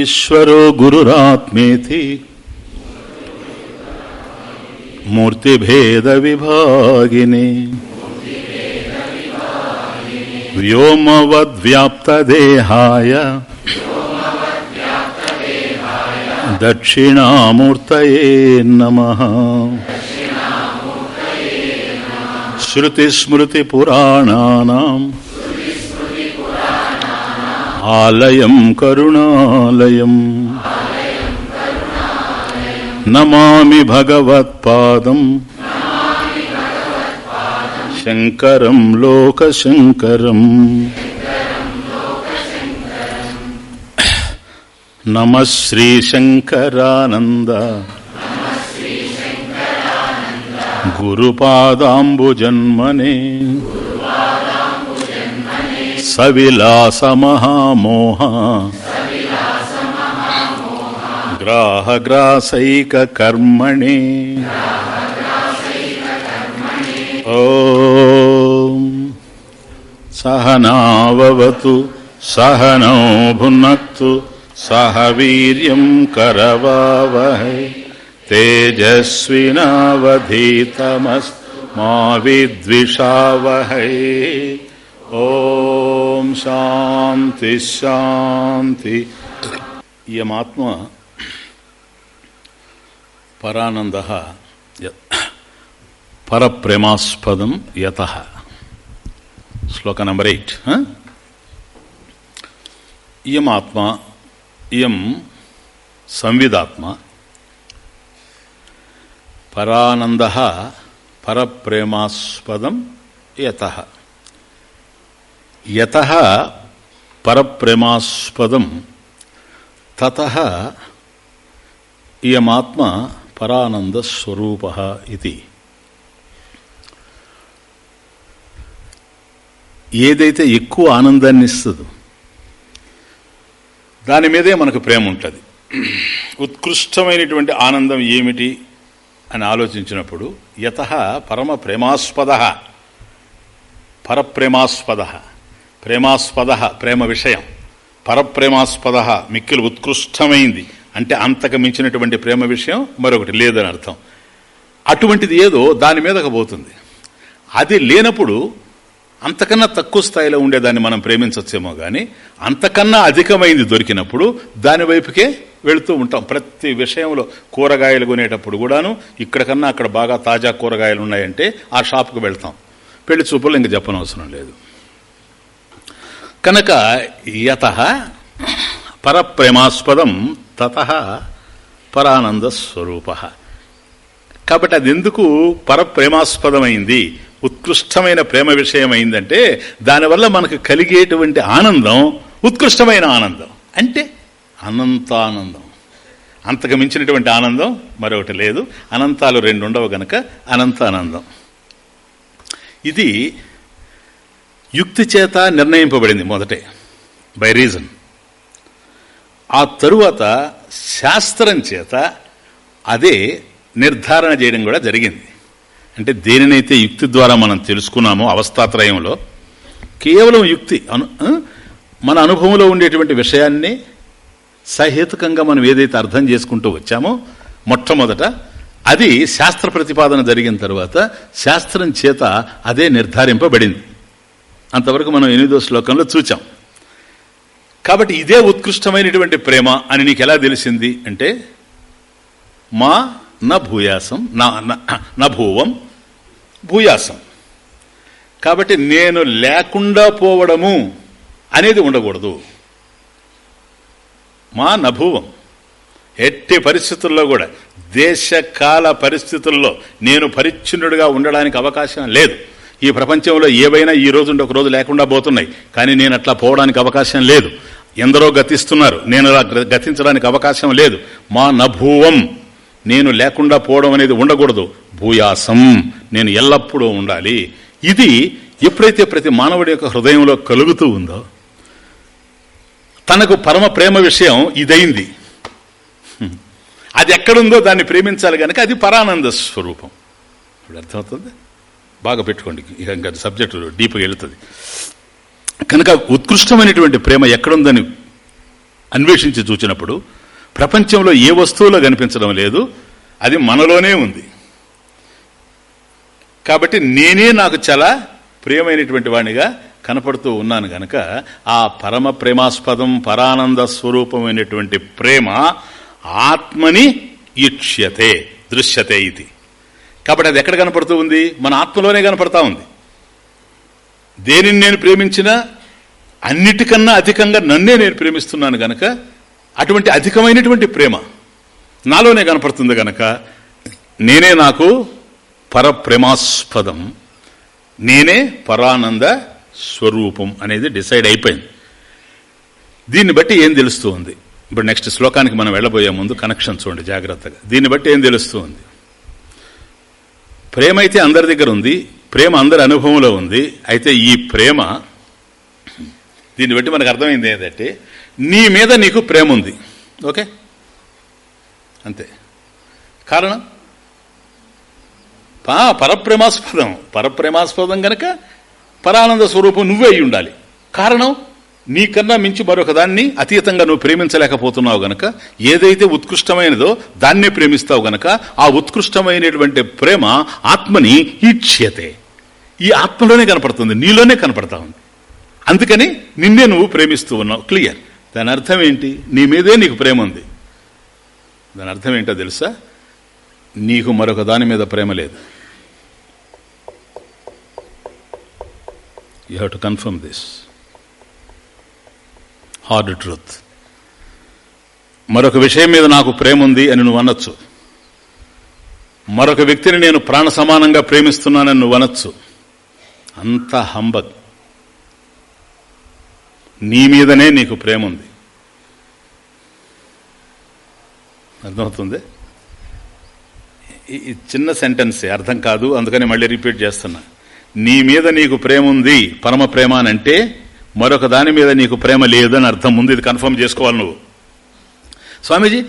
ईश्वरो गुरुरात्मे मूर्ति भेद विभागिनी व्योमवद्व्याप्तदेहाय। दक्षिणामूर्त नम। श्रुतिस्मृतिपुराणा ఆలయం కరుణాలయం. నమామి భగవత్పాదం. శంకరం లోకశంకరం. నమ శ్రీ శంకరానంద. గురుపాదాంబుజన్మనే. సవిలాసమహామోహ. గ్రాహగ్రాసైకర్మణి ఓ. సహనావతు సహనో భునక్తు సహ వీర్యం కరవావహై. తేజస్వినావధీతమస్తు మా విద్విషావహై శాంతి శాంతి. ఇయమాత్మ పరానంద పరప్రేమాస్పదం యత. శ్లోక నంబర్ ఎయిట్ ఇయమాత్మ ఇయం సంవిదాత్మ. పరానంద పరప్రేమాస్పదం యత. యత పరప్రేమాస్పదం తత ఇయమాత్మ పరానందస్వరూప ఇది. ఏదైతే ఎక్కువ ఆనందాన్ని ఇస్తుందో దాని మీదే మనకు ప్రేమ ఉంటుంది. ఉత్కృష్టమైనటువంటి ఆనందం ఏమిటి అని ఆలోచించినప్పుడు యత పరమ ప్రేమాస్పద పరప్రేమాస్పద. ప్రేమాస్పద ప్రేమ విషయం. పరప్రేమాస్పద మిక్కిలు ఉత్కృష్టమైంది. అంటే అంతకు మించినటువంటి ప్రేమ విషయం మరొకటి లేదని అర్థం. అటువంటిది ఏదో దాని మీదకు పోతుంది. అది లేనప్పుడు అంతకన్నా తక్కువ స్థాయిలో ఉండేదాన్ని మనం ప్రేమించవచ్చేమో కానీ అంతకన్నా అధికమైంది దొరికినప్పుడు దాని వైపుకే వెళుతూ ఉంటాం. ప్రతి విషయంలో కూరగాయలు కొనేటప్పుడు కూడాను ఇక్కడికన్నా అక్కడ బాగా తాజా కూరగాయలు ఉన్నాయంటే ఆ షాప్కి వెళ్తాం. పెళ్ళి చూపులు ఇంక చెప్పనవసరం లేదు. కనుక యత పరప్రేమాస్పదం తత పరానంద స్వరూప కాబట్టి అది ఎందుకు పరప్రేమాస్పదమైంది? ఉత్కృష్టమైన ప్రేమ విషయం అయిందంటే దానివల్ల మనకు కలిగేటువంటి ఆనందం ఉత్కృష్టమైన ఆనందం. అంటే అనంతానందం. అంతకు మించినటువంటి ఆనందం మరొకటి లేదు. అనంతాలు రెండు ఉండవు గనక అనంతానందం. ఇది యుక్తి చేత నిర్ణయింపబడింది మొదటే బై రీజన్ ఆ తరువాత శాస్త్రం చేత అదే నిర్ధారణ చేయడం కూడా జరిగింది. అంటే దేనినైతే యుక్తి ద్వారా మనం తెలుసుకున్నామో అవస్థాత్రయంలో కేవలం యుక్తి అను మన అనుభవంలో ఉండేటువంటి విషయాన్ని సహేతుకంగా మనం ఏదైతే అర్థం చేసుకుంటూ వచ్చామో మొట్టమొదట అది శాస్త్ర ప్రతిపాదన జరిగిన తర్వాత శాస్త్రం చేత అదే నిర్ధారింపబడింది. అంతవరకు మనం ఎనిమిదో శ్లోకంలో చూచాం. కాబట్టి ఇదే ఉత్కృష్టమైనటువంటి ప్రేమ అని నీకు ఎలా తెలిసింది అంటే మా నా భూయాసం నా భూవం భూయాసం. కాబట్టి నేను లేకుండా పోవడము అనేది ఉండకూడదు. మా నభూవం ఎట్టి పరిస్థితుల్లో కూడా దేశకాల పరిస్థితుల్లో నేను పరిచ్ఛిన్నుడిగా ఉండడానికి అవకాశం లేదు. ఈ ప్రపంచంలో ఏవైనా ఈ రోజు ఒక రోజు లేకుండా పోతున్నాయి. కానీ నేను అట్లా పోవడానికి అవకాశం లేదు. ఎందరో గతిస్తున్నారు. నేను అలా గతించడానికి అవకాశం లేదు. మా నభూవం. నేను లేకుండా పోవడం అనేది ఉండకూడదు. భూయాసం. నేను ఎల్లప్పుడూ ఉండాలి. ఇది ఎప్పుడైతే ప్రతి మానవుడి యొక్క హృదయంలో కలుగుతూ ఉందో తనకు పరమ ప్రేమ విషయం ఇదైంది. అది ఎక్కడుందో దాన్ని ప్రేమించాలి కనుక అది పరానంద స్వరూపం. ఇప్పుడు అర్థమవుతుంది? బాగా పెట్టుకోండి. ఇక ఇంకా సబ్జెక్టు డీప్గా వెళుతుంది. కనుక ఉత్కృష్టమైనటువంటి ప్రేమ ఎక్కడుందని అన్వేషించి చూచినప్పుడు ప్రపంచంలో ఏ వస్తువులో కనిపించడం లేదు అది మనలోనే ఉంది. కాబట్టి నేనే నాకు చాలా ప్రియమైనటువంటి వాణిగా కనపడుతూ ఉన్నాను గనక ఆ పరమ ప్రేమాస్పదం పరానంద స్వరూపమైనటువంటి ప్రేమ ఆత్మని ఈక్ష్యతే దృశ్యతే ఇది. కాబట్టి అది ఎక్కడ కనపడుతూ ఉంది? మన ఆత్మలోనే కనపడతా ఉంది. దేనిని నేను ప్రేమించినా అన్నిటికన్నా అధికంగా నన్నే నేను ప్రేమిస్తున్నాను గనక అటువంటి అధికమైనటువంటి ప్రేమ నాలోనే కనపడుతుంది గనక నేనే నాకు పరప్రేమాస్పదం నేనే పరానంద స్వరూపం అనేది డిసైడ్ అయిపోయింది. దీన్ని బట్టి ఏం తెలుస్తూ ఉంది? ఇప్పుడు నెక్స్ట్ శ్లోకానికి మనం వెళ్ళబోయే ముందు కనెక్షన్ చూడండి జాగ్రత్తగా. దీన్ని బట్టి ఏం తెలుస్తూ ఉంది? ప్రేమ అయితే అందరి దగ్గర ఉంది ప్రేమ అందరి అనుభవంలో ఉంది అయితే ఈ ప్రేమ దీన్ని బట్టి మనకు అర్థమైంది ఏంటంటే నీ మీద నీకు ప్రేమ ఉంది. ఓకే? అంతే. కారణం? పా పరప్రేమాస్పదం. పరప్రేమాస్పదం గనక పరానంద స్వరూపం నువ్వే అయి ఉండాలి కారణం? నీకన్నా మించి మరొక దాన్ని అతీతంగా నువ్వు ప్రేమించలేకపోతున్నావు గనక ఏదైతే ఉత్కృష్టమైనదో దాన్నే ప్రేమిస్తావు గనక ఆ ఉత్కృష్టమైనటువంటి ప్రేమ ఆత్మని ఈక్ష్యతే. ఈ ఆత్మలోనే కనపడుతుంది నీలోనే కనపడతా ఉంది. అందుకని నిన్నే నువ్వు ప్రేమిస్తూ ఉన్నావు. క్లియర్. దాని అర్థం ఏంటి? నీ మీదే నీకు ప్రేమ ఉంది. దాని అర్థం ఏంటో తెలుసా? నీకు మరొక దాని మీద ప్రేమ లేదు. You have to confirm this hard truth మరొక విషయం మీద నాకు ప్రేమ ఉంది అని నువ్వు అనొచ్చు. మరొక వ్యక్తిని నేను ప్రాణ సమానంగా ప్రేమిస్తున్నానని నువ్వు అనొచ్చు. అంత హంబద్ నీ మీదనే నీకు ప్రేమ ఉంది అర్థమవుతుంది? ఈ- చిన్న సెంటెన్సే అర్థం కాదు అందుకని మళ్ళీ రిపీట్ చేస్తున్నా. నీ మీద నీకు ప్రేమ ఉంది పరమ ప్రేమ అని అంటే మరొక దాని మీద నీకు ప్రేమ లేదని అర్థం ఉంది. ఇది కన్ఫర్మ్ చేసుకోవాలి నువ్వు. స్వామీజీ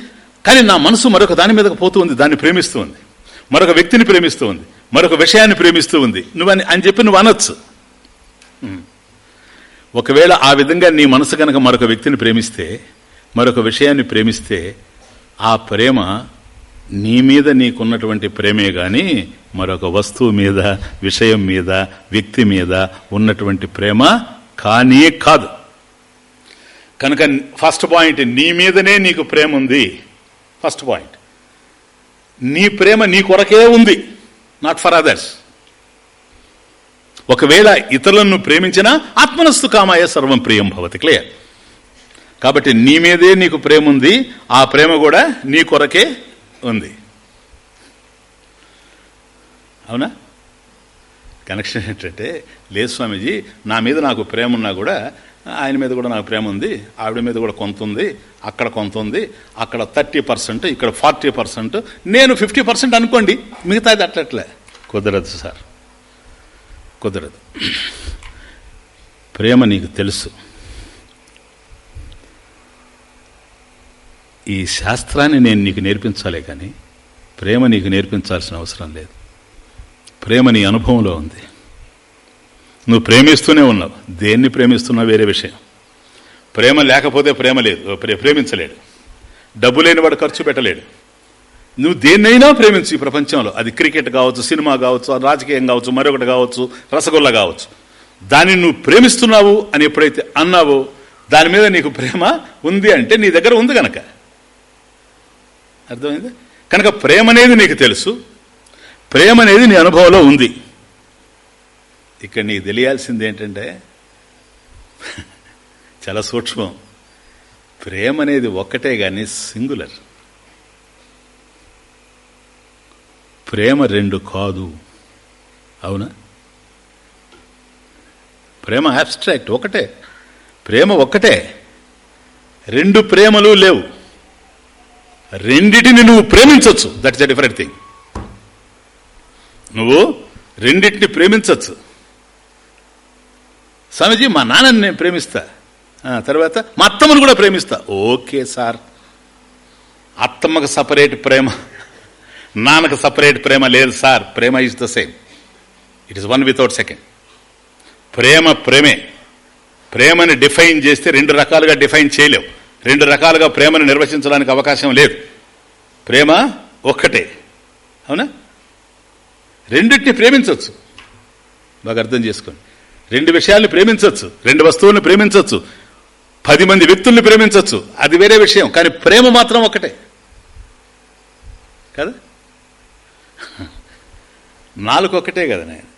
కానీ నా మనసు మరొక దాని మీదకు పోతూ ఉంది. దాన్ని ప్రేమిస్తూ ఉంది. మరొక వ్యక్తిని ప్రేమిస్తూ ఉంది. మరొక విషయాన్ని ప్రేమిస్తూ ఉంది. నువ్వని అని చెప్పి నువ్వు అనొచ్చు. ఒకవేళ ఆ విధంగా నీ మనసు కనుక మరొక వ్యక్తిని ప్రేమిస్తే మరొక విషయాన్ని ప్రేమిస్తే ఆ ప్రేమ నీ మీద నీకున్నటువంటి ప్రేమే గాని మరొక వస్తువు మీద విషయం మీద వ్యక్తి మీద ఉన్నటువంటి ప్రేమ కానీ కాదు. కనుక ఫస్ట్ పాయింట్ నీ మీదనే నీకు ప్రేమ ఉంది. First point. నీ ప్రేమ నీ కొరకే ఉంది నాట్ ఫర్ అదర్స్ ఒకవేళ ఇతరులను ప్రేమించినా ఆత్మనస్తు కామాయ సర్వం ప్రియం భవతి క్లియర్ కాబట్టి నీ మీదే నీకు ప్రేమ ఉంది ఆ ప్రేమ కూడా నీ కొరకే ఉంది. అవునా? కనెక్షన్ ఏంటంటే లేదు స్వామీజీ నా మీద నాకు ప్రేమ ఉన్నా కూడా ఆయన మీద కూడా నాకు ప్రేమ ఉంది ఆవిడ మీద కూడా కొంత ఉంది అక్కడ కొంత ఉంది అక్కడ థర్టీ పర్సెంట్ ఇక్కడ ఫార్టీ పర్సెంట్ నేను ఫిఫ్టీ పర్సెంట్ అనుకోండి మిగతాది అట్లట్లే. కుదరదు సార్. కుదరదు. ప్రేమ నీకు తెలుసు. ఈ శాస్త్రాన్ని నేను నీకు నేర్పించాలే కానీ ప్రేమ నీకు నేర్పించాల్సిన అవసరం లేదు. ప్రేమ నీ అనుభవంలో ఉంది. నువ్వు ప్రేమిస్తూనే ఉన్నావు. దేన్ని ప్రేమిస్తున్నావు వేరే విషయం. ప్రేమ లేకపోతే ప్రేమ లేదు. ప్రే- ప్రేమించలేడు. డబ్బు లేనివాడు ఖర్చు పెట్టలేడు. నువ్వు దేన్నైనా ప్రేమించు ఈ ప్రపంచంలో. అది క్రికెట్ కావచ్చు సినిమా కావచ్చు రాజకీయం కావచ్చు మరొకటి కావచ్చు రసగుల్లా కావచ్చు. దాన్ని నువ్వు ప్రేమిస్తున్నావు అని ఎప్పుడైతే అన్నావో దాని మీద నీకు ప్రేమ ఉంది అంటే నీ దగ్గర ఉంది కనుక అర్థమైంది? కనుక ప్రేమ అనేది నీకు తెలుసు. ప్రేమ అనేది నీ అనుభవంలో ఉంది. ఇక్కడ నీకు తెలియాల్సింది ఏంటంటే చాలా సూక్ష్మం. ప్రేమ అనేది ఒక్కటే కానీ సింగులర్. ప్రేమ రెండు కాదు. అవునా? ప్రేమ అబ్స్ట్రాక్ట్ ఒకటే. ప్రేమ ఒక్కటే. రెండు ప్రేమలు లేవు. రెండిటిని నువ్వు ప్రేమించవచ్చు దట్స్ అ డిఫరెంట్ థింగ్ నువ్వు రెండింటిని ప్రేమించవచ్చు స్వామీజీ మా నాన్నని నేను ప్రేమిస్తా. ఆ, తర్వాత మా అత్తమ్మను కూడా ప్రేమిస్తా. Okay sir. అత్తమ్మకు సపరేట్ ప్రేమ నాన్నకు సపరేట్ ప్రేమ లేదు sir. Prema is the same it is one without second ప్రేమ ప్రేమే. ప్రేమని డిఫైన్ చేస్తే రెండు రకాలుగా డిఫైన్ చేయలేవు. రెండు రకాలుగా ప్రేమను నిర్వచించడానికి అవకాశం లేదు. ప్రేమ ఒక్కటే. అవునా? రెండింటిని ప్రేమించవచ్చు బాగా అర్థం చేసుకోండి. రెండు విషయాల్ని ప్రేమించవచ్చు రెండు వస్తువుల్ని ప్రేమించవచ్చు పది మంది వ్యక్తుల్ని ప్రేమించవచ్చు అది వేరే విషయం. కానీ ప్రేమ మాత్రం ఒకటే. కదా? నాలుగు ఒకటే కదా నేను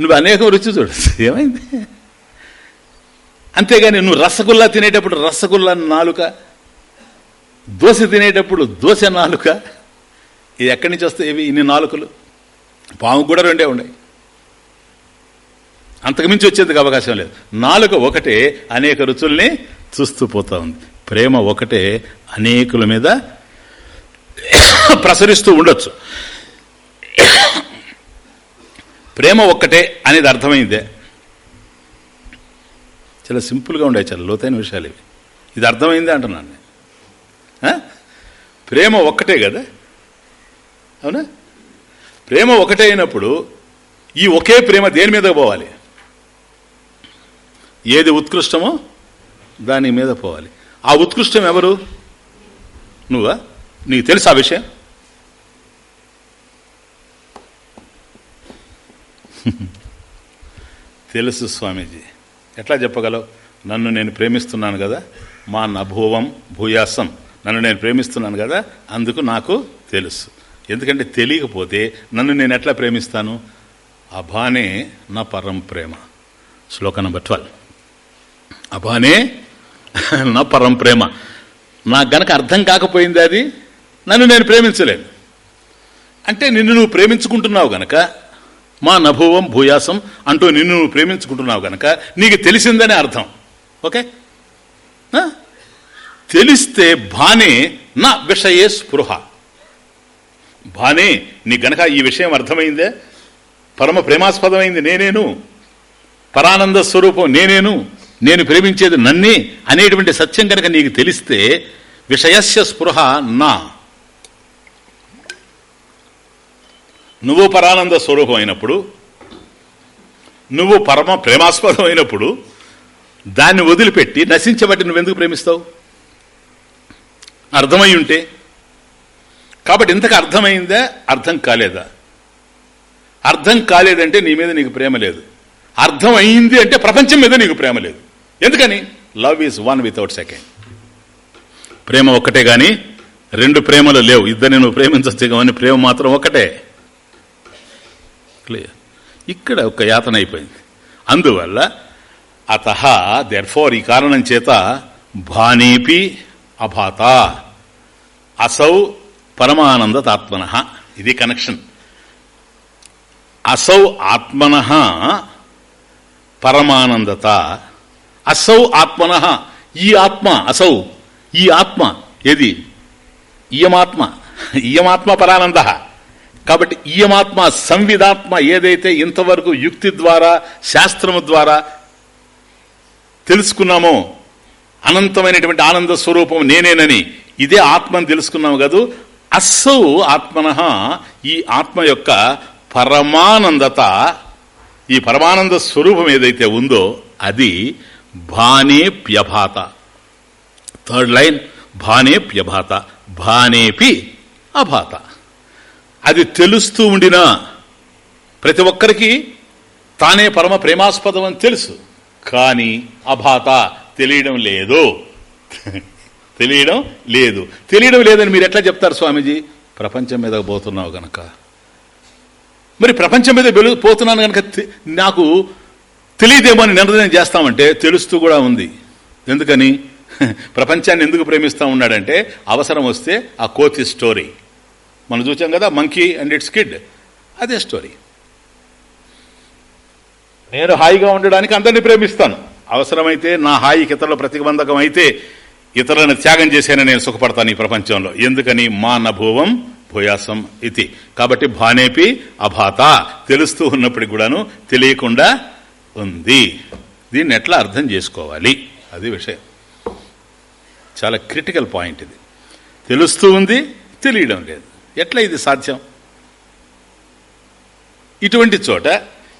నువ్వు అనేకం రుచి చూడచ్చు ఏమైంది? అంతేగాని నువ్వు రసగుల్లా తినేటప్పుడు రసగుల్లా నాలుక దోశ తినేటప్పుడు దోశ నాలుక ఇది ఎక్కడి నుంచి వస్తాయి ఇవి? ఇన్ని నాలుకలు? పాము కూడా రెండే ఉన్నాయి. అంతకుమించి వచ్చేందుకు అవకాశం లేదు. నాలుక ఒకటే అనేక రుచుల్ని చూస్తూ పోతా ఉంది. ప్రేమ ఒకటే అనేకుల మీద ప్రసరిస్తూ ఉండొచ్చు. ప్రేమ ఒక్కటే అనేది అర్థమైందే. చాలా సింపుల్గా ఉండే చాలా లోతైన విషయాలు ఇవి. ఇది అర్థమైందే అంటున్నాను నేను. ప్రేమ ఒక్కటే కదా? అవునా? ప్రేమ ఒకటే అయినప్పుడు ఈ ఒకే ప్రేమ దేని మీద పోవాలి? ఏది ఉత్కృష్టమో దాని మీద పోవాలి. ఆ ఉత్కృష్టం ఎవరు? నువ్వా? నీకు తెలుసా ఆ విషయం? తెలుసు స్వామీజీ. ఎట్లా చెప్పగలవు? నన్ను నేను ప్రేమిస్తున్నాను కదా. మా నభూవం భూయాసం. నన్ను నేను ప్రేమిస్తున్నాను కదా. అందుకు నాకు తెలుసు. ఎందుకంటే తెలియకపోతే నన్ను నేను ఎట్లా ప్రేమిస్తాను? అభానే నా పరం ప్రేమ. శ్లోక నంబర్ ట్వెల్వ్. అభానే నా పరం ప్రేమ. నాకు గనక అర్థం కాకపోయింది అది నన్ను నేను ప్రేమించలేను. అంటే నిన్ను నువ్వు ప్రేమించుకుంటున్నావు గనక మా నభూవం భూయాసం అంటూ నిన్ను నువ్వు ప్రేమించుకుంటున్నావు గనక నీకు తెలిసిందనే అర్థం. ఓకే? తెలిస్తే భానే నా విషయే స్పృహ. భానే నీ గనక ఈ విషయం అర్థమైందే? పరమ ప్రేమాస్పదమైంది నేనేను. పరానంద స్వరూపం నేనేను. నేను ప్రేమించేది నన్నే అనేటువంటి సత్యం కనుక నీకు తెలిస్తే విషయస్య స్పృహ నా. నువ్వు పరానంద స్వరూపం అయినప్పుడు నువ్వు పరమ ప్రేమాస్పదం అయినప్పుడు దాన్ని వదిలిపెట్టి నశించబట్టి నువ్వెందుకు ప్రేమిస్తావు? అర్థమై ఉంటే కాబట్టి ఇంతకు అర్థమైందా? అర్థం కాలేదా? అర్థం కాలేదంటే నీ మీద నీకు ప్రేమ లేదు. అర్థం అయింది అంటే ప్రపంచం మీద నీకు ప్రేమ లేదు. ఎందుకని? Love is one without second. ప్రేమ ఒక్కటే కానీ రెండు ప్రేమలు లేవు. ఇద్దరిని నువ్వు ప్రేమించచ్చు కానీ ప్రేమ మాత్రం ఒకటే క్లియర్ ఇక్కడ ఒక యాతన అయిపోయింది. అందువల్ల అత దెర్ఫోర్ ఈ కారణం చేత భానీపి అభాత. అసౌ పరమానంద తాత్మన ఇది కనెక్షన్ అసౌ ఆత్మన పరమానందత. అసౌ ఆత్మన ఈ ఆత్మ అసౌ ఈ ఆత్మ ఏది? ఇయమాత్మ ఇయమాత్మ పరానంద. కాబట్టి ఇయమాత్మ సంవిధాత్మ ఏదైతే ఇంతవరకు యుక్తి ద్వారా శాస్త్రము ద్వారా తెలుసుకున్నామో అనంతమైనటువంటి ఆనంద స్వరూపం నేనేనని ఇదే ఆత్మని తెలుసుకున్నాము కదూ? అస్సౌ ఆత్మన ఈ ఆత్మ యొక్క పరమానందత ఈ పరమానంద స్వరూపం ఏదైతే ఉందో అది భానే ప్యభాత. Third line భానే ప్యభాత భానేపి అభాత. అది తెలుస్తూ ఉండినా ప్రతి ఒక్కరికి తానే పరమ ప్రేమాస్పదం అని తెలుసు. కానీ అభాత తెలియడం లేదు. తెలియడం లేదు. తెలియడం లేదని మీరు ఎట్లా చెప్తారు స్వామీజీ? ప్రపంచం మీద పోతున్నావు గనక. మరి ప్రపంచం మీద వెలు పోతున్నాను కనుక నాకు తెలియదేమో అని నిర్ణయం చేస్తామంటే తెలుస్తూ కూడా ఉంది. ఎందుకని? ప్రపంచాన్ని ఎందుకు ప్రేమిస్తూ ఉన్నాడంటే అవసరం వస్తే ఆ కోతి స్టోరీ. మనం చూసాం కదా మంకీ అండ్ ఇట్స్ కిడ్. అదే స్టోరీ. నేను హాయిగా ఉండడానికి అందరినీ ప్రేమిస్తాను. అవసరమైతే నా హాయికి ఇతరుల ప్రతిబంధకం అయితే ఇతరులను త్యాగం చేసేనే నేను సుఖపడతాను ఈ ప్రపంచంలో. ఎందుకని? మా నభూవం భూయాసం ఇది. కాబట్టి భానేపి అభాత తెలుస్తూ ఉన్నప్పటికి కూడాను తెలియకుండా ఉంది. దీన్ని ఎట్లా అర్థం చేసుకోవాలి? అది విషయం. చాలా క్రిటికల్ పాయింట్ ఇది. తెలుస్తూ ఉంది తెలియడం లేదు. ఎట్లా ఇది సాధ్యం? ఇటువంటి చోట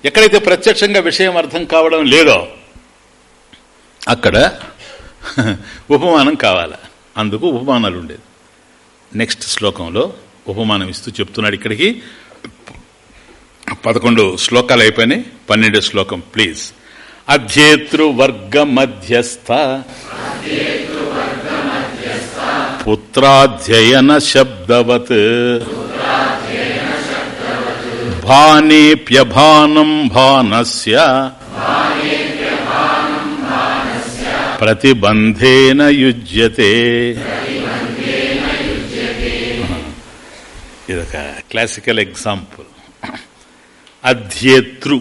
ఎక్కడైతే ప్రత్యక్షంగా విషయం అర్థం కావడం లేదో అక్కడ ఉపమానం కావాలా? అందుకు ఉపమానాలు ఉండేది నెక్స్ట్ శ్లోకంలో ఉపమానం ఇస్తూ చెప్తున్నాడు ఇక్కడికి. పదకొండు శ్లోకాలు అయిపోయినాయి. పన్నెండు శ్లోకం ప్లీజ్. అధ్యేతృవర్గ మధ్యస్థ పుత్రాధ్యయన శబ్దవత్ భానేప్యభానం భానస్య ప్రతిబంధేన యుజ్యతే. ఇదొక క్లాసికల్ ఎగ్జాంపుల్ అధ్యేతృ.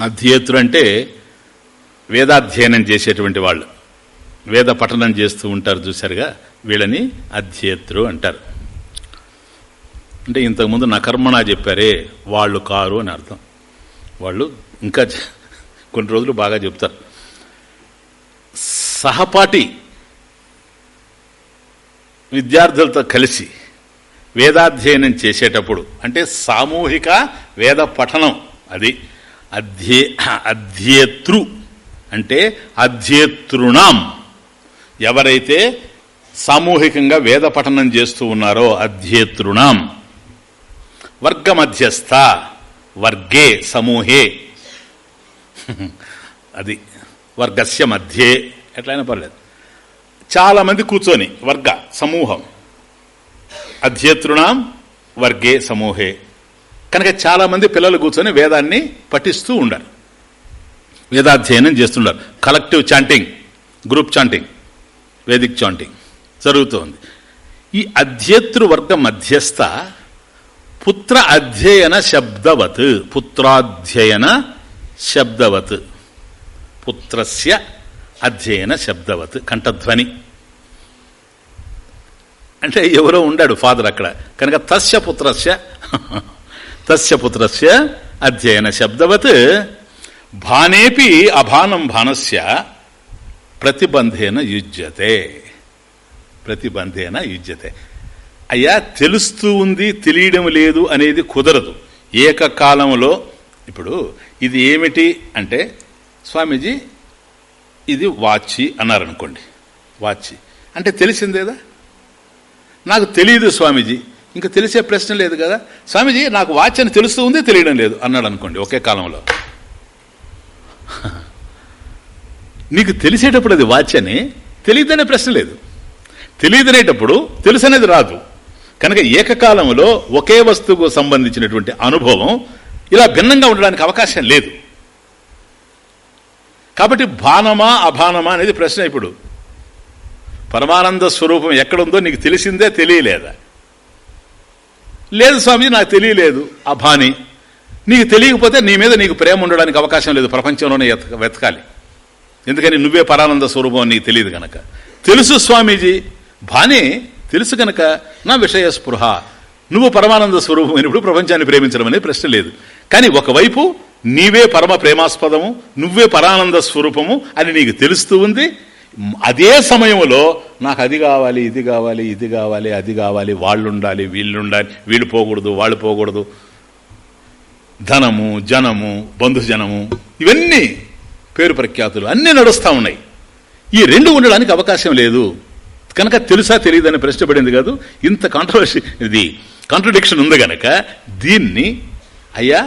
అధ్యేతృ అంటే వేదాధ్యయనం చేసేటువంటి వాళ్ళు. వేద పఠనం చేస్తూ ఉంటారు చూసారుగా వీళ్ళని అధ్యేతృ అంటారు. అంటే ఇంతకుముందు నకర్మణ చెప్పారే వాళ్ళు కారు అని అర్థం. వాళ్ళు ఇంకా కొన్ని రోజులు బాగా చెప్తారు. సహపాఠి విద్యార్థులతో కలిసి వేదాధ్యయనం చేసేటప్పుడు అంటే సామూహిక వేద పఠనం అది. అధ్యే అధ్యేతృ అంటే అధ్యేతృణాం. ఎవరైతే సామూహికంగా వేద పఠనం చేస్తూ ఉన్నారో అధ్యేతృణాం. వర్గ మధ్యస్థ వర్గే సమూహే. అది. వర్గస్య మధ్యే. ఎట్లయినా పర్లేదు. చాలామంది కూర్చొని వర్గ సమూహం. అధ్యేతృణం వర్గే సమూహే. కనుక చాలామంది పిల్లలు కూర్చొని వేదాన్ని పఠిస్తూ ఉండరు వేదాధ్యయనం చేస్తుండారు collective chanting group chanting Vedic chanting జరుగుతోంది. ఈ అధ్యేతృవర్గ మధ్యస్థ పుత్ర అధ్యయన శబ్దవత్ పుత్రాధ్యయన శబ్దవత్. పుత్రస్య అధ్యయన శబ్దవత్ కంఠధ్వని. అంటే ఎవరో ఉండాడు ఫాదర్ అక్కడ. కనుక తస్య పుత్రస్య తస్య పుత్రస్య అధ్యయన శబ్దవత్. భానేపి అభానం భానస్య ప్రతిబంధేన యుజ్యతే. ప్రతిబంధేన యుజ్యతే. అయ్యా తెలుస్తూ ఉంది తెలియడం లేదు అనేది కుదరదు. ఏకకాలంలో ఇప్పుడు ఇది ఏమిటి అంటే స్వామీజీ ఇది వాచి అన్నారనుకోండి. వాచి. అంటే తెలిసిందేదా నాకు తెలియదు స్వామీజీ. ఇంకా తెలిసే ప్రశ్న లేదు కదా. స్వామీజీ నాకు వాచ్ అని తెలుస్తూ ఉంది తెలియడం లేదు అన్నాడు అనుకోండి ఒకే కాలంలో. నీకు తెలిసేటప్పుడు అది వాచ్ అని తెలియదనే ప్రశ్న లేదు. తెలియదనేటప్పుడు తెలుసు అనేది రాదు. కనుక ఏకకాలంలో ఒకే వస్తువుకు సంబంధించినటువంటి అనుభవం ఇలా భిన్నంగా ఉండడానికి అవకాశం లేదు. కాబట్టి భానమా అభానమా అనేది ప్రశ్న ఇప్పుడు. పరమానంద స్వరూపం ఎక్కడుందో నీకు తెలిసిందే తెలియలేదా? లేదు స్వామి నాకు తెలియలేదు అభాని. నీకు తెలియకపోతే నీ మీద నీకు ప్రేమ ఉండడానికి అవకాశం లేదు ప్రపంచంలోనే వెతకాలి. ఎందుకని నువ్వే పరానంద స్వరూపం నీకు తెలియదు గనక. తెలుసు స్వామీజీ భానే తెలుసు గనక నా విషయ స్పృహ. నువ్వు పరమానంద స్వరూపమైనప్పుడు ప్రపంచాన్ని ప్రేమించడం అనేది ప్రశ్న లేదు. కానీ ఒకవైపు నీవే పరమ ప్రేమాస్పదము నువ్వే పరానంద స్వరూపము అని నీకు తెలుస్తూ ఉంది. అదే సమయంలో నాకు అది కావాలి ఇది కావాలి ఇది కావాలి అది కావాలి వాళ్ళు ఉండాలి వీళ్ళు ఉండాలి వీళ్ళు పోకూడదు వాళ్ళు పోకూడదు. ధనము జనము బంధుజనము ఇవన్నీ పేరు ప్రఖ్యాతులు అన్నీ నడుస్తూ ఉన్నాయి. ఈ రెండు ఉండడానికి అవకాశం లేదు. కనుక తెలుసా తెలియదని ప్రశ్న పడింది కాదు. ఇంత కాంట్రవర్సీ ఇది కాంట్రడిక్షన్ ఉంది కనుక దీన్ని అయ్యా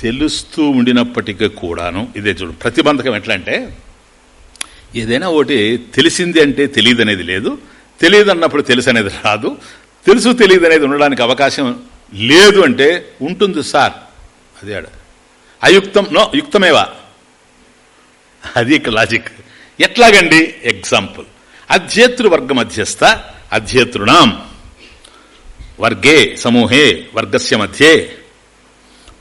తెలుస్తూ ఉండినప్పటికీ కూడాను ఇదే చూడు ప్రతిబంధకం ఎట్లా అంటే ఏదైనా ఒకటి తెలిసింది అంటే తెలియదు అనేది లేదు తెలియదు అన్నప్పుడు తెలుసు అనేది రాదు తెలుసు తెలియదు అనేది ఉండడానికి అవకాశం లేదు అంటే ఉంటుంది సార్ అది ఆడ. అయుక్తం నో యుక్తమేవా? అది ఇక్కడ లాజిక్. ఎట్లాగండి? ఎగ్జాంపుల్. అధ్యేతృ వర్గ మధ్యస్థ అధ్యేతృణాం. వర్గే సమూహే వర్గస్య మధ్యే.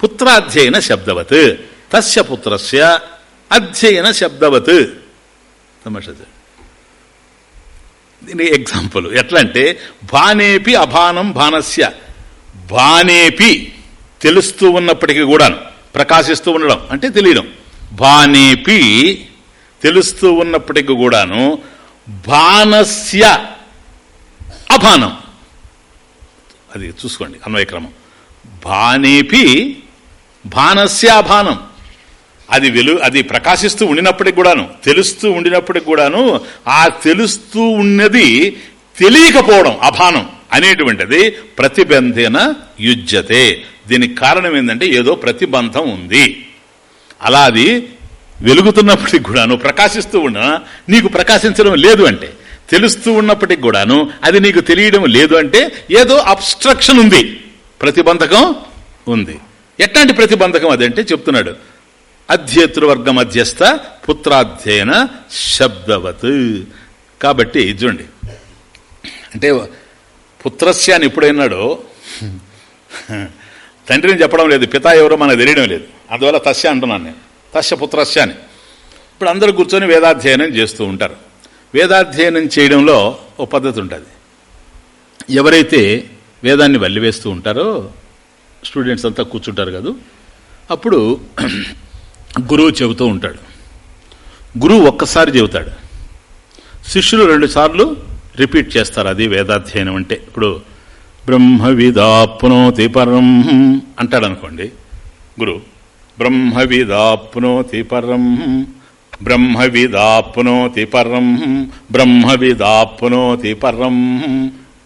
పుత్రాధ్యయన శబ్దవత్. తస్య పుత్రస్య అధ్యయన శబ్దవత్. తమాషా దీని ఎగ్జాంపుల్. ఎట్లా అంటే బానేపి అభానం బాణస్య బానేపి తెలుస్తూ ఉన్నప్పటికీ కూడాను ప్రకాశిస్తూ ఉండడం అంటే తెలియడం. బానేపి తెలుస్తూ ఉన్నప్పటికీ కూడాను బాణస్య అభానం. అది చూసుకోండి అన్వయక్రమం బానేపి భానస్యాభానం. అది వెలు అది ప్రకాశిస్తూ ఉండినప్పటికి కూడాను తెలుస్తూ ఉండినప్పటికి కూడాను ఆ తెలుస్తూ ఉన్నది తెలియకపోవడం అభానం అనేటువంటిది ప్రతిబంధేన యుజ్యతే. దీనికి కారణం ఏంటంటే ఏదో ప్రతిబంధం ఉంది. అలా అది వెలుగుతున్నప్పటికి కూడాను ప్రకాశిస్తూ ఉన్నా నీకు ప్రకాశించడం లేదు అంటే తెలుస్తూ ఉన్నప్పటికి కూడాను అది నీకు తెలియడం లేదు అంటే ఏదో అబ్స్ట్రక్షన్ ఉంది ప్రతిబంధకం ఉంది. ఎట్లాంటి ప్రతిబంధకం అదంటే చెప్తున్నాడు. అధ్యేతృవర్గ మధ్యస్థ పుత్రాధ్యయన శబ్దవత్. కాబట్టి చూడండి. అంటే పుత్రస్య అని ఎప్పుడైనాడో తండ్రిని చెప్పడం లేదు పిత ఎవరో మనకు తెలియడం లేదు. అందువల్ల తస్య అంటున్నాను నేను. తస్య పుత్రస్య అని. ఇప్పుడు అందరూ కూర్చొని వేదాధ్యయనం చేస్తూ ఉంటారు. వేదాధ్యయనం చేయడంలో ఓ పద్ధతి ఉంటుంది. ఎవరైతే వేదాన్ని వల్లివేస్తూ ఉంటారో స్టూడెంట్స్ అంతా కూర్చుంటారు కదా. అప్పుడు గురువు చెబుతూ ఉంటాడు. గురువు ఒక్కసారి చెబుతాడు. శిష్యులు రెండుసార్లు రిపీట్ చేస్తారు అది వేదాధ్యయనం అంటే. ఇప్పుడు బ్రహ్మవిదాప్నోతి పరం అంటాడు అనుకోండి గురు బ్రహ్మవిదాప్నోతి పరం బ్రహ్మవిదాప్నోతి పరం బ్రహ్మవిదాప్నోతి పరం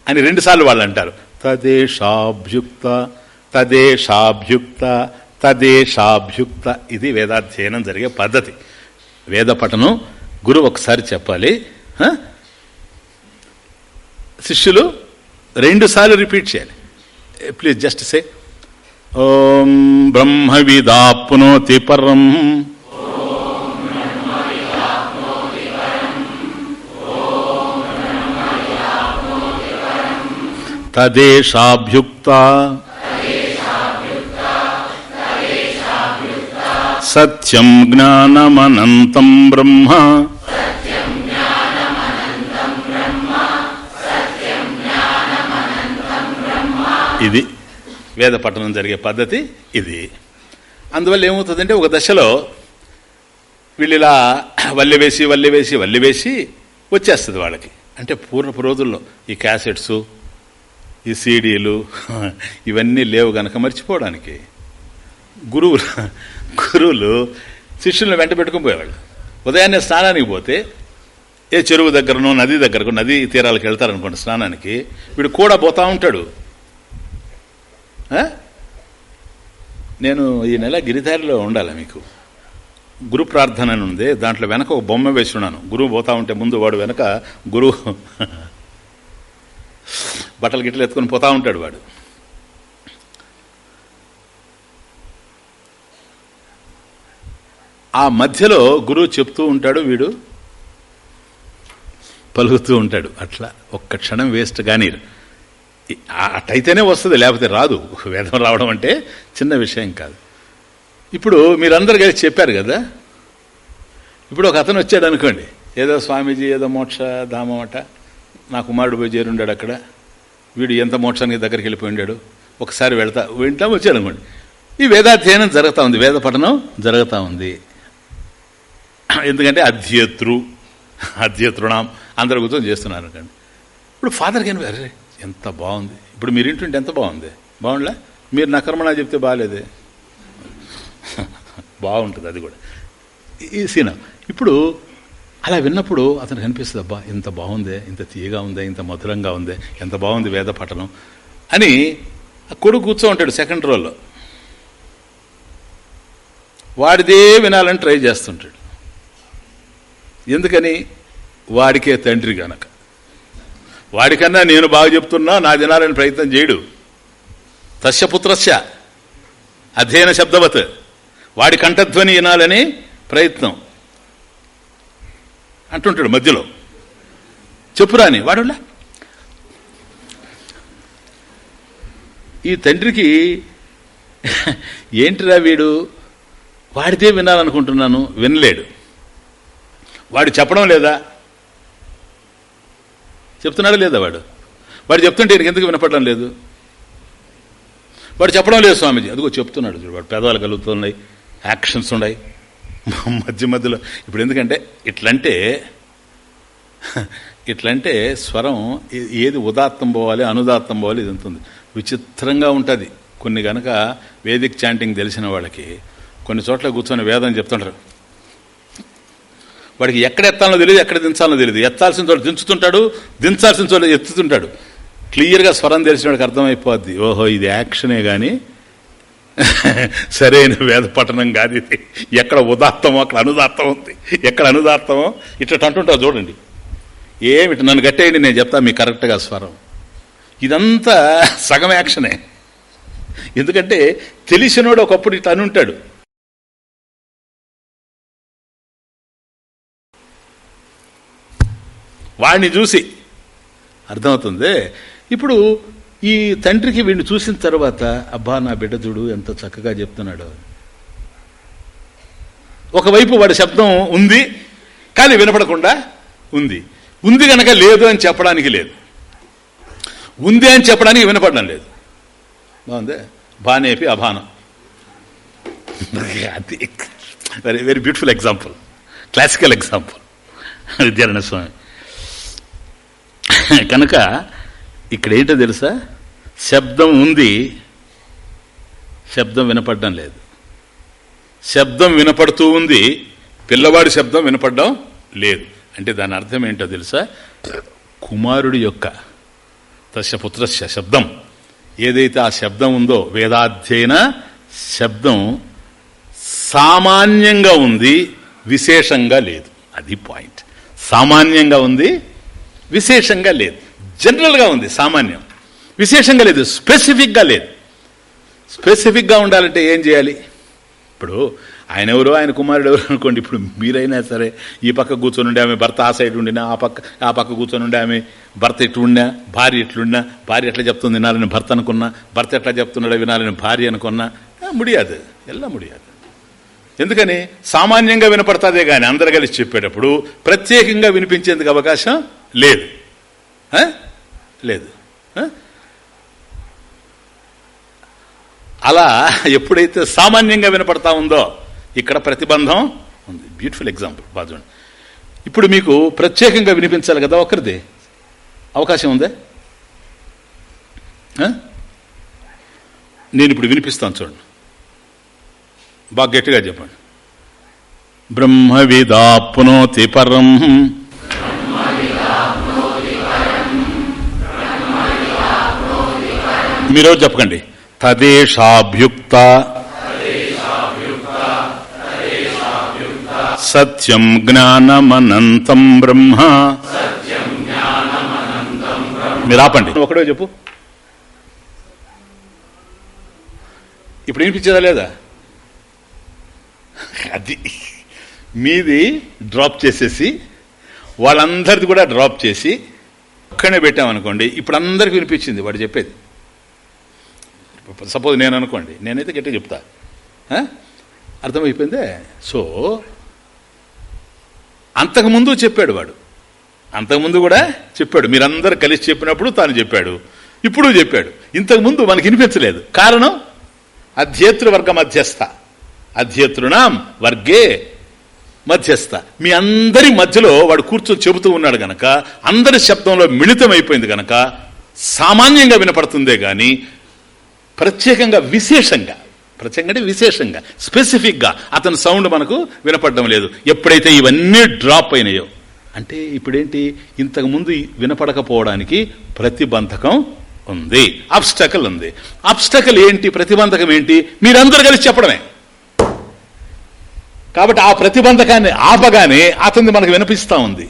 అని రెండుసార్లు వాళ్ళు అంటారు. తదేషాభ్యుక్త తదేశాభ్యుక్త తదేశాభ్యుక్త. ఇది వేదాధ్యయనం జరిగే పద్ధతి. వేద పఠనం గురువు ఒకసారి చెప్పాలి శిష్యులు రెండుసార్లు రిపీట్ చేయాలి. Please just say. ఓం బ్రహ్మవిదాప్నోతి పరం. తదేశాభ్యుక్త. సత్యం జ్ఞానమనంతం బ్రహ్మ. ఇది వేద పఠనం జరిగే పద్ధతి ఇది. అందువల్ల ఏమవుతుందంటే ఒక దశలో వీళ్ళు ఇలా వల్లి వేసి వల్లి వేసి వల్లి వేసి వచ్చేస్తుంది వాళ్ళకి. అంటే పూర్వపు రోజుల్లో ఈ క్యాసెట్స్ ఈ సీడీలు ఇవన్నీ లేవు గనక మర్చిపోవడానికి. గురువులు గురువులు శిష్యులను వెంట పెట్టుకుని పోయేవాళ్ళు. ఉదయాన్నే స్నానానికి పోతే ఏ చెరువు దగ్గరనో నది దగ్గరకు నది తీరాలకు వెళ్తారనుకోండి స్నానానికి వీడు కూడా పోతా ఉంటాడు. నేను ఈ నెల గిరిధారిలో ఉండాలి మీకు. గురు ప్రార్థన అని ఉంది దాంట్లో వెనక ఒక బొమ్మ వేసి ఉన్నాను. గురువు పోతా ఉంటే ముందు వాడు వెనక గురువు. బట్టలు గిట్టలు ఎత్తుకొని పోతా ఉంటాడు వాడు. ఆ మధ్యలో గురువు చెప్తూ ఉంటాడు వీడు. పలుకుతూ ఉంటాడు. అట్లా ఒక్క క్షణం వేస్ట్ కానీ అటైతేనే వస్తుంది లేకపోతే రాదు. వేదం రావడం అంటే చిన్న విషయం కాదు. ఇప్పుడు మీరందరు కలిసి చెప్పారు కదా. ఇప్పుడు ఒక అతను వచ్చాడు అనుకోండి. ఏదో స్వామీజీ ఏదో మోక్ష ధామం అట నా కుమారుడు పోయి చేరుండాడు అక్కడ. వీడు ఎంత మోక్షానికి దగ్గరికి వెళ్ళిపోయి ఉండాడు. ఒకసారి వెళ్తా. వింటాం వచ్చాడు అనుకోండి. ఈ వేదాధ్యయనం జరుగుతూ ఉంది. వేద పఠనం జరుగుతూ ఉంది. ఎందుకంటే అధ్యతృ అధ్యతృణం అందరూ కూర్చొని చేస్తున్నారు అనుకోండి ఇప్పుడు ఫాదర్ కానీ అరే ఎంత బాగుంది. ఇప్పుడు మీరు ఇంటుంటే ఎంత బాగుంది. బాగుండలే మీరు నకర్మణ చెప్తే బాగాలేదే. బాగుంటుంది అది కూడా. ఈ సీన. ఇప్పుడు అలా విన్నప్పుడు అతను కనిపిస్తుంది అబ్బా ఇంత బాగుందే ఇంత తీయగా ఉందే ఇంత మధురంగా ఉందే ఎంత బాగుంది వేద పఠనం అని ఆ కొడుకు కూర్చో ఉంటాడు సెకండ్ రోల్లో వాడిదే వినాలని ట్రై చేస్తుంటాడు. ఎందుకని? వాడికే తండ్రి గనక. వాడికన్నా నేను బాగా చెప్తున్నా నా దినాలని ప్రయత్నం చేయడు. తస్యపుత్రస్య. అధ్యయన శబ్దవత్. వాడి కంఠధ్వని వినాలని ప్రయత్నం. అంటుంటాడు మధ్యలో. చెప్పురాని వాడులా? ఈ తండ్రికి ఏంటిరా వీడు? వాడిదే వినాలనుకుంటున్నాను వినలేడు. వాడు చెప్పడం లేదా? చెప్తున్నాడా లేదా వాడు? వాడు చెప్తుంటే ఎందుకు వినపడడం లేదు? వాడు చెప్పడం లేదు స్వామీజీ. అదిగో చెప్తున్నాడు చూడు వాడు. పెదవాళ్ళు కలుగుతున్నాయి యాక్షన్స్ ఉన్నాయి. మధ్య మధ్యలో ఇప్పుడు ఎందుకంటే ఇట్లంటే ఇట్లంటే స్వరం ఏది ఉదాత్తం పోవాలి అనుదాత్తం పోవాలి ఇది ఉంటుంది. విచిత్రంగా ఉంటుంది. కొన్ని గనక వేదిక్ చాంటింగ్ తెలిసిన వాళ్ళకి కొన్ని చోట్ల కూర్చొని వేదం చెప్తుంటారు. వాడికి ఎక్కడ ఎత్తాలో తెలియదు ఎక్కడ దించాలో తెలియదు. ఎత్తాల్సిన చోట దించుతుంటాడు దించాల్సిన చోట ఎత్తుతుంటాడు. క్లియర్గా స్వరం తెలిసినవాడికి అర్థమైపోద్ది. ఓహో ఇది యాక్షనే కానీ సరైన వేద పఠనం కాదు ఇది. ఎక్కడ ఉదాత్తమో అక్కడ అనుదాత్తం ఉంది. ఎక్కడ అనుదాత్తమో ఇట్లా అంటుంటావు చూడండి. ఏమిటి నన్ను కట్టేయండి నేను చెప్తా మీకు కరెక్ట్గా స్వరం. ఇదంతా సగం యాక్షనే. ఎందుకంటే తెలిసినోడు ఒకప్పుడు ఇట్లా అనుంటాడు. వాడిని చూసి. అర్థమవుతుంది? ఇప్పుడు ఈ తండ్రికి వీడిని చూసిన తర్వాత అబ్బా నా బిడ్డ చూడు ఎంత చక్కగా చెప్తున్నాడు. ఒకవైపు వాడి శబ్దం ఉంది కానీ వినపడకుండా ఉంది. ఉంది గనక లేదు అని చెప్పడానికి లేదు. ఉంది అని చెప్పడానికి వినపడడం లేదు. బాగుంది? బానేపి అభానం. అది. Very very beautiful example classical example Vidyaranya Swami కనుక ఇక్కడ ఏంటో తెలుసా? శబ్దం ఉంది. శబ్దం వినపడడం లేదు. శబ్దం వినపడుతూ ఉంది. పిల్లవాడి శబ్దం వినపడడం లేదు. అంటే దాని అర్థం ఏంటో తెలుసా? కుమారుడి యొక్క తస్య పుత్రస్య శబ్దం. ఏదైతే ఆ శబ్దం ఉందో వేదాధ్యయన శబ్దం సామాన్యంగా ఉంది విశేషంగా లేదు. అది పాయింట్. సామాన్యంగా ఉంది విశేషంగా లేదు. జనరల్గా ఉంది సామాన్యం. విశేషంగా లేదు స్పెసిఫిక్గా లేదు. స్పెసిఫిక్గా ఉండాలంటే ఏం చేయాలి? ఇప్పుడు ఆయన ఎవరో ఆయన కుమారుడు ఎవరు అనుకోండి ఇప్పుడు మీరైనా సరే ఈ పక్క కూర్చొని ఉండే ఆమె భర్త ఆ సైడ్ ఉండినా ఆ పక్క ఆ పక్క కూర్చొని ఉండే ఆమె భర్త ఎట్లు భార్య ఎట్లున్నా భార్య ఎట్లా చెప్తుంది? వినాలని భర్త అనుకున్నా భర్త ఎట్లా చెప్తున్నాడో వినాలని భార్య అనుకున్నా ముడియాదు. ఎలా ముడియాదు. ఎందుకని? సామాన్యంగా వినపడతాదే కానీ అందరు కలిసి చెప్పేటప్పుడు ప్రత్యేకంగా వినిపించేందుకు అవకాశం లేదు. లేదు. అలా ఎప్పుడైతే సామాన్యంగా వినపడతా ఉందో ఇక్కడ ప్రతిబంధం ఉంది. బ్యూటిఫుల్ ఎగ్జాంపుల్ బాజు ఇప్పుడు మీకు ప్రత్యేకంగా వినిపించాలి కదా ఒకరిది. అవకాశం ఉందే? నేను ఇప్పుడు వినిపిస్తాను చూడండి. బాగా గట్టిగా చెప్పండి. బ్రహ్మవిదాప్నోతి పరం మీరు చెప్పకండి? తదేషాభ్యుక్త. సత్యం జ్ఞానమనంతం బ్రహ్మ. మీరు ఆపండి. ఒకడే చెప్పు. ఇప్పుడు వినిపించేదా లేదా? అది మీది డ్రాప్ చేసేసి వాళ్ళందరిది కూడా డ్రాప్ చేసి ఒక్కనే పెట్టామనుకోండి ఇప్పుడు అందరికి వినిపించింది వాడు చెప్పేది. సపోజ్ నేను అనుకోండి నేనైతే గట్టిగా చెప్తా. అర్థమైపోయిందే? సో అంతకుముందు చెప్పాడు వాడు. అంతకుముందు కూడా చెప్పాడు. మీరందరూ కలిసి చెప్పినప్పుడు తాను చెప్పాడు. ఇప్పుడు చెప్పాడు. ఇంతకుముందు మనకి వినిపించలేదు. కారణం? అధ్యేతృ వర్గ మధ్యస్థ. అధ్యేతృణం వర్గే మధ్యస్థ. మీ అందరి మధ్యలో వాడు కూర్చొని చెబుతూ ఉన్నాడు గనక అందరి శబ్దంలో మిళితమైపోయింది గనక సామాన్యంగా వినపడుతుందే గాని ప్రత్యేకంగా విశేషంగా ప్రత్యేకంగా అంటే విశేషంగా స్పెసిఫిక్గా అతని సౌండ్ మనకు వినపడడం లేదు. ఎప్పుడైతే ఇవన్నీ డ్రాప్ అయినాయో. అంటే ఇప్పుడేంటి? ఇంతకుముందు వినపడకపోవడానికి ప్రతిబంధకం ఉంది. అబ్స్టకల్ ఉంది. అబ్స్టకల్ ఏంటి? ప్రతిబంధకం ఏంటి? మీరందరూ కలిసి చెప్పడమే. కాబట్టి ఆ ప్రతిబంధకాన్ని ఆపగానే అతన్ని మనకు వినిపిస్తూ ఉంది.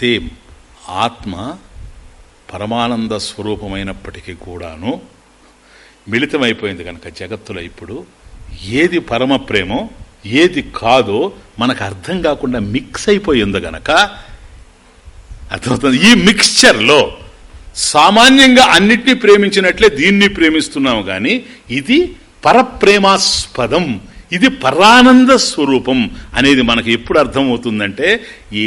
సేమ్ ఆత్మ పరమానంద స్వరూపమైనప్పటికీ కూడాను మిళితమైపోయింది కనుక జగత్తులో ఇప్పుడు. ఏది పరమ ప్రేమో ఏది కాదో మనకు అర్థం కాకుండా మిక్స్ అయిపోయింది గనక అర్థమవుతుంది. ఈ మిక్స్చర్లో సామాన్యంగా అన్నిటినీ ప్రేమించినట్లే దీన్ని ప్రేమిస్తున్నాము కానీ ఇది పరప్రేమాస్పదం ఇది పరానంద స్వరూపం అనేది మనకు ఎప్పుడు అర్థమవుతుందంటే ఈ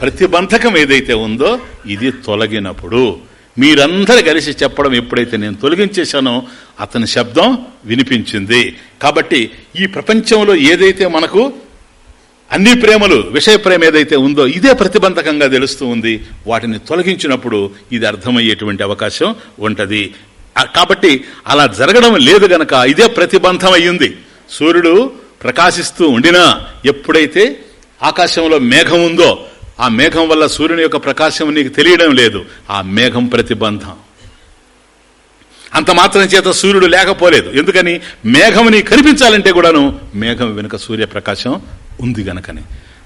ప్రతిబంధకం ఏదైతే ఉందో ఇది తొలగినప్పుడు. మీరందరూ కలిసి చెప్పడం ఎప్పుడైతే నేను తొలగించేశానో అతని శబ్దం వినిపించింది. కాబట్టి ఈ ప్రపంచంలో ఏదైతే మనకు అన్ని ప్రేమలు విషయ ప్రేమ ఏదైతే ఉందో ఇదే ప్రతిబంధకంగా తెలుస్తూ ఉంది. వాటిని తొలగించినప్పుడు ఇది అర్థమయ్యేటువంటి అవకాశం ఉంటుంది. కాబట్టి అలా జరగడం లేదు గనక ఇదే ప్రతిబంధం అయ్యింది సూర్యుడు ప్రకాశిస్తూ ఉండినా ఎప్పుడైతే ఆకాశంలో మేఘం ఉందో ఆ మేఘం వల్ల సూర్యుని యొక్క ప్రకాశం నీకు తెలియడం లేదు. ఆ మేఘం ప్రతిబంధం. అంత మాత్రం చేత సూర్యుడు లేకపోలేదు. ఎందుకని? మేఘం నీ కనిపించాలంటే కూడాను మేఘం వెనుక సూర్యప్రకాశం ఉంది గనకని.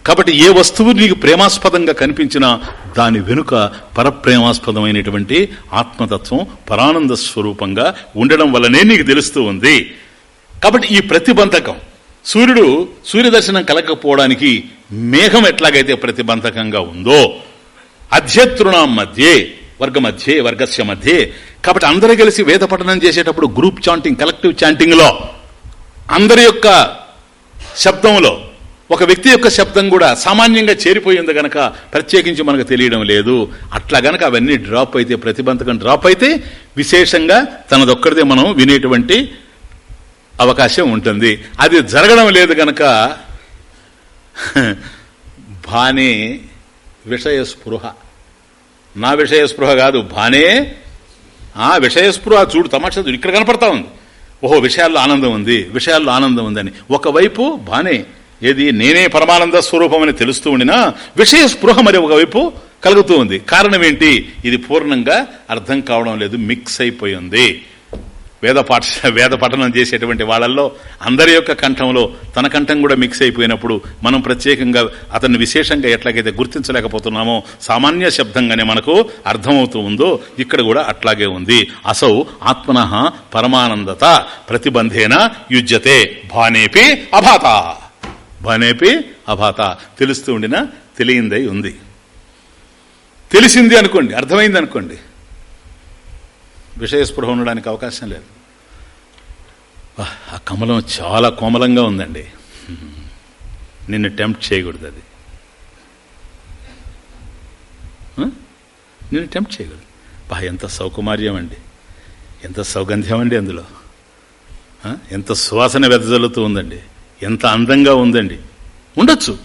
కాబట్టి ఏ వస్తువు నీకు ప్రేమాస్పదంగా కనిపించినా దాని వెనుక పరప్రేమాస్పదమైనటువంటి ఆత్మతత్వం పరానంద స్వరూపంగా ఉండడం వల్లనే నీకు తెలుస్తూ ఉంది. కాబట్టి ఈ ప్రతిబంధకం సూర్యుడు సూర్యదర్శనం కలగకపోవడానికి మేఘం ఎట్లాగైతే ప్రతిబంధకంగా ఉందో అధ్యతృణం మధ్యే వర్గ మధ్యే వర్గస్య మధ్యే కాబట్టి అందరూ కలిసి వేద పఠనం చేసేటప్పుడు గ్రూప్ చాంటింగ్ కలెక్టివ్ చాంటింగ్లో అందరి యొక్క శబ్దంలో ఒక వ్యక్తి యొక్క శబ్దం కూడా సామాన్యంగా చేరిపోయింది గనక ప్రత్యేకించి మనకు తెలియడం లేదు. అట్లా గనక అవన్నీ డ్రాప్ అయితే ప్రతిబంధకం డ్రాప్ అయితే విశేషంగా తనదొక్కడిదే మనం వినేటువంటి అవకాశం ఉంటుంది. అది జరగడం లేదు గనక భానే విషయ స్పృహ నా విషయ స్పృహ కాదు భానే ఆ విషయ స్పృహ చూడు తమాషా చూడు ఇక్కడ కనపడతా ఉంది. ఓహో విషయాల్లో ఆనందం ఉంది విషయాల్లో ఆనందం ఉందని. ఒకవైపు బానే ఏది నేనే పరమానంద స్వరూపం అని తెలుస్తూ ఉండినా విషయ స్పృహ మరి ఒకవైపు కలుగుతూ ఉంది. కారణం ఏంటి? ఇది పూర్ణంగా అర్థం కావడం లేదు మిక్స్ అయిపోయింది వేద పాఠ వేద పఠనం చేసేటువంటి వాళ్ళల్లో అందరి యొక్క కంఠంలో తన కంఠం కూడా మిక్స్ అయిపోయినప్పుడు మనం ప్రత్యేకంగా అతన్ని విశేషంగా ఎట్లాగైతే గుర్తించలేకపోతున్నామో సామాన్య శబ్దంగానే మనకు అర్థమవుతూ ఉందో ఇక్కడ కూడా అట్లాగే ఉంది. అసౌ ఆత్మన పరమానందత ప్రతిబంధేన యుజ్యతే భానేపి అభాత. భానేపి అభాత. తెలుస్తూ ఉండినా తెలియందై ఉంది. తెలిసింది అనుకోండి అర్థమైంది అనుకోండి. విషయస్పృహ ఉండడానికి అవకాశం లేదు. ఆ కమలం చాలా కోమలంగా ఉందండి. నిన్ను టెంప్ట్ చేయకూడదు అది. నిన్ను టెంప్ట్ చేయకూడదు. బా ఎంత సౌకుమార్యం అండి ఎంత సౌగంధ్యం అండి అందులో ఎంత సువాసన వెదజల్లుతూ ఉందండి. ఎంత అందంగా ఉందండి. ఉండొచ్చు.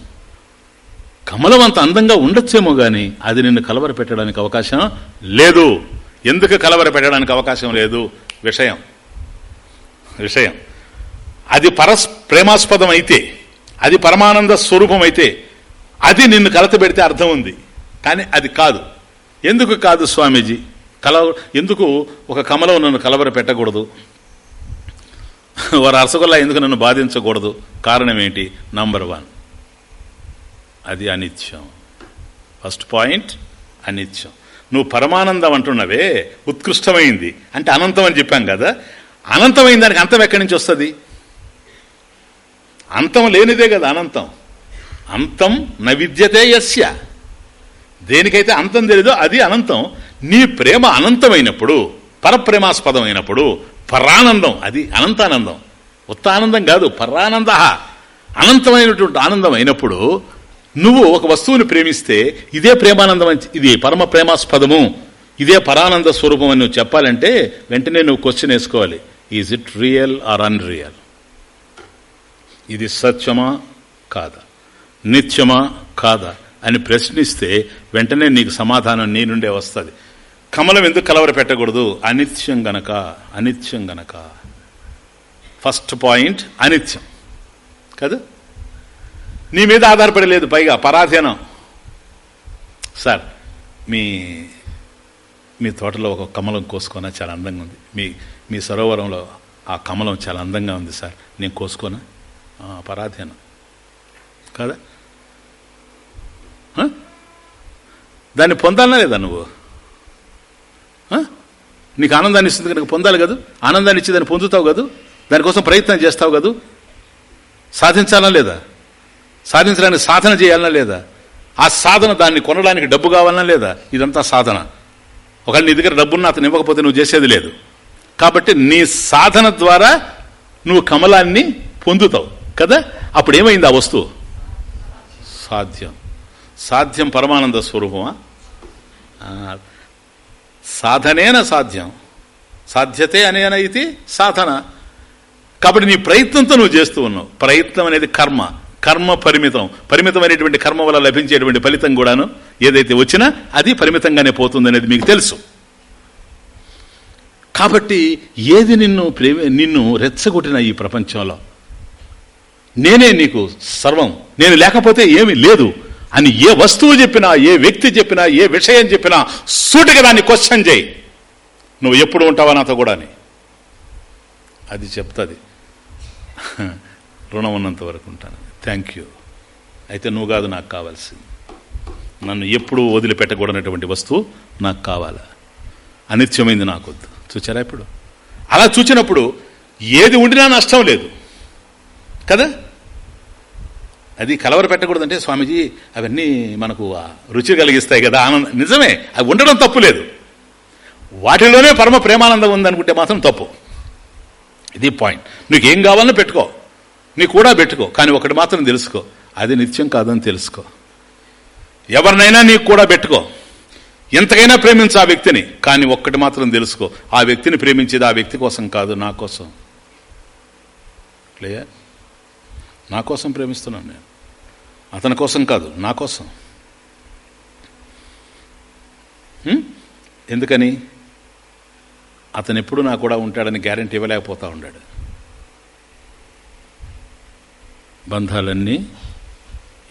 కమలం అంత అందంగా ఉండొచ్చేమో కానీ అది నిన్ను కలవర పెట్టడానికి అవకాశం లేదు. ఎందుకు కలవర పెట్టడానికి అవకాశం లేదు? విషయం. విషయం. అది పరస్ ప్రేమాస్పదం అయితే అది పరమానంద స్వరూపం అయితే అది నిన్ను కలత పెడితే అర్థం ఉంది. కానీ అది కాదు. ఎందుకు కాదు స్వామీజీ? కల ఎందుకు ఒక కమలం నన్ను కలవర పెట్టకూడదు? వారు అరసగొల్లా ఎందుకు నన్ను బాధించకూడదు? కారణం ఏంటి నంబర్ వన్ అది అనిత్యం. First point అనిత్యం. నువ్వు పరమానందం అంటున్నవే ఉత్కృష్టమైంది. అంటే అనంతం అని చెప్పాం కదా అనంతమైన దానికి అంతం ఎక్కడి నుంచి వస్తుంది? అంతం లేనిదే కదా అనంతం. అంతం నవిద్యతే యస్య. దేనికైతే అంతం తెలీదో అది అనంతం. నీ ప్రేమ అనంతమైనప్పుడు పరప్రేమాస్పదమైనప్పుడు పరానందం అది అనంతానందం. ఉత్త ఆనందం కాదు పరానంద. అనంతమైనటువంటి ఆనందం అయినప్పుడు నువ్వు ఒక వస్తువుని ప్రేమిస్తే ఇదే ప్రేమానందం అని- ఇది పరమ ప్రేమాస్పదము ఇదే పరానంద స్వరూపం అని నువ్వు చెప్పాలంటే వెంటనే నువ్వు క్వశ్చన్ వేసుకోవాలి. Is it real or unreal ఇది సత్యమా కాదా? నిత్యమా కాదా? అని ప్రశ్నిస్తే వెంటనే నీకు సమాధానం నీ నుండే వస్తుంది. కమలం ఎందుకు కలవర పెట్టకూడదు? అనిత్యం గనక అనిత్యం గనక. ఫస్ట్ పాయింట్ అనిత్యం. కదా? నీ మీద ఆధారపడి లేదు పైగా పరాధీనం. సార్ మీ మీ తోటలో ఒక కమలం కోసుకోనా? చాలా అందంగా ఉంది. మీ మీ సరోవరంలో ఆ కమలం చాలా అందంగా ఉంది సార్. నేను కోసుకోనా? పరాధీనం. కదా? దాన్ని పొందాలనా లేదా నువ్వు? నీకు ఆనందాన్ని ఇస్తుంది కనుక పొందాలి కదా? ఆనందాన్ని ఇచ్చి దాన్ని పొందుతావు కదా? దానికోసం ప్రయత్నం చేస్తావు కదా? సాధించాలా లేదా? సాధించడానికి సాధన చేయాలన్నా లేదా? ఆ సాధన దాన్ని కొనడానికి డబ్బు కావాలన్నా లేదా? ఇదంతా సాధన. ఒకవేళ నీ దగ్గర డబ్బున్న అతను ఇవ్వకపోతే నువ్వు చేసేది లేదు. కాబట్టి నీ సాధన ద్వారా నువ్వు కమలాన్ని పొందుతావు. కదా? అప్పుడు ఏమైంది ఆ వస్తువు? సాధ్యం. సాధ్యం పరమానంద స్వరూపమా? సాధనేన సాధ్యం. సాధ్యతే అనేన ఇది సాధన. కాబట్టి నీ ప్రయత్నంతో నువ్వు చేస్తూ ఉన్నావు. ప్రయత్నం అనేది కర్మ. కర్మ పరిమితం. పరిమితమైనటువంటి కర్మ వల్ల లభించేటువంటి ఫలితం కూడాను ఏదైతే వచ్చినా అది పరిమితంగానే పోతుందనేది మీకు తెలుసు. కాబట్టి ఏది నిన్ను ప్రేమ నిన్ను రెచ్చగొట్టిన ఈ ప్రపంచంలో? నేనే నీకు సర్వం. నేను లేకపోతే ఏమీ లేదు. అని ఏ వస్తువు చెప్పినా ఏ వ్యక్తి చెప్పినా ఏ విషయం చెప్పినా సూటిగా దాన్ని క్వశ్చన్ చేయి. నువ్వు ఎప్పుడు ఉంటావా నాతో కూడా అని అది చెప్తుంది. రుణం ఉన్నంత వరకు ఉంటాను. థ్యాంక్ యూ అయితే నువ్వు కాదు నాకు కావాల్సింది. నన్ను ఎప్పుడు వదిలిపెట్టకూడనటువంటి వస్తువు నాకు కావాలా? అనిత్యమైంది నాకొద్దు. చూచారా ఇప్పుడు? అలా చూచినప్పుడు ఏది ఉండినా నష్టం లేదు. కదా? అది కలవర పెట్టకూడదంటే స్వామీజీ అవన్నీ మనకు రుచి కలిగిస్తాయి కదా ఆనందం నిజమే అవి ఉండడం తప్పు లేదు. వాటిలోనే పరమ ప్రేమానందం ఉందనుకుంటే మాత్రం తప్పు. ఇది పాయింట్ నీకు ఏం కావాలన్నా పెట్టుకో. నీ కూడా పెట్టుకో కానీ ఒకటి మాత్రం తెలుసుకో. అది నిత్యం కాదని తెలుసుకో. ఎవరినైనా నీకు కూడా పెట్టుకో. ఎంతకైనా ప్రేమించు ఆ వ్యక్తిని కానీ ఒక్కటి మాత్రం తెలుసుకో. ఆ వ్యక్తిని ప్రేమించేది ఆ వ్యక్తి కోసం కాదు నా కోసం. క్లియర్ నా కోసం ప్రేమిస్తున్నాను నేను. అతని కోసం కాదు నా కోసం. ఎందుకని? అతను ఎప్పుడు నా కూడా ఉంటాడని గ్యారంటీ ఇవ్వలేకపోతా ఉన్నాడు బంధాలన్నీ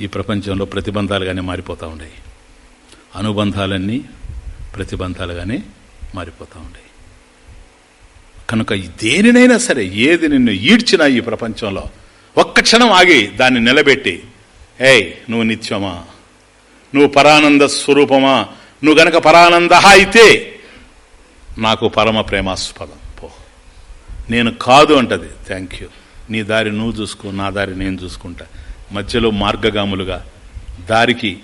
ఈ ప్రపంచంలో ప్రతిబంధాలుగానే మారిపోతూ ఉన్నాయి అనుబంధాలన్నీ ప్రతిబంధాలుగానే మారిపోతూ ఉన్నాయి కనుక దేనినైనా సరే ఏది నిన్ను ఈడ్చినా ఈ ప్రపంచంలో ఒక్క క్షణం ఆగి దాన్ని నిలబెట్టి ఏయ్ నువ్వు నిత్యమా? నువ్వు పరానంద స్వరూపమా? నువ్వు గనక పరానంద అయితే నాకు పరమ ప్రేమాస్పదం. పో. నేను కాదు అంటది. Thank you. నీ దారి నువ్వు చూసుకో నా దారి నేను చూసుకుంటా. మధ్యలో మార్గగాములుగా దారికి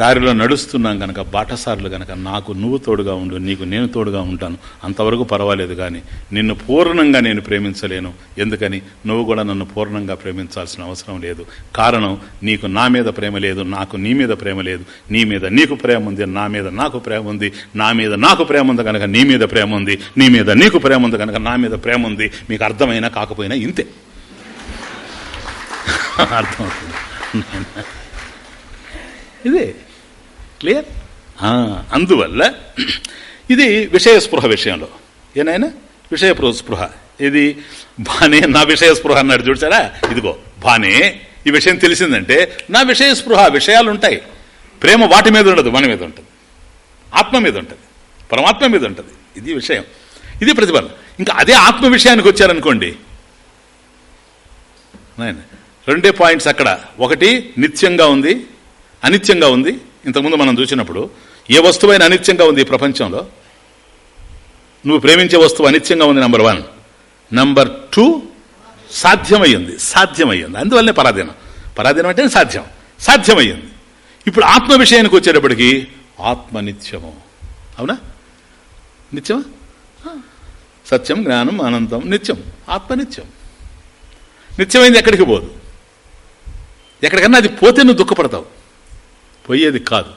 దారిలో నడుస్తున్నాం గనక బాటసార్లు గనక నాకు నువ్వు తోడుగా ఉండు నీకు నేను తోడుగా ఉంటాను. అంతవరకు పర్వాలేదు కానీ నిన్ను పూర్ణంగా నేను ప్రేమించలేను. ఎందుకని? నువ్వు కూడా నన్ను పూర్ణంగా ప్రేమించాల్సిన అవసరం లేదు. కారణం నీకు నా మీద ప్రేమ లేదు నాకు నీ మీద ప్రేమ లేదు. నీ మీద నీకు ప్రేమ ఉంది నా మీద నాకు ప్రేమ ఉంది. నా మీద నాకు ప్రేమ ఉంది కనుక నీ మీద ప్రేమ ఉంది. నీ మీద నీకు ప్రేమ ఉంది కనుక నా మీద ప్రేమ ఉంది. మీకు అర్థమైనా కాకపోయినా ఇంతే. అర్థమవుతుంది ఇదే క్లియర్? అందువల్ల ఇది విషయ స్పృహ విషయంలో. ఏనాయనా విషయ స్పృహ ఇది బానే నా విషయ స్పృహ అన్నాడు చూసారా ఇదిగో బానే ఈ విషయం తెలిసిందంటే నా విషయ స్పృహ విషయాలు ఉంటాయి ప్రేమ వాటి మీద ఉండదు మన మీద ఉంటుంది. ఆత్మ మీద ఉంటుంది. పరమాత్మ మీద ఉంటుంది. ఇది విషయం. ఇది ప్రతిఫలం. ఇంకా అదే ఆత్మ విషయానికి వచ్చారనుకోండి. నాయన రెండే పాయింట్స్ అక్కడ. ఒకటి నిత్యంగా ఉంది. అనిత్యంగా ఉంది. ఇంతకుముందు మనం చూసినప్పుడు ఏ వస్తువైనా అనిత్యంగా ఉంది ఈ ప్రపంచంలో. నువ్వు ప్రేమించే వస్తువు అనిత్యంగా ఉంది నంబర్ వన్ నంబర్ టూ సాధ్యమయ్యింది. సాధ్యమయ్యింది. అందువల్లనే పరాధీనం. పరాధీనం అంటే సాధ్యం. సాధ్యమయ్యింది. ఇప్పుడు ఆత్మ విషయానికి వచ్చేటప్పటికి ఆత్మ నిత్యము అవునా? నిత్యమా? సత్యం జ్ఞానం అనంతం నిత్యం. ఆత్మ నిత్యం నిత్యమైంది ఎక్కడికి పోదు. ఎక్కడికన్నా అది పోతే నువ్వు దుఃఖపడతావు. పోయేది కాదు.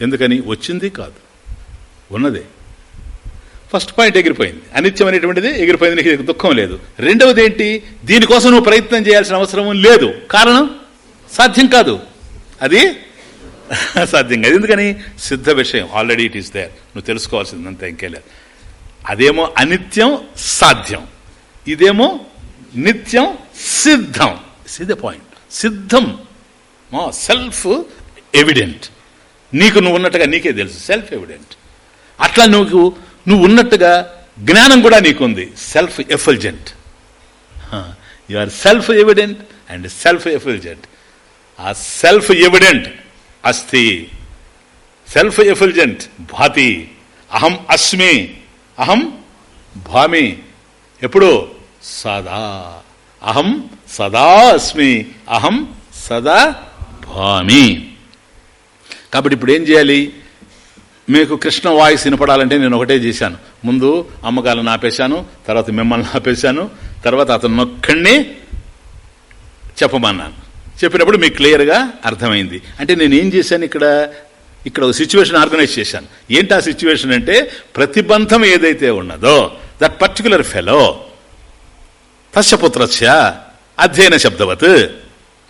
ఎందుకని? వచ్చింది కాదు. ఉన్నదే. ఫస్ట్ పాయింట్ ఎగిరిపోయింది. అనిత్యం అనేటువంటిది ఎగిరిపోయింది. నీకు దుఃఖం లేదు. రెండవది ఏంటి? దీనికోసం నువ్వు ప్రయత్నం చేయాల్సిన అవసరం లేదు. కారణం? సాధ్యం కాదు. అది? సాధ్యం కాదు. ఎందుకని? సిద్ధ విషయం. ఆల్రెడీ ఇట్ ఈస్ దేర్ నువ్వు తెలుసుకోవాల్సింది అంతే ఇంకే లేదు. అదేమో అనిత్యం సాధ్యం. ఇదేమో నిత్యం సిద్ధం. సిద్ధ పాయింట్ సిద్ధం. మా సెల్ఫ్ ఎవిడెంట్. నీకు నువ్వు ఉన్నట్టుగా నీకే తెలుసు. Self evident. అట్లా నువ్వు నువ్వు ఉన్నట్టుగా జ్ఞానం కూడా నీకుంది. Self effulgent. You are self evident and self effulgent. ఆ సెల్ఫ్ ఎవిడెంట్ అస్థి. సెల్ఫ్ ఎఫల్జెంట్ భాతి. అహం అస్మి. అహం భామి. ఎప్పుడు? సదా. అహం సదా అస్మి అహం సదా భామి. కాబట్టి ఇప్పుడు ఏం చేయాలి? మీకు కృష్ణ వాయిస్ వినపడాలంటే నేను ఒకటే చేశాను. ముందు అమ్మకాలను ఆపేశాను తర్వాత మిమ్మల్ని ఆపేశాను తర్వాత అతను ఒక్కడిని చెప్పమన్నాను. చెప్పినప్పుడు మీకు క్లియర్గా అర్థమైంది. అంటే నేను ఏం చేశాను ఇక్కడ? ఇక్కడ ఒక సిచ్యువేషన్ ఆర్గనైజ్ చేశాను. ఏంటి ఆ సిచ్యువేషన్ అంటే ప్రతిబంధం ఏదైతే ఉన్నదో దట్ పర్టికులర్ ఫెలో తస్యపుత్రస్య అధ్యయన శబ్దవత్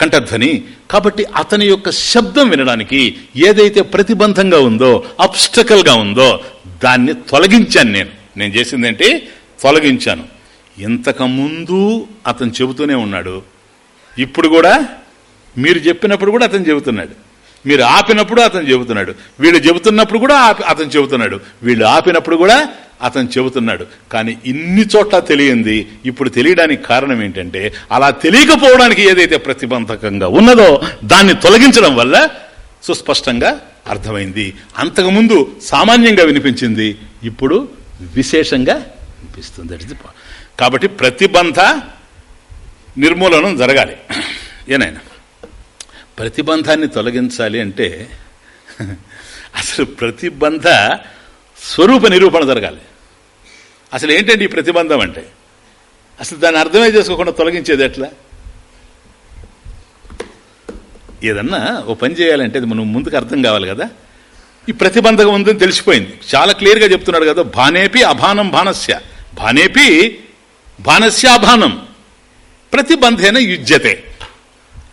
కంఠధ్వని. కాబట్టి అతని యొక్క శబ్దం వినడానికి ఏదైతే ప్రతిబంధంగా ఉందో అబ్స్టకల్గా ఉందో దాన్ని తొలగించాను నేను. నేను చేసిందేంటి? తొలగించాను. ఇంతకుముందు అతను చెబుతూనే ఉన్నాడు. ఇప్పుడు కూడా మీరు చెప్పినప్పుడు కూడా అతను చెబుతున్నాడు. మీరు ఆపినప్పుడు అతను చెబుతున్నాడు. వీళ్ళు చెబుతున్నప్పుడు కూడా అతను చెబుతున్నాడు. వీళ్ళు ఆపినప్పుడు కూడా అతను చెబుతున్నాడు. కానీ ఇన్ని చోట్ల తెలియంది. ఇప్పుడు తెలియడానికి కారణం ఏంటంటే అలా తెలియకపోవడానికి ఏదైతే ప్రతిబంధకంగా ఉన్నదో దాన్ని తొలగించడం వల్ల సుస్పష్టంగా అర్థమైంది. అంతకుముందు సామాన్యంగా వినిపించింది. ఇప్పుడు విశేషంగా వినిపిస్తుంది. కాబట్టి ప్రతిబంధ నిర్మూలనం జరగాలి. ఏనాయన? ప్రతిబంధాన్ని తొలగించాలి అంటే అసలు ప్రతిబంధ స్వరూప నిరూపణ జరగాలి. అసలు ఏంటండి ఈ ప్రతిబంధం అంటే? అసలు దాన్ని అర్థమే చేసుకోకుండా తొలగించేది ఎట్లా? ఏదన్నా ఓ పని చేయాలంటే అది మనం ముందుకు అర్థం కావాలి కదా. ఈ ప్రతిబంధకం ఉందని తెలిసిపోయింది. చాలా క్లియర్గా చెప్తున్నాడు కదా భానేపి అభానం భానస్య. భానేపి భానస్య అభానం ప్రతిబంధేన యుజ్యతే.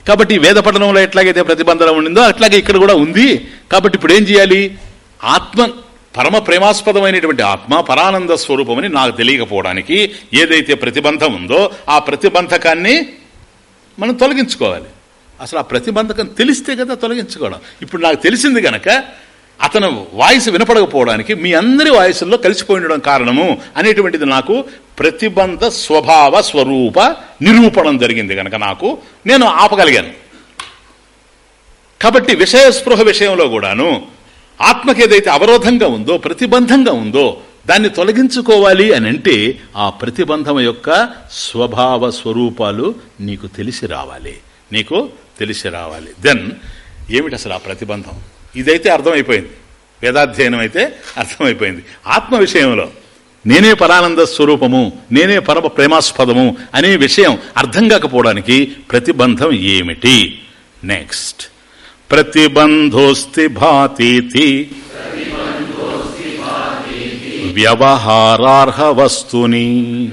కాబట్టి వేద పఠనంలో ఎట్లాగైతే ప్రతిబంధన ఉండిందో అట్లాగే ఇక్కడ కూడా ఉంది. కాబట్టి ఇప్పుడు ఏం చేయాలి? ఆత్మ పరమ ప్రేమాస్పదమైనటువంటి ఆత్మ పరానంద స్వరూపమని నాకు తెలియకపోవడానికి ఏదైతే ప్రతిబంధం ఉందో ఆ ప్రతిబంధకాన్ని మనం తొలగించుకోవాలి. అసలు ఆ ప్రతిబంధకం తెలిస్తే కదా తొలగించుకోవడం. ఇప్పుడు నాకు తెలిసింది గనక అతను వాయిస్ వినపడకపోవడానికి మీ అందరి వాయిస్లో కలిసిపోయి ఉండడం కారణము అనేటువంటిది నాకు ప్రతిబంధ స్వభావ స్వరూప నిరూపణం జరిగింది కనుక నాకు నేను ఆపగలిగాను. కాబట్టి విషయ స్పృహ విషయంలో కూడాను ఆత్మకి ఏదైతే అవరోధంగా ఉందో ప్రతిబంధంగా ఉందో దాన్ని తొలగించుకోవాలి అని అంటే ఆ ప్రతిబంధం యొక్క స్వభావ స్వరూపాలు నీకు తెలిసి రావాలి. నీకు తెలిసి రావాలి. దెన్ ఏమిటి అసలు ఆ ప్రతిబంధం? ఇదైతే అర్థమైపోయింది. వేదాధ్యయనం అయితే అర్థమైపోయింది. ఆత్మ విషయంలో నేనే పరానంద స్వరూపము నేనే పరమ ప్రేమాస్పదము అనే విషయం అర్థం కాకపోవడానికి ప్రతిబంధం ఏమిటి? నెక్స్ట్ ప్రతిబంధోస్తి భాతీతి. వ్యవహారార్హ వస్తుని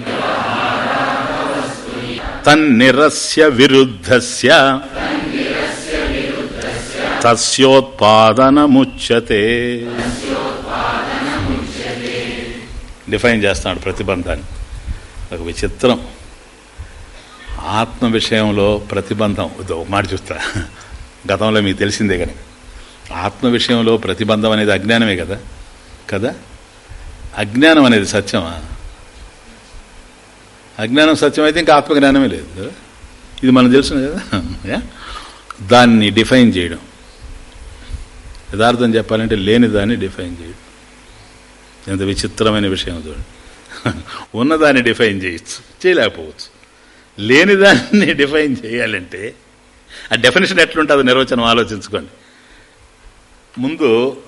తన్నిరస్య విరుద్ధస్య. తస్యోత్పాదనముచ్యతే. డిఫైన్ చేస్తున్నాడు ప్రతిబంధాన్ని. ఒక విచిత్రం. ఆత్మ విషయంలో ప్రతిబంధం. ఒక మాట చూస్తా. గతంలో మీకు తెలిసిందే కానీ ఆత్మ విషయంలో ప్రతిబంధం అనేది అజ్ఞానమే కదా? కదా? అజ్ఞానం అనేది సత్యమా? అజ్ఞానం సత్యం అయితే ఇంకా ఆత్మజ్ఞానమే లేదు. ఇది మనం తెలుసు కదా? దాన్ని డిఫైన్ చేయడం. యథార్థం చెప్పాలంటే లేని దాన్ని డిఫైన్ చేయచ్చు ఎంత విచిత్రమైన విషయం చూడండి ఉన్నదాన్ని డిఫైన్ చేయొచ్చు చేయలేకపోవచ్చు. లేనిదాన్ని డిఫైన్ చేయాలంటే ఆ డెఫినేషన్ ఎట్లుంటుందో నిర్వచనం ఆలోచించుకోండి. ముందు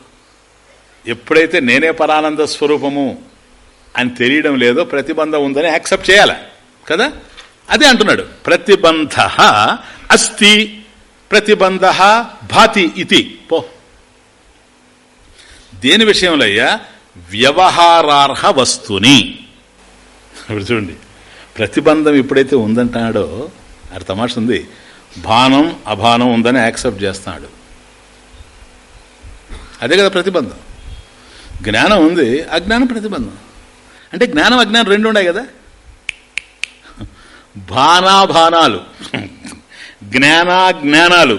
ఎప్పుడైతే నేనే పరానంద స్వరూపము అని తెలియడం లేదో ప్రతిబంధం ఉందని యాక్సెప్ట్ చేయాలి. కదా? అదే అంటున్నాడు. ప్రతిబంధ అస్తి ప్రతిబంధ భాతి ఇది పో. దేని విషయంలో అయ్యా వ్యవహారార్హ వస్తుని. ఇప్పుడు చూడండి ప్రతిబంధం ఎప్పుడైతే ఉందంటాడో అది తమాష ఉంది భానం అభానం ఉందని యాక్సెప్ట్ చేస్తున్నాడు అదే కదా ప్రతిబంధం. జ్ఞానం ఉంది అజ్ఞానం ప్రతిబంధం. అంటే జ్ఞానం అజ్ఞానం రెండు ఉన్నాయి కదా? భానాభానాలు జ్ఞానాజ్ఞానాలు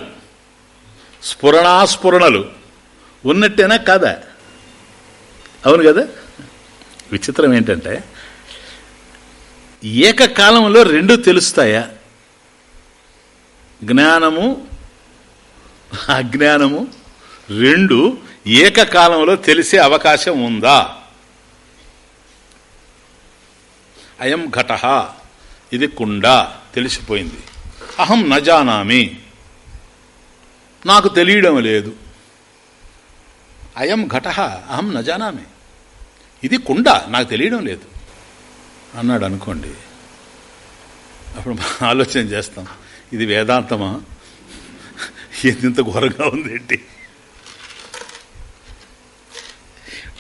స్ఫురణాస్ఫురణలు. ఉన్నట్టేనా కదా? అవును కదా? విచిత్రం ఏంటంటే ఏకకాలంలో రెండు తెలుస్తాయా? జ్ఞానము అజ్ఞానము రెండు ఏకకాలంలో తెలిసే అవకాశం ఉందా? అయం ఘట ఇది కుండ తెలిసిపోయింది. అహం నజానామి నాకు తెలియడం లేదు. అయం ఘట అహం నజానామి ఇది కుండ నాకు తెలియడం లేదు. అన్నాడు అనుకోండి. అప్పుడు ఆలోచన చేస్తాం. ఇది వేదాంతమా? ఏంది ఇంత ఘోరంగా ఉందేంటి?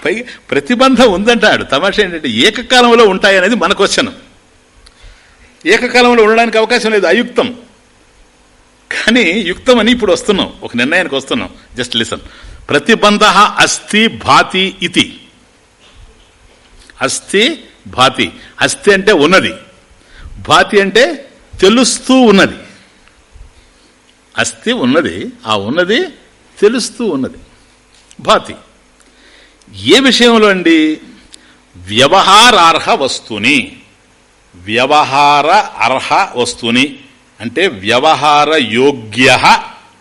పై ప్రతిబంధం ఉందంటాడు. తమాషా ఏంటంటే ఏకకాలంలో ఉంటాయనేది మన క్వశ్చన్. ఏకకాలంలో ఉండడానికి అవకాశం లేదు అయుక్తం. కానీ యుక్తం అని ఇప్పుడు వస్తున్నాం. ఒక నిర్ణయానికి వస్తున్నాం. జస్ట్ లిసన్ ప్రతిబంధ అస్థి భాతి ఇది అస్థి భాతి. అస్థి అంటే ఉన్నది. భాతి అంటే తెలుస్తూ ఉన్నది. అస్థి ఉన్నది. ఆ ఉన్నది తెలుస్తూ ఉన్నది. భాతి. ఏ విషయంలో అండి? వ్యవహారార్హ వస్తుని. వ్యవహార అర్హ వస్తుని. అంటే వ్యవహార యోగ్య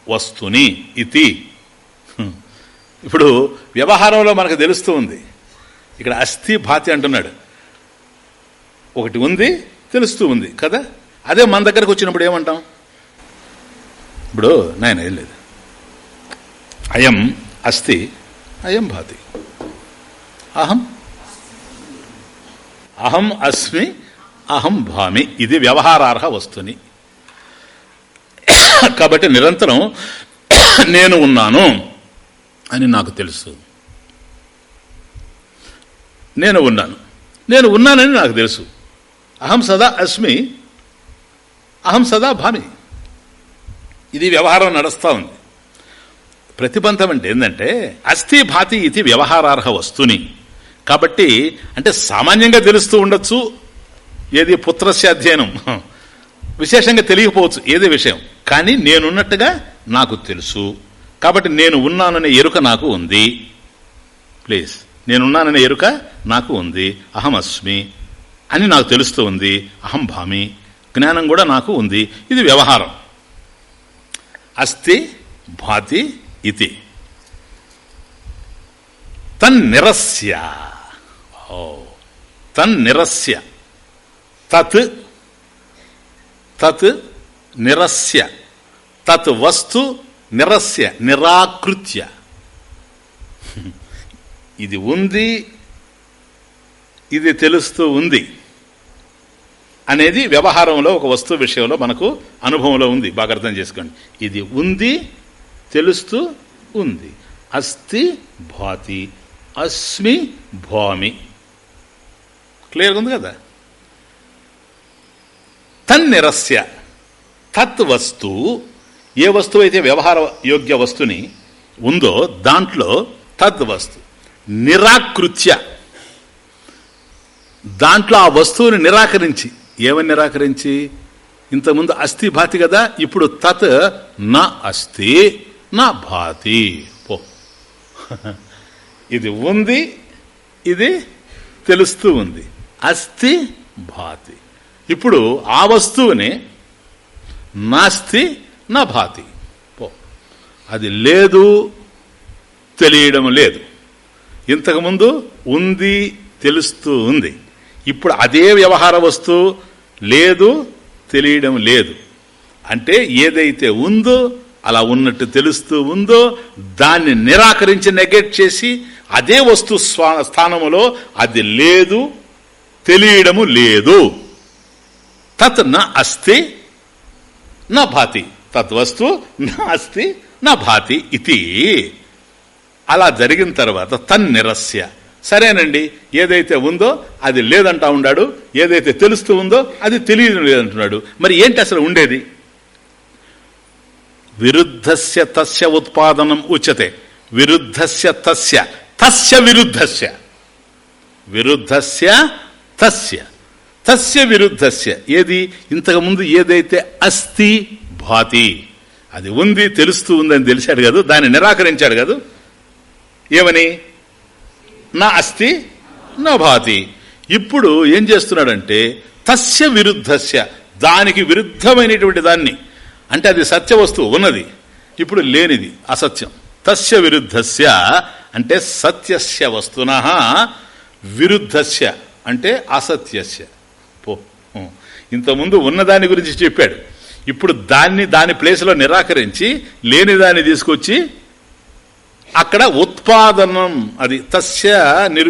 వస్తుని. ఇది ఇప్పుడు వ్యవహారంలో మనకు తెలుస్తూ ఉంది. ఇక్కడ అస్థి భాతి అంటున్నాడు. ఒకటి ఉంది తెలుస్తూ ఉంది కదా? అదే మన దగ్గరకు వచ్చినప్పుడు ఏమంటాం? ఇప్పుడు నాయన ఏం లేదు. అయం అస్థి అయం భాతి. అహం? అహం అస్మి అహం భామి. ఇది వ్యవహారార్హ వస్తుని. కాబట్టి నిరంతరం నేను ఉన్నాను అని నాకు తెలుసు. నేను ఉన్నాను. నేను ఉన్నానని నాకు తెలుసు. అహం సదా అస్మి అహం సదా భామి. ఇది వ్యవహారం నడుస్తూ ఉంది. ప్రతిబంధం అంటే ఏంటంటే అస్థి భాతి ఇది వ్యవహారార్హ వస్తుని. కాబట్టి అంటే సామాన్యంగా తెలుస్తూ ఉండొచ్చు ఏది పుత్రస్య అధ్యయనం. విశేషంగా తెలియకపోవచ్చు ఏదే విషయం. కానీ నేనున్నట్టుగా నాకు తెలుసు. కాబట్టి నేను ఉన్నాననే ఎరుక నాకు ఉంది. ప్లీజ్. నేనున్నాననే ఎరుక నాకు ఉంది. అహమస్మి అని నాకు తెలుస్తూ ఉంది. అహం భామి జ్ఞానం కూడా నాకు ఉంది. ఇది వ్యవహారం. అస్థి భాతి ఇది తన్నిరస్య. ఓ తన్నిరస్య. తత్ తత్ నిరస్య. తత్ వస్తు నిరస్య. నిరాకృత్య. ఇది ఉంది ఇది తెలుస్తూ ఉంది అనేది వ్యవహారంలో ఒక వస్తువు విషయంలో మనకు అనుభవంలో ఉంది. బాగా అర్థం చేసుకోండి. ఇది ఉంది తెలుస్తూ ఉంది. అస్థి భాతి అస్మి భామి. క్లియర్గా ఉంది కదా? తన్నిరస్య తత్ వస్తువు ఏ వస్తువు అయితే వ్యవహార యోగ్య వస్తుని ఉందో దాంట్లో తద్వస్తు. నిరాకృత్య. దాంట్లో ఆ వస్తువుని నిరాకరించి. ఏమని నిరాకరించి? ఇంతకుముందు అస్థి భాతి కదా ఇప్పుడు తత్ నా అస్థి నా భాతి. పో. ఇది ఉంది ఇది తెలుస్తూ ఉంది. అస్థి భాతి. ఇప్పుడు ఆ వస్తువుని నాస్తి నా భాతి. పో. అది లేదు తెలియడం లేదు. ఇంతకుముందు ఉంది తెలుస్తూ ఉంది. ఇప్పుడు అదే వ్యవహార వస్తువు లేదు తెలియడం లేదు. అంటే ఏదైతే ఉందో అలా ఉన్నట్టు తెలుస్తూ ఉందో దాన్ని నిరాకరించి నెగెట్ చేసి అదే వస్తు స్థానములో అది లేదు తెలియడము లేదు. తత్ నా అస్థి నా భాతి. తద్వస్తు నా అస్థి నా భాతి ఇది అలా జరిగిన తర్వాత తన్ నిరస్య. సరేనండి ఏదైతే ఉందో అది లేదంటా ఉన్నాడు ఏదైతే తెలుస్తూ ఉందో అది తెలియదు లేదంటున్నాడు. మరి ఏంటి అసలు ఉండేది? విరుద్ధస్య తస్య ఉత్పాదనం ఉచ్యతే. విరుద్ధస్య తస్య తస్య విరుద్ధస్య. విరుద్ధస్య తస్య. తస్య విరుద్ధస్య. ఏది? ఇంతకుముందు ఏదైతే అస్థి భాతి. అది ఉంది తెలుస్తూ ఉందని తెలిసాడు కదా దాన్ని నిరాకరించాడు కదా. ఏమని? నా అస్థి నా భాతి. ఇప్పుడు ఏం చేస్తున్నాడంటే తస్య విరుద్ధస్య దానికి విరుద్ధమైనటువంటి దాన్ని. అంటే అది సత్య వస్తువు ఉన్నది. ఇప్పుడు లేనిది అసత్యం. తస్య విరుద్ధస్య అంటే సత్యస్య వస్తున విరుద్ధస్య అంటే అసత్యస్య. పో ఇంతకుముందు ఉన్నదాని గురించి చెప్పాడు. ఇప్పుడు దాన్ని దాని ప్లేస్లో నిరాకరించి లేని దాన్ని తీసుకొచ్చి అక్కడ ఉత్పాదనం అది తస్య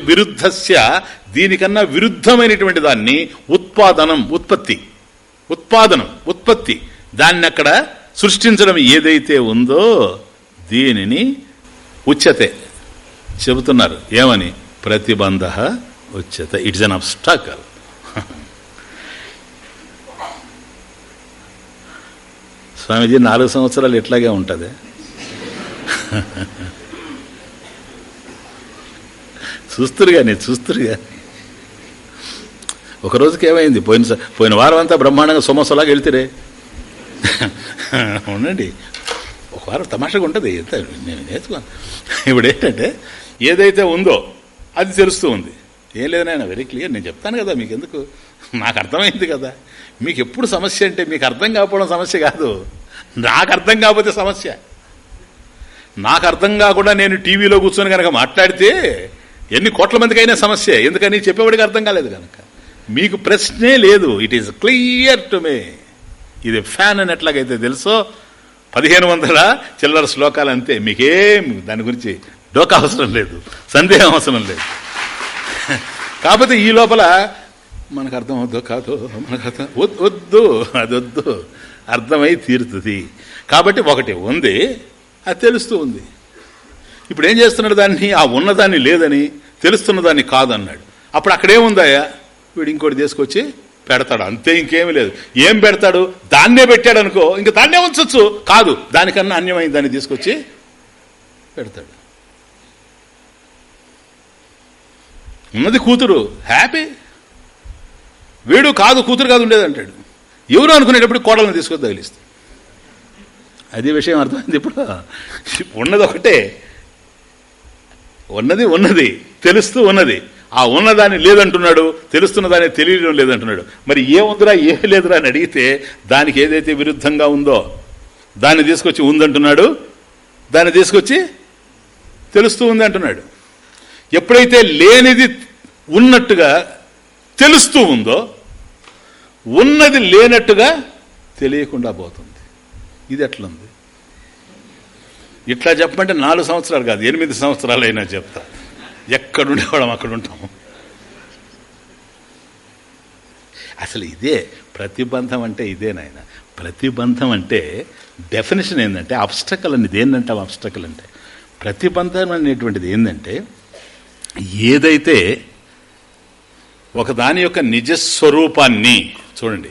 విరుద్ధస్య దీనికన్నా విరుద్ధమైనటువంటి దాన్ని ఉత్పాదనం ఉత్పత్తి. ఉత్పాదనం ఉత్పత్తి. దాన్ని అక్కడ సృష్టించడం ఏదైతే ఉందో దీనిని ఉచ్యతే. చెబుతున్నారు ఏమని? ప్రతిబంధ ఉచ్యత. ఇట్స్ అన్ అబ్స్టాకల్ స్వామీజీ నాలుగు సంవత్సరాలు ఇట్లాగే ఉంటుంది. చూస్తురు కానీ చూస్తురు కానీ ఒక రోజుకి ఏమైంది? పోయిన స- పోయిన వారం అంతా బ్రహ్మాండంగా సోమసలాగా వెళ్తిరే. ఉండండి ఒక వారం తమాషగా ఉంటుంది. ఎంత నేను నేర్చుకోను ఇప్పుడు ఏంటంటే ఏదైతే ఉందో అది తెలుస్తూ ఉంది. ఏం లేదు నాయన వెరీ క్లియర్ నేను చెప్తాను కదా మీకు ఎందుకు నాకు అర్థమైంది కదా. మీకు ఎప్పుడు సమస్య అంటే మీకు అర్థం కాకపోవడం సమస్య కాదు. నాకు అర్థం కాకపోతే సమస్య. నాకు అర్థం కాకుండా నేను టీవీలో కూర్చొని కనుక మాట్లాడితే ఎన్ని కోట్ల మందికైనా సమస్య. ఎందుకని చెప్పేవాడికి అర్థం కాలేదు కనుక. మీకు ప్రశ్నే లేదు. It is clear to me ఇది ఫ్యాన్ అని ఎట్లాగైతే తెలుసో పదిహేను వందల చిల్లర శ్లోకాలు అంతే. మీకేం దాని గురించి డోకా అవసరం లేదు. సందేహం అవసరం లేదు. కాకపోతే ఈ లోపల మనకు అర్థం అవుద్దో కాదు మనకు అర్థం వద్దు అది వద్దు. అర్థమై తీరుతుంది. కాబట్టి ఒకటి ఉంది అది తెలుస్తూ ఉంది. ఇప్పుడు ఏం చేస్తున్నాడు దాన్ని? ఆ ఉన్నదాన్ని లేదని తెలుస్తున్న దాన్ని కాదన్నాడు. అప్పుడు అక్కడేముందాయా వీడు ఇంకోటి తీసుకొచ్చి పెడతాడు. అంతే ఇంకేమీ లేదు. ఏం పెడతాడు? దాన్నే పెట్టాడు అనుకో ఇంకా దాన్నే ఉంచవచ్చు కాదు దానికన్నా అన్యమైన దాన్ని తీసుకొచ్చి పెడతాడు. ఉన్నది కూతురు. హ్యాపీ వీడు కాదు కూతురు కాదు ఉండేది అంటాడు. ఎవరు అనుకునేటప్పుడు కోడలను తీసుకొని తగిలిస్తాడు. అది విషయం అర్థమైంది ఇప్పుడు. ఉన్నది ఒకటే. ఉన్నది ఉన్నది. తెలుస్తూ ఉన్నది. ఆ ఉన్నదాన్ని లేదంటున్నాడు తెలుస్తున్న దాన్ని తెలియడం లేదంటున్నాడు. మరి ఏముందిరా ఏ లేదురా అని అడిగితే దానికి ఏదైతే విరుద్ధంగా ఉందో దాన్ని తీసుకొచ్చి ఉందంటున్నాడు? దాన్ని తీసుకొచ్చి తెలుస్తూ ఉంది అంటున్నాడు. ఎప్పుడైతే లేనిది ఉన్నట్టుగా తెలుస్తూ ఉందో ఉన్నది లేనట్టుగా తెలియకుండా పోతుంది. ఇది ఎట్లుంది? ఇట్లా చెప్పమంటే నాలుగు సంవత్సరాలు కాదు ఎనిమిది సంవత్సరాలు అయినా చెప్తా. ఎక్కడుండేవాళ్ళం అక్కడ ఉంటాం. అసలు ఇదే ప్రతిబంధం అంటే ఇదే నాయన. ప్రతిబంధం అంటే డెఫినేషన్ ఏంటంటే అబ్స్టకల్ అనేది ఏంటంటే అబ్స్టకల్ అంటే. ప్రతిబంధం అనేటువంటిది ఏంటంటే ఏదైతే ఒకదాని యొక్క నిజస్వరూపాన్ని చూడండి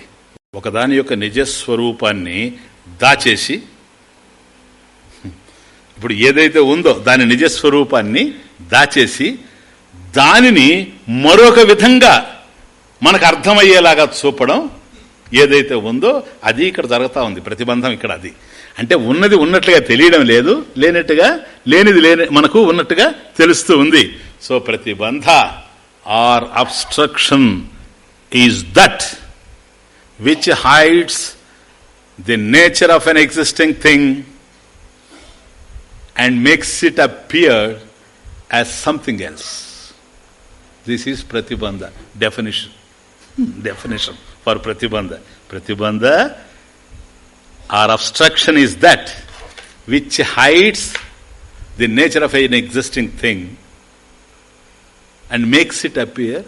ఒకదాని యొక్క నిజస్వరూపాన్ని దాచేసి ఇప్పుడు ఏదైతే ఉందో దాని నిజస్వరూపాన్ని దాచేసి దానిని మరొక విధంగా మనకు అర్థమయ్యేలాగా చూపడం ఏదైతే ఉందో అది ఇక్కడ జరుగుతూ ఉంది. ప్రతిబంధం ఇక్కడ అది. అంటే ఉన్నది ఉన్నట్లుగా తెలియడం లేదు లేనట్టుగా లేనిది లేని మనకు ఉన్నట్టుగా తెలుస్తూ ఉంది. So ప్రతిబంధ or obstruction is that which hides the nature of an existing thing. And makes it appear as something else. This is Pratibandha definition. definition for Pratibandha. Pratibandha or obstruction is that which hides the nature of an existing thing and makes it appear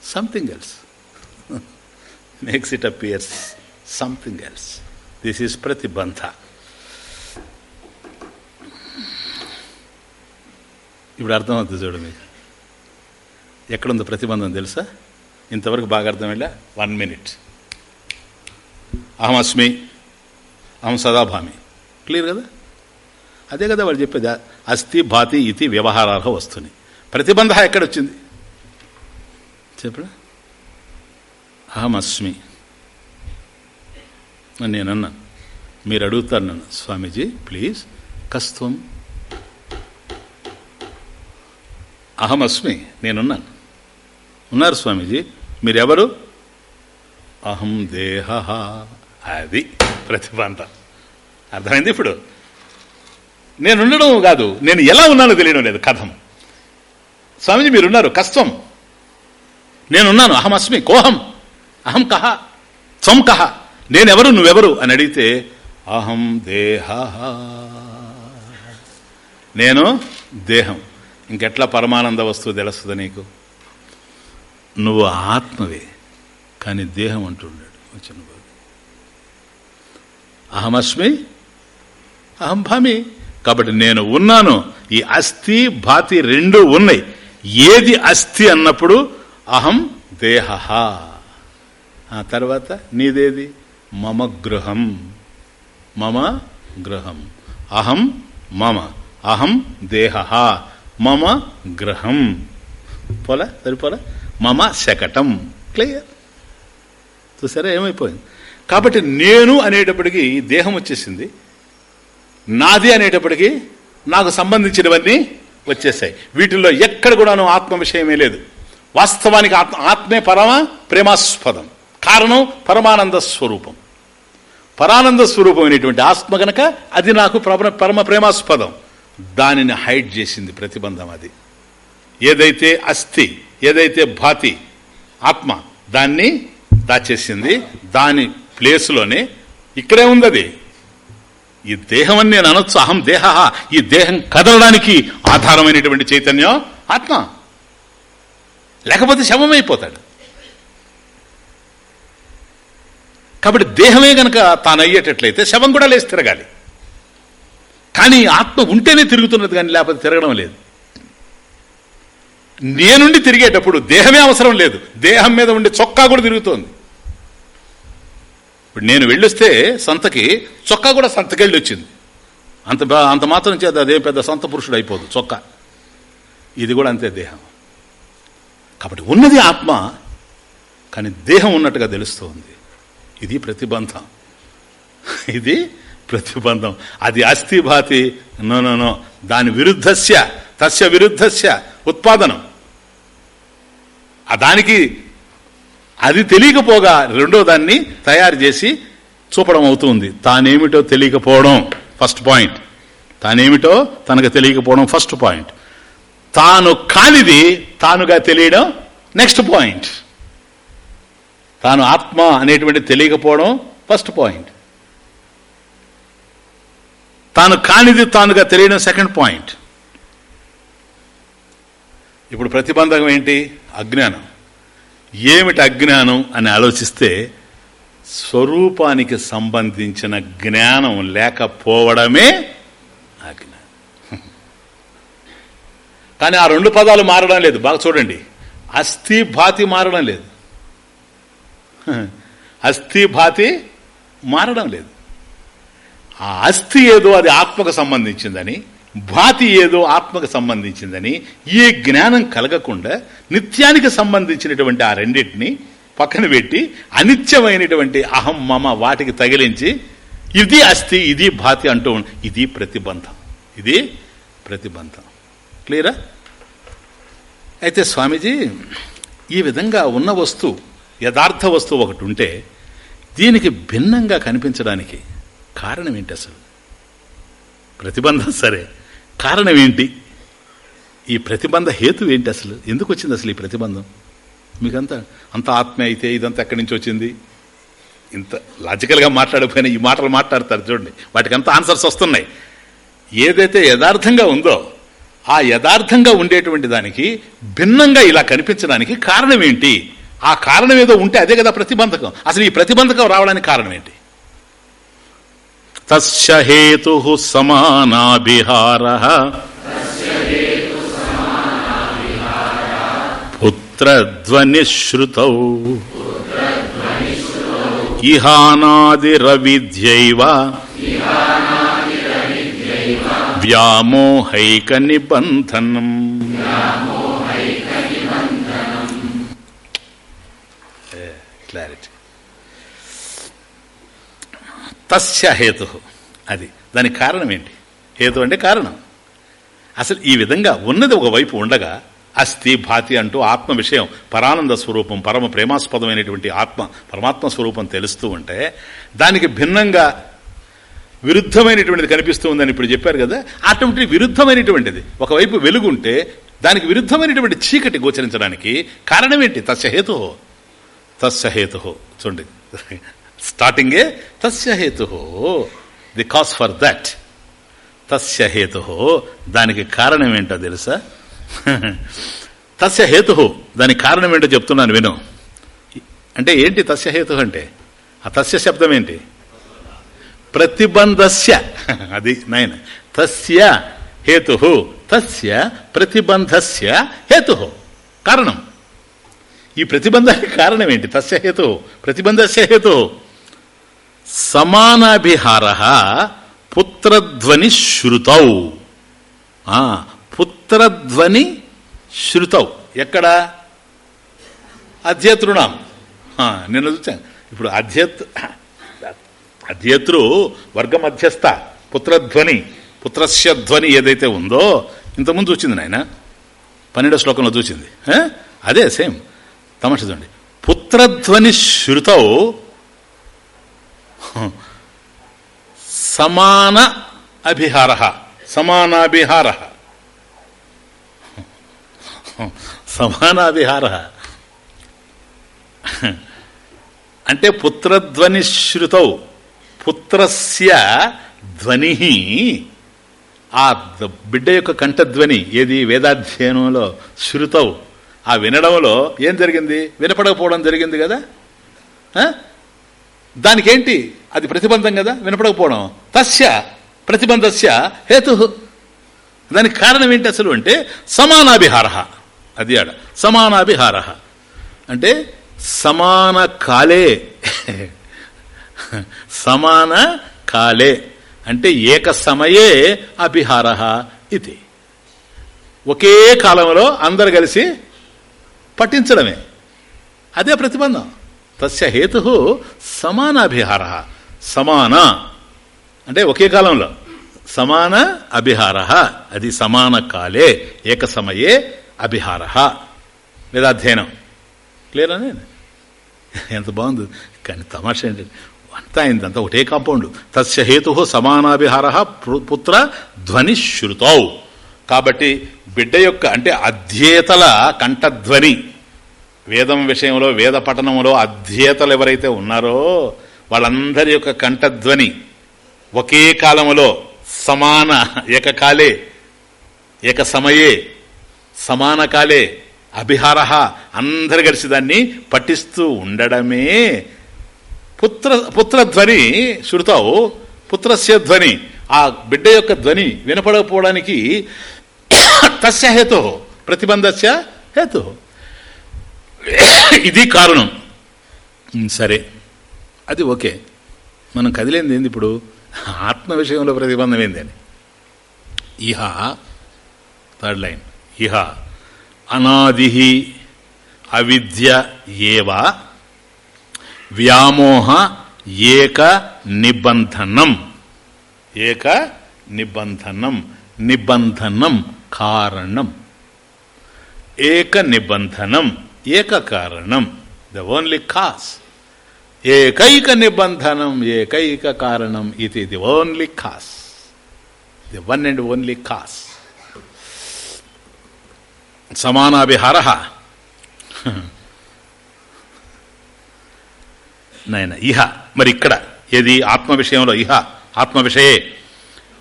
something else. makes it appear something else. This is Pratibandha. ఇప్పుడు అర్థమవుతుంది చూడు మీకు. ఎక్కడుంది ప్రతిబంధం తెలుసా? ఇంతవరకు బాగా అర్థమైలా one minute అహమస్మి అహం సదాభామి. క్లియర్ కదా? అదే కదా వాళ్ళు చెప్పేది అస్థి భాతి ఇది వ్యవహారార్హ వస్తుంది ప్రతిబంధ ఎక్కడొచ్చింది? చెప్పడా అహమస్మి. నేనన్నా. మీరు అడుగుతారు నన్ను. స్వామీజీ ప్లీజ్ కస్త్వం అహమస్మి నేనున్నాను. ఉన్నారు స్వామీజీ. మీరెవరు? అహం దేహ. అది ప్రతిభాంత. అర్థమైంది ఇప్పుడు? నేను ఉండడం కాదు నేను ఎలా ఉన్నానో తెలియడం లేదు కథం స్వామీజీ మీరున్నారు కష్టం. నేనున్నాను అహమస్మి కోహం. అహం కహ త్వం కహ నేనెవరు నువ్వెవరు అని అడిగితే అహం దేహ. నేను దేహం. ఇంకెట్లా పరమానంద వస్తువు తెలుస్తుంది నీకు? నువ్వు ఆత్మవే కానీ దేహం అంటున్నాడు వచ్చిన అహమస్మి అహం భామి. కాబట్టి నేను ఉన్నాను ఈ అస్థి భాతి రెండు ఉన్నాయి. ఏది అస్థి అన్నప్పుడు అహం దేహ ఆ తర్వాత నీదేది? మమ గృహం. మమ గృహం. అహం మమ. అహం దేహ మమ గ్రహం. పోలా? సరిపోలా? మమ శకటం. క్లియర్ చూసారా? ఏమైపోయింది? కాబట్టి నేను అనేటప్పటికీ ఈ దేహం వచ్చేసింది. నాది అనేటప్పటికీ నాకు సంబంధించినవన్నీ వచ్చేసాయి. వీటిల్లో ఎక్కడ కూడాను ఆత్మ విషయమే లేదు. వాస్తవానికి ఆత్మ ఆత్మే పరమ ప్రేమాస్పదం. కారణం పరమానంద స్వరూపం. పరానంద స్వరూపమైనటువంటి ఆత్మ గనక అది నాకు పరమ ప్రేమాస్పదం. దానిని హైడ్ చేసింది ప్రతిబంధం అది. ఏదైతే అస్థి ఏదైతే భాతి ఆత్మ దాన్ని దాచేసింది దాని ప్లేస్లోనే ఇక్కడే ఉంది అది ఈ దేహం అని నేను అనొచ్చు అహం దేహ ఈ దేహం కదలడానికి ఆధారమైనటువంటి చైతన్యం ఆత్మ. లేకపోతే శవమైపోతాడు. కాబట్టి దేహమే గనక తాను అయ్యేటట్లయితే శవం కూడా లేచి తిరగాలి. కానీ ఆత్మ ఉంటేనే తిరుగుతున్నది కానీ లేకపోతే తిరగడం లేదు. నేనుండి తిరిగేటప్పుడు దేహమే అవసరం లేదు. దేహం మీద ఉండే చొక్కా కూడా తిరుగుతోంది. ఇప్పుడు నేను వెళ్ళొస్తే సంతకి చొక్కా కూడా సంతకెళ్ళి వచ్చింది. అంత అంత మాత్రం చేత అదే పెద్ద సంత పురుషుడు అయిపోదు చొక్కా. ఇది కూడా అంతే దేహం. కాబట్టి ఉన్నది ఆత్మ కానీ దేహం ఉన్నట్టుగా తెలుస్తోంది. ఇది ప్రతిబంధం. ఇది ప్రతిబంధం. అది అస్థి భాతి నో నో నో. దాని విరుద్ధస్య తస్య విరుద్ధస్య ఉత్పాదనం. ఆ దానికి అది తెలియకపోగా రెండో దాన్ని తయారు చేసి చూపడం అవుతుంది. తానేమిటో తెలియకపోవడం ఫస్ట్ పాయింట్. తానేమిటో తనకు తెలియకపోవడం ఫస్ట్ పాయింట్. తాను కానిది తానుగా తెలియడం నెక్స్ట్ పాయింట్. తాను ఆత్మ అనేటువంటి తెలియకపోవడం ఫస్ట్ పాయింట్. తాను కానిది తానుగా తెలియడం సెకండ్ పాయింట్. ఇప్పుడు ప్రతిబంధకం ఏంటి? అజ్ఞానం. ఏమిటి అజ్ఞానం అని ఆలోచిస్తే స్వరూపానికి సంబంధించిన జ్ఞానం లేకపోవడమే అజ్ఞానం. కానీ ఆ రెండు పదాలు మారడం లేదు. బాగా చూడండి. అస్థి భాతి మారడం లేదు. అస్థి భాతి మారడం లేదు. ఆ అస్థి ఏదో అది ఆత్మకు సంబంధించిందని భాతి ఏదో ఆత్మకు సంబంధించిందని ఈ జ్ఞానం కలగకుండా నిత్యానికి సంబంధించినటువంటి ఆ రెండింటిని పక్కన పెట్టి అనిత్యమైనటువంటి అహం మమ వాటికి తగిలించి ఇది అస్థి ఇది భాతి అంటూ ఇది ప్రతిబంధం. ఇది ప్రతిబంధం. క్లియరా? అయితే స్వామీజీ ఈ విధంగా ఉన్న వస్తువు యథార్థ వస్తువు ఒకటి ఉంటే దీనికి భిన్నంగా కనిపించడానికి కారణం ఏంటి అసలు? ప్రతిబంధం సరే. కారణం ఏంటి? ఈ ప్రతిబంధ హేతు ఏంటి అసలు? ఎందుకు వచ్చింది అసలు ఈ ప్రతిబంధం? మీకంతా అంత ఆత్మ అయితే ఇదంతా ఎక్కడి నుంచి వచ్చింది? ఇంత లాజికల్గా మాట్లాడకపోయినా ఈ మాటలు మాట్లాడతారు చూడండి. వాటికంతా ఆన్సర్స్ వస్తున్నాయి. ఏదైతే యథార్థంగా ఉందో ఆ యథార్థంగా ఉండేటువంటి దానికి భిన్నంగా ఇలా కనిపించడానికి కారణం ఏంటి? ఆ కారణం ఏదో ఉంటే అదే కదా ప్రతిబంధకం. అసలు ఈ ప్రతిబంధకం రావడానికి కారణం ఏంటి? తస్య హేతు సమానాభిహార. పుత్రధ్వనిశ్రుత. ఇహానాదిరవిద్యైవ వ్యామోహైక నిబంధనం క్లారిటీ తస్య హేతు. అది. దానికి కారణం ఏంటి? హేతు అంటే కారణం. అసలు ఈ విధంగా ఉన్నది ఒకవైపు ఉండగా అస్థి భాతి అంటూ ఆత్మ విషయం పరానంద స్వరూపం పరమ ప్రేమాస్పదమైనటువంటి ఆత్మ పరమాత్మ స్వరూపం తెలుస్తూ ఉంటే దానికి భిన్నంగా విరుద్ధమైనటువంటిది కనిపిస్తూ ఉందని ఇప్పుడు చెప్పారు కదా అటువంటి విరుద్ధమైనటువంటిది. ఒకవైపు వెలుగుంటే దానికి విరుద్ధమైనటువంటి చీకటి గోచరించడానికి కారణం ఏంటి? తస్య హేతు. తస్య హేతు. చూడండి. స్టార్టింగే తస్య హేతు. The cause for that. తస్య హేతు. దానికి కారణం ఏంటో తెలుసా? తస్య హేతు. దానికి కారణం ఏంటో చెప్తున్నాను విను. అంటే ఏంటి తస్య హేతు అంటే? ఆ తస్య శబ్దం ఏంటి? ప్రతిబంధస్య. అది నైన్. తస్య హేతు. తస్య ప్రతిబంధస్య హేతు. కారణం. ఈ ప్రతిబంధానికి కారణం ఏంటి? తస్య హేతు. ప్రతిబంధస్య హేతు. సమానాభిహార పుత్రధ్వని శృతౌ. పుత్రధ్వని శృతౌ. ఎక్కడ? అధ్యతృణం. నిన్న చూచాను ఇప్పుడు అధ్యత్ అధ్యతృ వర్గ మధ్యస్థ పుత్రధ్వని పుత్రస్య ధ్వని ఏదైతే ఉందో ఇంతకుముందు చూసింది నాయన. పన్నెండో శ్లోకంలో చూసింది అదే సేమ్. తమాష చూడండి. పుత్రధ్వని శృతౌ సమాన అభిహార. సమానాభిహార. సమానాభిహార. అంటే పుత్రధ్వని శృతౌ పుత్రస్య ధ్వని. ఆ బిడ్డ యొక్క కంఠధ్వని ఏది వేదాధ్యయనంలో శృతవు ఆ వినడంలో ఏం జరిగింది? వినపడకపోవడం జరిగింది కదా? దానికేంటి? అది ప్రతిబంధం కదా? వినపడకపోవడం. తస్య ప్రతిబంధస్య హేతు. దానికి కారణం ఏంటి అసలు అంటే సమానాభిహార. అది ఆడ సమానాభిహార. అంటే సమాన కాలే. సమాన కాలే. అంటే ఏక సమయే అభిహార ఇది. ఒకే కాలంలో అందరు కలిసి పఠించడమే. అదే ప్రతిబంధం. తస్య హేతు సమానాభిహార. సమాన? అంటే ఒకే కాలంలో. సమాన అభిహార. అది సమాన కాలే ఏక సమయే అభిహార. వేదాధ్యయనం. క్లియరా నేను ఎంత బాగుంది. కానీ తమాష ఏంటంటే అంతా అయిందంతా ఒకటే కాంపౌండ్. తస్య హేతు సమానాభిహార పు- పుత్ర ధ్వని శృతౌ. కాబట్టి బిడ్డ యొక్క అంటే అధ్యేతల కంఠధ్వని. వేదం విషయంలో వేద పఠనంలో అధ్యేతలు ఎవరైతే ఉన్నారో వాళ్ళందరి యొక్క కంఠధ్వని ఒకే కాలములో సమాన ఏకకాలే ఏక సమయే సమాన కాలే అభిహార అందరు కలిసి దాన్ని పఠిస్తూ ఉండడమే. పుత్ర పుత్రధ్వని శృతావు పుత్రస్య ధ్వని ఆ బిడ్డ యొక్క ధ్వని వినపడకపోవడానికి తస్య హేతు ప్రతిబంధస్య హేతు. ఇది కారణం. సరే. అది ఓకే. మనం కదిలేంది ఏంది ఇప్పుడు? ఆత్మ విషయంలో ప్రతిబంధం ఏంది అని. ఇహ థర్డ్ లైన్ ఇహ అనాది అవిద్య ఏవ వ్యామోహ ఏక నిబంధనం. ఏక నిబంధనం. నిబంధనం కారణం. ఏక నిబంధనం. ఏక కారణం. ద ఓన్లీ కాస్ ఏకైక నిబంధనం ఏకైక కారణం ఇది the only cause the one and only cause సమానాభిహార నాయన ఇహ. మరి ఇక్కడ ఏది? ఆత్మ విషయంలో ఇహ. ఆత్మ విషయే.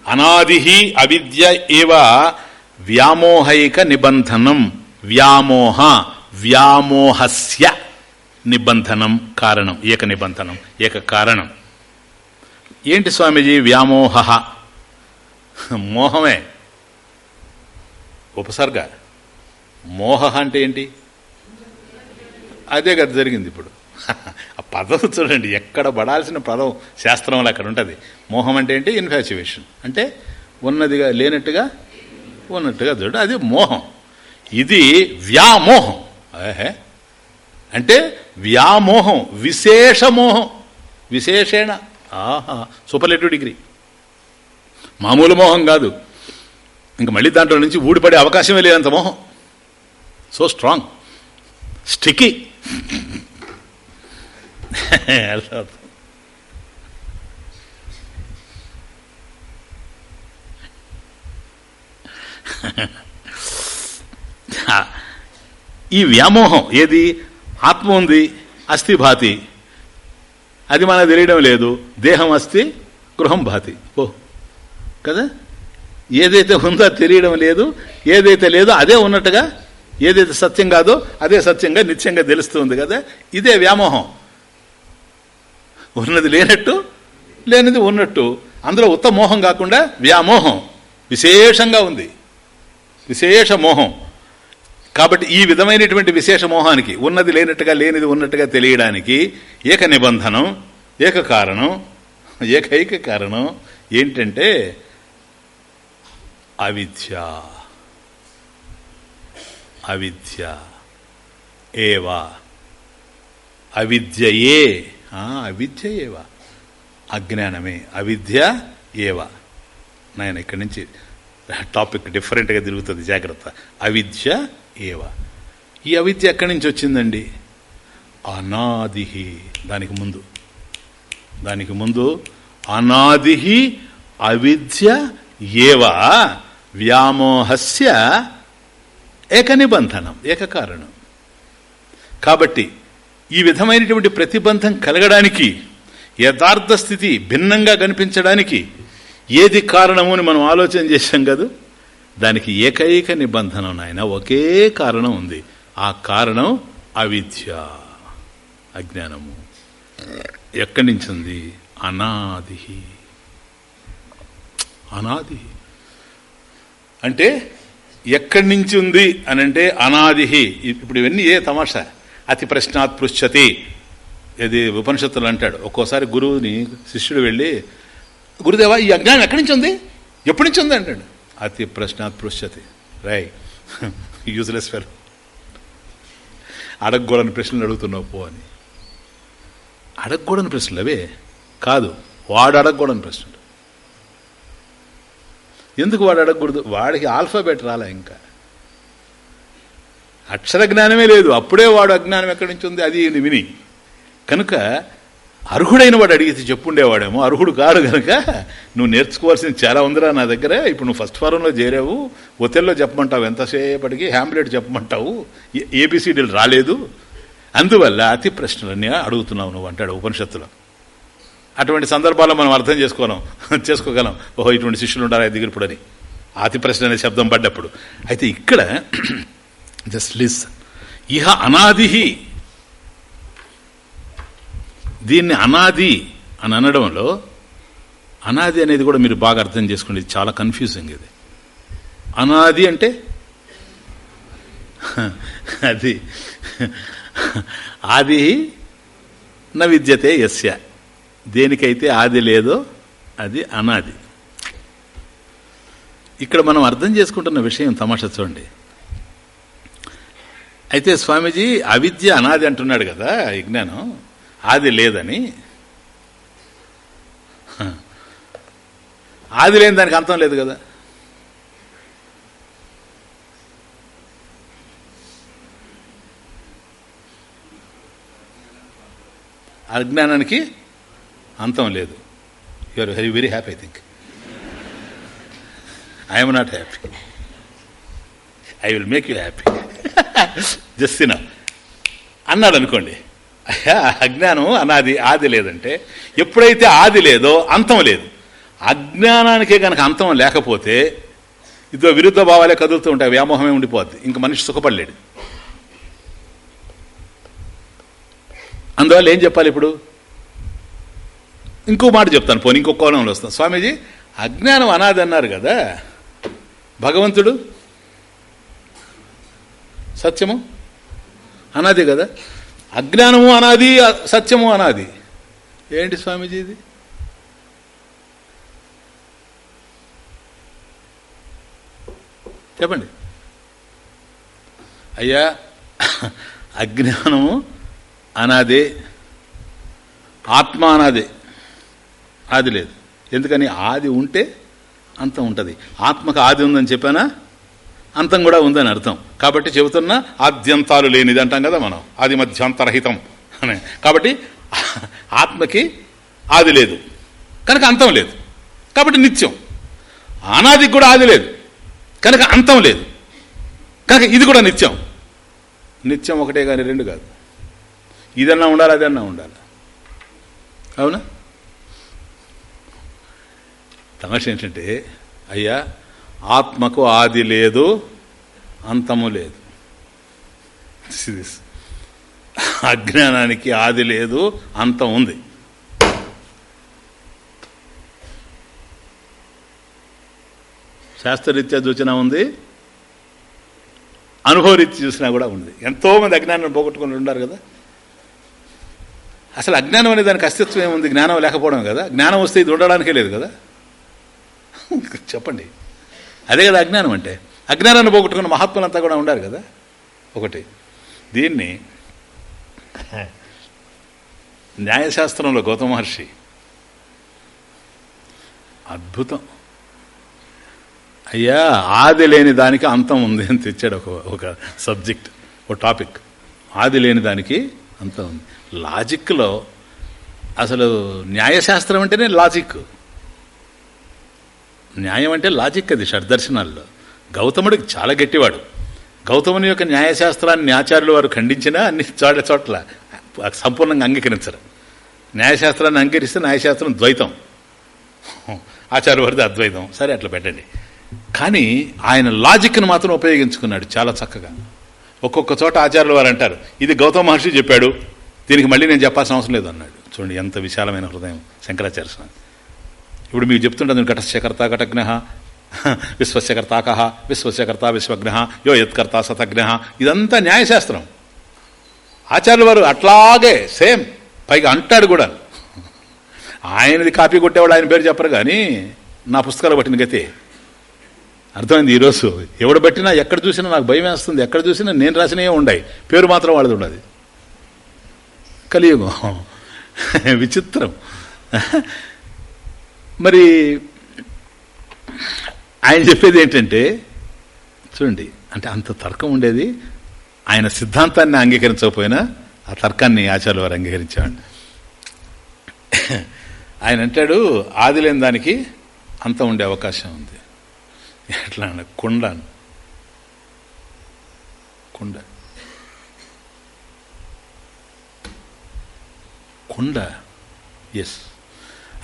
అనాది అవిద్య ఏవ వ్యామోహైక నిబంధనం. వ్యామోహ వ్యామోహస్య. నిబంధనం కారణం ఏక నిబంధనం ఏక కారణం. ఏంటి స్వామీజీ వ్యామోహ? మోహమే. ఉపసర్గ. మోహ అంటే ఏంటి? అదే కదా జరిగింది ఇప్పుడు. ఆ పదం చూడండి ఎక్కడ పడాల్సిన పదం శాస్త్రంలో అక్కడ ఉంటుంది. మోహం అంటే ఏంటి? ఇన్ఫాచ్యువేషన్ అంటే ఉన్నదిగా లేనట్టుగా ఉన్నట్టుగా చూడండి. అది మోహం. ఇది వ్యామోహం. అంటే వ్యామోహం విశేష మోహం విశేషేణ. ఆహా సూపర్లేటివ్ డిగ్రీ. మామూలు మోహం కాదు. ఇంక మళ్ళీ దాంట్లో నుంచి ఊడిపడే అవకాశమే లేదంత మోహం. So strong. స్టికీ. ఈ వ్యామోహం ఏది? ఆత్మ ఉంది అస్థి భాతి. అది మనకు తెలియడం లేదు దేహం అస్థి గృహం భాతి. ఓ కదా? ఏదైతే ఉందో తెలియడం లేదు ఏదైతే లేదో అదే ఉన్నట్టుగా ఏదైతే సత్యం కాదో అదే సత్యంగా నిత్యంగా తెలుస్తుంది కదా? ఇదే వ్యామోహం. ఉన్నది లేనట్టు లేనిది ఉన్నట్టు. అందులో ఉత్తమోహం కాకుండా వ్యామోహం. విశేషంగా ఉంది. విశేష మోహం. కాబట్టి ఈ విధమైనటువంటి విశేష మోహానికి ఉన్నది లేనట్టుగా లేనిది ఉన్నట్టుగా తెలియడానికి ఏక నిబంధనం ఏక కారణం ఏకైక కారణం ఏంటంటే అవిద్య. అవిద్య. ఏవా? అవిద్యయే. అవిద్య ఏవా అజ్ఞానమే. అవిద్య ఏవా? నాయన ఇక్కడి నుంచి టాపిక్ డిఫరెంట్గా తిరుగుతుంది జాగ్రత్త. అవిద్య ఏవ? ఈ అవిద్య ఎక్కడి నుంచి వచ్చిందండి? అనాది దానికి ముందు. దానికి ముందు అనాది అవిద్య ఏవ? వ్యామోహస్య ఏక నిబంధనం ఏకకారణం. కాబట్టి ఈ విధమైనటువంటి ప్రతిబంధం కలగడానికి యథార్థ స్థితి భిన్నంగా కనిపించడానికి ఏది కారణము అని మనం ఆలోచన చేశాం కదా? దానికి ఏకైక నిబంధన నాయన ఒకే కారణం ఉంది. ఆ కారణం అవిద్య అజ్ఞానము. ఎక్కడి నుంచి ఉంది అనాది. అనాది. అంటే ఎక్కడి నుంచి ఉంది అని అంటే అనాది. ఇప్పుడు ఇవన్నీ ఏ తమాషా? అతి ప్రశ్నాత్ పృచ్చతి ఇది ఉపనిషత్తులు అంటాడు. ఒక్కోసారి గురువుని శిష్యుడు వెళ్ళి గురుదేవా ఈ అజ్ఞానం ఎక్కడి నుంచి ఉంది ఎప్పటి నుంచి ఉంది అంటాడు. అతి ప్రశ్నాత్ పృశ్చతి రై యూజ్లెస్ ఫెల్ అడగకూడని ప్రశ్నలు అడుగుతున్నావు పో అని. అడగకూడని ప్రశ్నలు అవే? కాదు వాడు అడగకూడని ప్రశ్నలు. ఎందుకు వాడు అడగకూడదు? వాడికి ఆల్ఫాబెట్ రాలే ఇంకా. అక్షర జ్ఞానమే లేదు. అప్పుడే వాడు అజ్ఞానం ఎక్కడి నుంచి ఉంది? అది విని. కనుక అర్హుడైన వాడు అడిగితే చెప్పుండేవాడేమో. అర్హుడు కాడు కనుక నువ్వు నేర్చుకోవాల్సింది చాలా ఉందిరా నా దగ్గర. ఇప్పుడు నువ్వు ఫస్ట్ ఫారంలో చేరావు. ఒతెల్లో చెప్పమంటావు. ఎంతసేపటికి హ్యామ్లెట్ చెప్పమంటావు. ఏబిసిడీలు రాలేదు. అందువల్ల అతి ప్రశ్నలన్నీ అడుగుతున్నావు నువ్వు అంటాడు ఉపనిషత్తులో. అటువంటి సందర్భాల్లో మనం అర్థం చేసుకోగలం చేసుకోగలం. ఓహో ఇటువంటి శిష్యులు ఉండాలి దగ్గర ఇప్పుడు అని. అతి ప్రశ్న అనే శబ్దం పడ్డప్పుడు. అయితే ఇక్కడ జస్ట్ లిస్ ఇహ అనాది దీన్ని అనాది అని అనడంలో అనాది అనేది కూడా మీరు బాగా అర్థం చేసుకోండి. ఇది చాలా కన్ఫ్యూజింగ్ ఇది. అనాది అంటే అది ఆది న విద్యతే యస్య. దేనికైతే ఆది లేదో అది అనాది. ఇక్కడ మనం అర్థం చేసుకుంటున్న విషయం తమాషా చూడండి. అయితే స్వామీజీ అవిద్య అనాది అంటున్నాడు కదా విజ్ఞానం ఆది లేదని. ఆది లేని దానికి అంతం లేదు కదా. అజ్ఞానానికి అంతం లేదు. You are very very happy I think I'm not happy I will make you happy just తిన అన్నాడు అనుకోండి. అజ్ఞానం అనాది ఆది లేదంటే ఎప్పుడైతే ఆది లేదో అంతం లేదు. అజ్ఞానానికే కనుక అంతం లేకపోతే ఇదో విరుద్ధ భావాలే కదులుతూ ఉంటాయి వ్యామోహమే ఉండిపోద్ది ఇంక మనిషి సుఖపడలేడు. అందువల్ల ఏం చెప్పాలి ఇప్పుడు? ఇంకో మాట చెప్తాను పోనీ ఇంకో కోణంలో వస్తాను. స్వామీజీ అజ్ఞానం అనాది అన్నారు కదా భగవంతుడు సత్యము? అనాది కదా? అజ్ఞానము అనాది సత్యము అనాది. ఏంటి స్వామీజీ ఇది? చెప్పండి. అయ్యా అజ్ఞానము అనాదే ఆత్మ అనాదే. ఆది లేదు. ఎందుకని ఆది ఉంటే అంతం ఉంటుంది. ఆత్మకు ఆది ఉందని చెప్పానా? అంతం కూడా ఉందని అర్థం. కాబట్టి చెబుతున్నా ఆద్యంతాలు లేనిది అంటాం కదా మనం. ఆది మధ్యాంతరహితం అని. కాబట్టి ఆత్మకి ఆది లేదు. కనుక అంతం లేదు. కాబట్టి నిత్యం. అనాదికి కూడా ఆది లేదు. కనుక అంతం లేదు. కనుక ఇది కూడా నిత్యం. నిత్యం ఒకటే కానీ రెండు కాదు. ఇదన్నా ఉండాలి అదన్నా ఉండాలి. అవునా? తమాష ఏంటంటే అయ్యా ఆత్మకు ఆది లేదు అంతము లేదు. అజ్ఞానానికి ఆది లేదు అంతం ఉంది. శాస్త్రరీత్యా చూసినా ఉంది అనుభవరీత్య చూసినా కూడా ఉంది. ఎంతోమంది అజ్ఞానాన్ని పోగొట్టుకుని ఉన్నారు కదా. అసలు అజ్ఞానం అనే దానికి అస్తిత్వం ఏముంది? జ్ఞానం లేకపోవడం కదా. జ్ఞానం వస్తే ఇది ఉండడానికే లేదు కదా. చెప్పండి. అదే కదా అజ్ఞానం అంటే. అజ్ఞానాన్ని పోగొట్టుకున్న మహాత్ములంతా కూడా ఉండారు కదా. ఒకటి. దీన్ని న్యాయశాస్త్రంలో గౌతమ మహర్షి అద్భుతం. అయ్యా ఆది లేని దానికి అంతం ఉంది అని తెచ్చాడు ఒక ఒక సబ్జెక్ట్ ఒక టాపిక్. ఆది లేని దానికి అంతం ఉంది. లాజిక్లో అసలు న్యాయశాస్త్రం అంటేనే లాజిక్. న్యాయం అంటే లాజిక్ అది షడ్దర్శనాల్లో గౌతముడికి చాలా గట్టివాడు. గౌతముని యొక్క న్యాయశాస్త్రాన్ని ఆచార్యులు వారు ఖండించినా అన్ని చోట్ల చోట్ల సంపూర్ణంగా అంగీకరించరు. న్యాయశాస్త్రాన్ని అంగీకరిస్తే న్యాయశాస్త్రం ద్వైతం. ఆచార్య వారిది అద్వైతం. సరే అట్లా పెట్టండి. కానీ ఆయన లాజిక్ను మాత్రం ఉపయోగించుకున్నాడు చాలా చక్కగా. ఒక్కొక్క చోట ఆచార్యులు వారు అంటారు ఇది గౌతమ మహర్షి చెప్పాడు దీనికి మళ్ళీ నేను చెప్పాల్సిన అవసరం లేదు అన్నాడు చూడండి ఎంత విశాలమైన హృదయం శంకరాచార్య స్వామి. ఇప్పుడు మీకు చెప్తుంటుంది ఘటశకర్త ఘటజ్ఞ విశ్వస్యకర్తాక విశ్వస్యకర్త విశ్వజ్ఞ యో యత్కర్త సతజ్ఞ ఇదంతా న్యాయశాస్త్రం. ఆచార్యుల వారు అట్లాగే సేమ్ పైగా అంటాడు కూడా. ఆయనది కాపీ కొట్టేవాడు ఆయన పేరు చెప్పరు కానీ నా పుస్తకాలు పట్టిన గతే. అర్థమైంది ఈరోజు? ఎవడు బట్టినా ఎక్కడ చూసినా నాకు భయం వేస్తుంది. ఎక్కడ చూసినా నేను రాసినవే ఉండాయి. పేరు మాత్రం వాళ్ళది ఉండదు. కలియుగం. విచిత్రం. మరి ఆయన చెప్పేది ఏంటంటే చూడండి అంటే అంత తర్కం ఉండేది. ఆయన సిద్ధాంతాన్ని అంగీకరించకపోయినా ఆ తర్కాన్ని ఆచార్య వారు అంగీకరించాడు ఆయన అంటాడు ఆది లేని దానికి అంత ఉండే అవకాశం ఉంది. ఎట్లా అన్న కుండ కుండ. కుండ ఎస్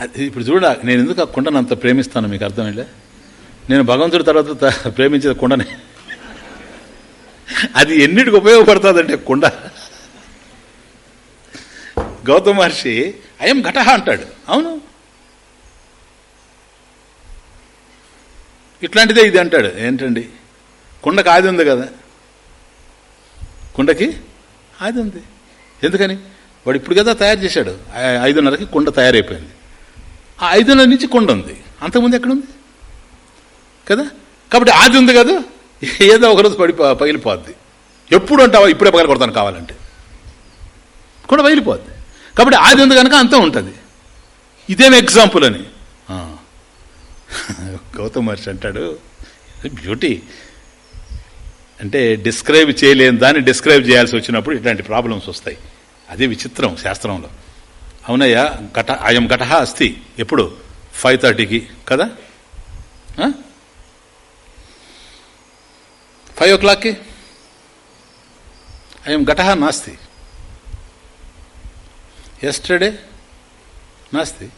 ఇప్పుడు చూడ నేను ఎందుకు ఆ కుండను అంత ప్రేమిస్తాను మీకు అర్థమైలే నేను భగవంతుడి తర్వాత ప్రేమించేది కుండనే. అది ఎన్నిటికి ఉపయోగపడుతుందంటే కుండ. గౌతమ మహర్షి అయం ఘట అంటాడు. అవును. ఇట్లాంటిదే ఇది అంటాడు. ఏంటండి? కుండకి ఆది ఉంది కదా. కుండకి ఆది ఉంది. ఎందుకని? వాడు ఇప్పుడు కదా తయారు చేశాడు. ఐదున్నరకి కుండ తయారైపోయింది. ఆ ఐదున్నర నుంచి కుండ ఉంది. అంతకుముందు ఎక్కడుంది కదా? కాబట్టి ఆది ఉంది కదా? ఏదో ఒకరోజు పడి పగిలిపోద్ది. ఎప్పుడు అంటావా? ఇప్పుడే పగల కొడతాను కావాలంటే. కూడా పగిలిపోద్ది. కాబట్టి ఆది ఉంది కనుక అంతా ఉంటుంది. ఇదేం ఎగ్జాంపుల్ అని? గౌతమ్ మహర్షి అంటాడు బ్యూటీ అంటే డిస్క్రైబ్ చేయలేని దాన్ని డిస్క్రైబ్ చేయాల్సి వచ్చినప్పుడు ఇట్లాంటి ప్రాబ్లమ్స్ వస్తాయి. అదే విచిత్రం శాస్త్రంలో. అవునయ్యా ఘట అయం ఘట అస్తి. ఎప్పుడు? ఫైవ్ థర్టీకి కదా? ఫైవ్ ఓ క్లాక్కి? అయం ఘట నాస్తి. ఎస్టర్డే నాస్తి.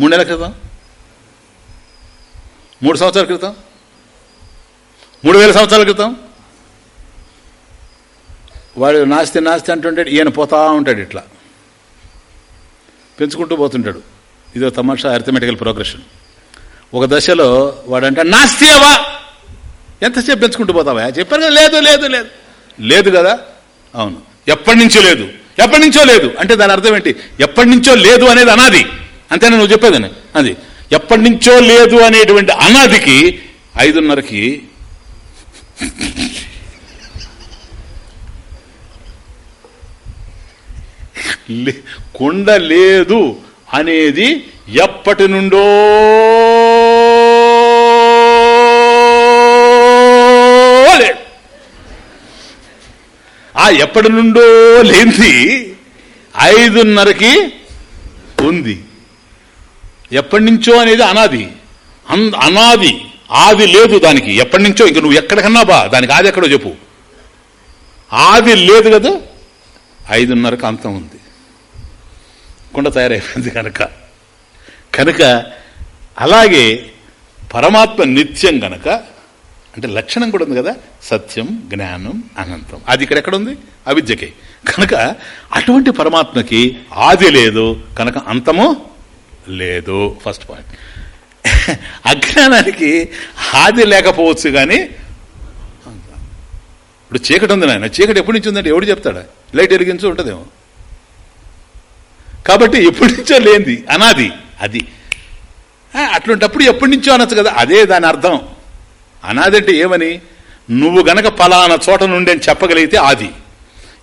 మూడు నెలల క్రితం? మూడు సంవత్సరాల క్రితం? మూడు వేల సంవత్సరాల క్రితం? వాడు నాస్తి నాస్తి అంటుంటాడు ఈయన పోతా ఉంటాడు ఇట్లా. పెంచుకుంటూ పోతుంటాడు. ఇదో తమాషా అర్థమెటికల్ ప్రోగ్రెషన్. ఒక దశలో వాడంటే నాస్తివా ఎంతసేపు పెంచుకుంటూ పోతావా? చెప్పారు కదా లేదు లేదు లేదు. లేదు కదా? అవును. ఎప్పటి నుంచో లేదు. ఎప్పటి నుంచో లేదు. అంటే దాని అర్థం ఏంటి? ఎప్పటి నుంచో లేదు అనేది అనాది. అంతేనా నువ్వు చెప్పేదని? అది. ఎప్పటి నుంచో లేదు అనేటువంటి అనాదికి ఐదున్నరకి కుండ లేదు అనేది ఎప్పటి నుండో లేదు. ఆ ఎప్పటి నుండో లేనిది ఐదున్నరకి ఉంది. ఎప్పటి నుంచో అనేది అనాది. అనాది ఆది లేదు దానికి. ఎప్పటి నుంచో? ఇంక నువ్వు ఎక్కడికన్నా బా. దానికి ఆది ఎక్కడో చెప్పు. ఆది లేదు కదా? ఐదున్నరకు అంతం ఉంది. కుండ తయారైపోయింది కనుక. కనుక అలాగే పరమాత్మ నిత్యం గనక అంటే లక్షణం కూడా ఉంది కదా సత్యం జ్ఞానం అనంతం. అది ఇక్కడ ఎక్కడ ఉంది అవిద్యకి. కనుక అటువంటి పరమాత్మకి ఆది లేదు కనుక అంతము లేదు. ఫస్ట్ పాయింట్ అజ్ఞానానికి ఆది లేకపోవచ్చు కానీ ఇప్పుడు చీకటి ఉంది నాయన. చీకటి ఎప్పటి నుంచి ఉందంటే ఎవడు చెప్తాడా? లైట్ వెలిగించు ఉంటుందేమో. కాబట్టి ఎప్పటి నుంచో లేనిది అనాది. అది. అట్లాంటప్పుడు ఎప్పటి నుంచో అనొచ్చు కదా అదే దాని అర్థం. అనాది అంటే ఏమని? నువ్వు గనక పలానా చోట నుండి అని చెప్పగలిగితే ఆది.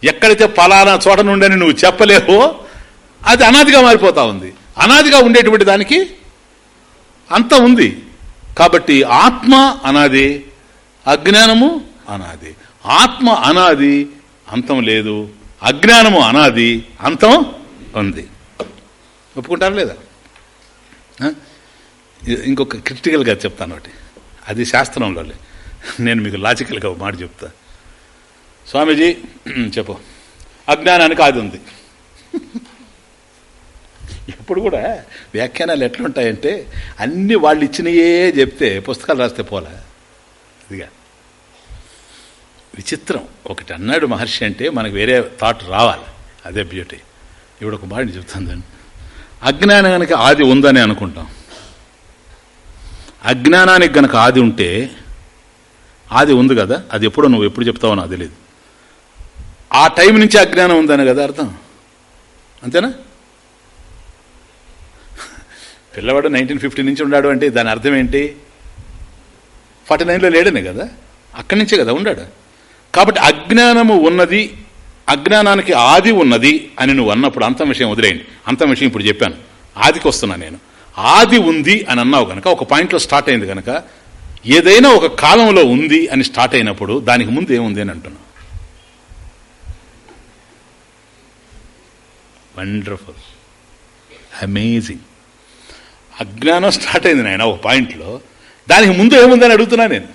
ఎక్కడైతే పలానా చోట నుండి అని నువ్వు చెప్పలేవో అది అనాదిగా మారిపోతా ఉంది. అనాదిగా ఉండేటువంటి దానికి అంత ఉంది. కాబట్టి ఆత్మ అనాది అజ్ఞానము అనాది. ఆత్మ అనాది అంతం లేదు. అజ్ఞానము అనాది అంతం ఉంది. ఒప్పుకుంటారా లేదా? ఇంకొక క్రిటికల్గా చెప్తాను ఒకటి. అది శాస్త్రంలో నేను మీకు లాజికల్గా ఒక మాట చెప్తా. స్వామీజీ చెప్పు. అజ్ఞానానికి ఆది ఉంది. ఇప్పుడు కూడా వ్యాఖ్యానాలు ఎట్లుంటాయంటే అన్ని వాళ్ళు ఇచ్చినయే చెప్తే పుస్తకాలు రాస్తే పోలే. ఇదిగా. విచిత్రం. ఒకటి అన్నాడు మహర్షి అంటే మనకు వేరే థాట్ రావాలి. అదే బ్యూటీ. ఇవిడ ఒక బాడిని చెప్తుందండి కనుక ఆది ఉందని అనుకుంటాం. అజ్ఞానానికి గనక ఆది ఉంటే ఆది ఉంది కదా అది ఎప్పుడో నువ్వు ఎప్పుడు చెప్తావో నాకు తెలియదు ఆ టైం నుంచి అజ్ఞానం ఉందని కదా అర్థం. అంతేనా? పిల్లవాడు నైన్టీన్ ఫిఫ్టీ నుంచి ఉన్నాడు అంటే దాని అర్థం ఏంటి? ఫార్టీ నైన్లో లేడనే కదా అక్కడి నుంచే కదా ఉన్నాడు. కాబట్టి అజ్ఞానము ఉన్నది అజ్ఞానానికి ఆది ఉన్నది అని నువ్వు అన్నప్పుడు అంతం విషయం వదిలేయండి. అంతం విషయం ఇప్పుడు చెప్పాను. ఆదికి వస్తున్నా నేను. ఆది ఉంది అని అన్నావు గనక ఒక పాయింట్లో స్టార్ట్ అయింది గనక ఏదైనా ఒక కాలంలో ఉంది అని స్టార్ట్ అయినప్పుడు దానికి ముందు ఏముంది అని అంటున్నా వండర్ఫుల్ అమేజింగ్ అజ్ఞానం స్టార్ట్ అయింది నాయన ఒక పాయింట్లో. దానికి ముందు ఏముందని అడుగుతున్నా నేను.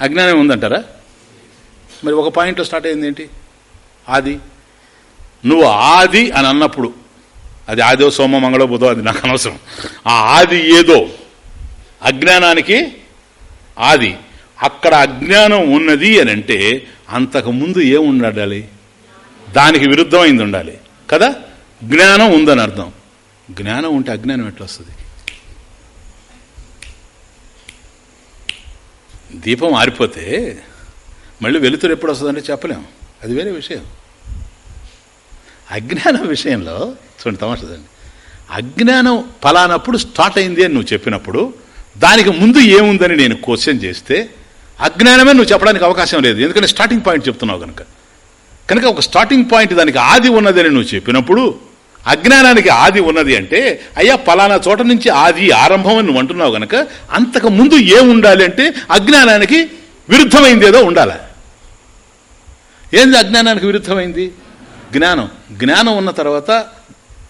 అజ్ఞానం ఉందంటారా? మరి ఒక పాయింట్లో స్టార్ట్ అయింది ఏంటి? ఆది. నువ్వు ఆది అని అన్నప్పుడు అది ఆదో సోమ మంగళో బుధో అది నాకు అనవసరం. ఆ ఆది ఏదో అజ్ఞానానికి ఆది. అక్కడ అజ్ఞానం ఉన్నది అని అంటే అంతకు ముందు ఏముండాలి దానికి విరుద్ధమైంది ఉండాలి. కదా? జ్ఞానం ఉందని అర్థం. జ్ఞానం ఉంటే అజ్ఞానం ఎట్లా వస్తుంది? దీపం ఆరిపోతే మళ్ళీ వెలుతురు ఎప్పుడు వస్తుందంటే చెప్పలేం. అది వేరే విషయం. అజ్ఞానం విషయంలో చూడండి తమాషదండి అజ్ఞానం ఫలానప్పుడు స్టార్ట్ అయింది అని నువ్వు చెప్పినప్పుడు దానికి ముందు ఏముందని నేను క్వశ్చన్ చేస్తే అజ్ఞానమే నువ్వు చెప్పడానికి అవకాశం లేదు. ఎందుకంటే స్టార్టింగ్ పాయింట్ చెప్తున్నావు కనుక. కనుక ఒక స్టార్టింగ్ పాయింట్ దానికి ఆది ఉన్నదని నువ్వు చెప్పినప్పుడు అజ్ఞానానికి ఆది ఉన్నది అంటే అయ్యా పలానా చోట నుంచి ఆది ఆరంభం అని నువ్వు అంటున్నావు కనుక అంతకు ముందు ఏం అంటే అజ్ఞానానికి విరుద్ధమైంది ఏదో ఉండాలి. ఏంది అజ్ఞానానికి విరుద్ధమైంది? జ్ఞానం. జ్ఞానం ఉన్న తర్వాత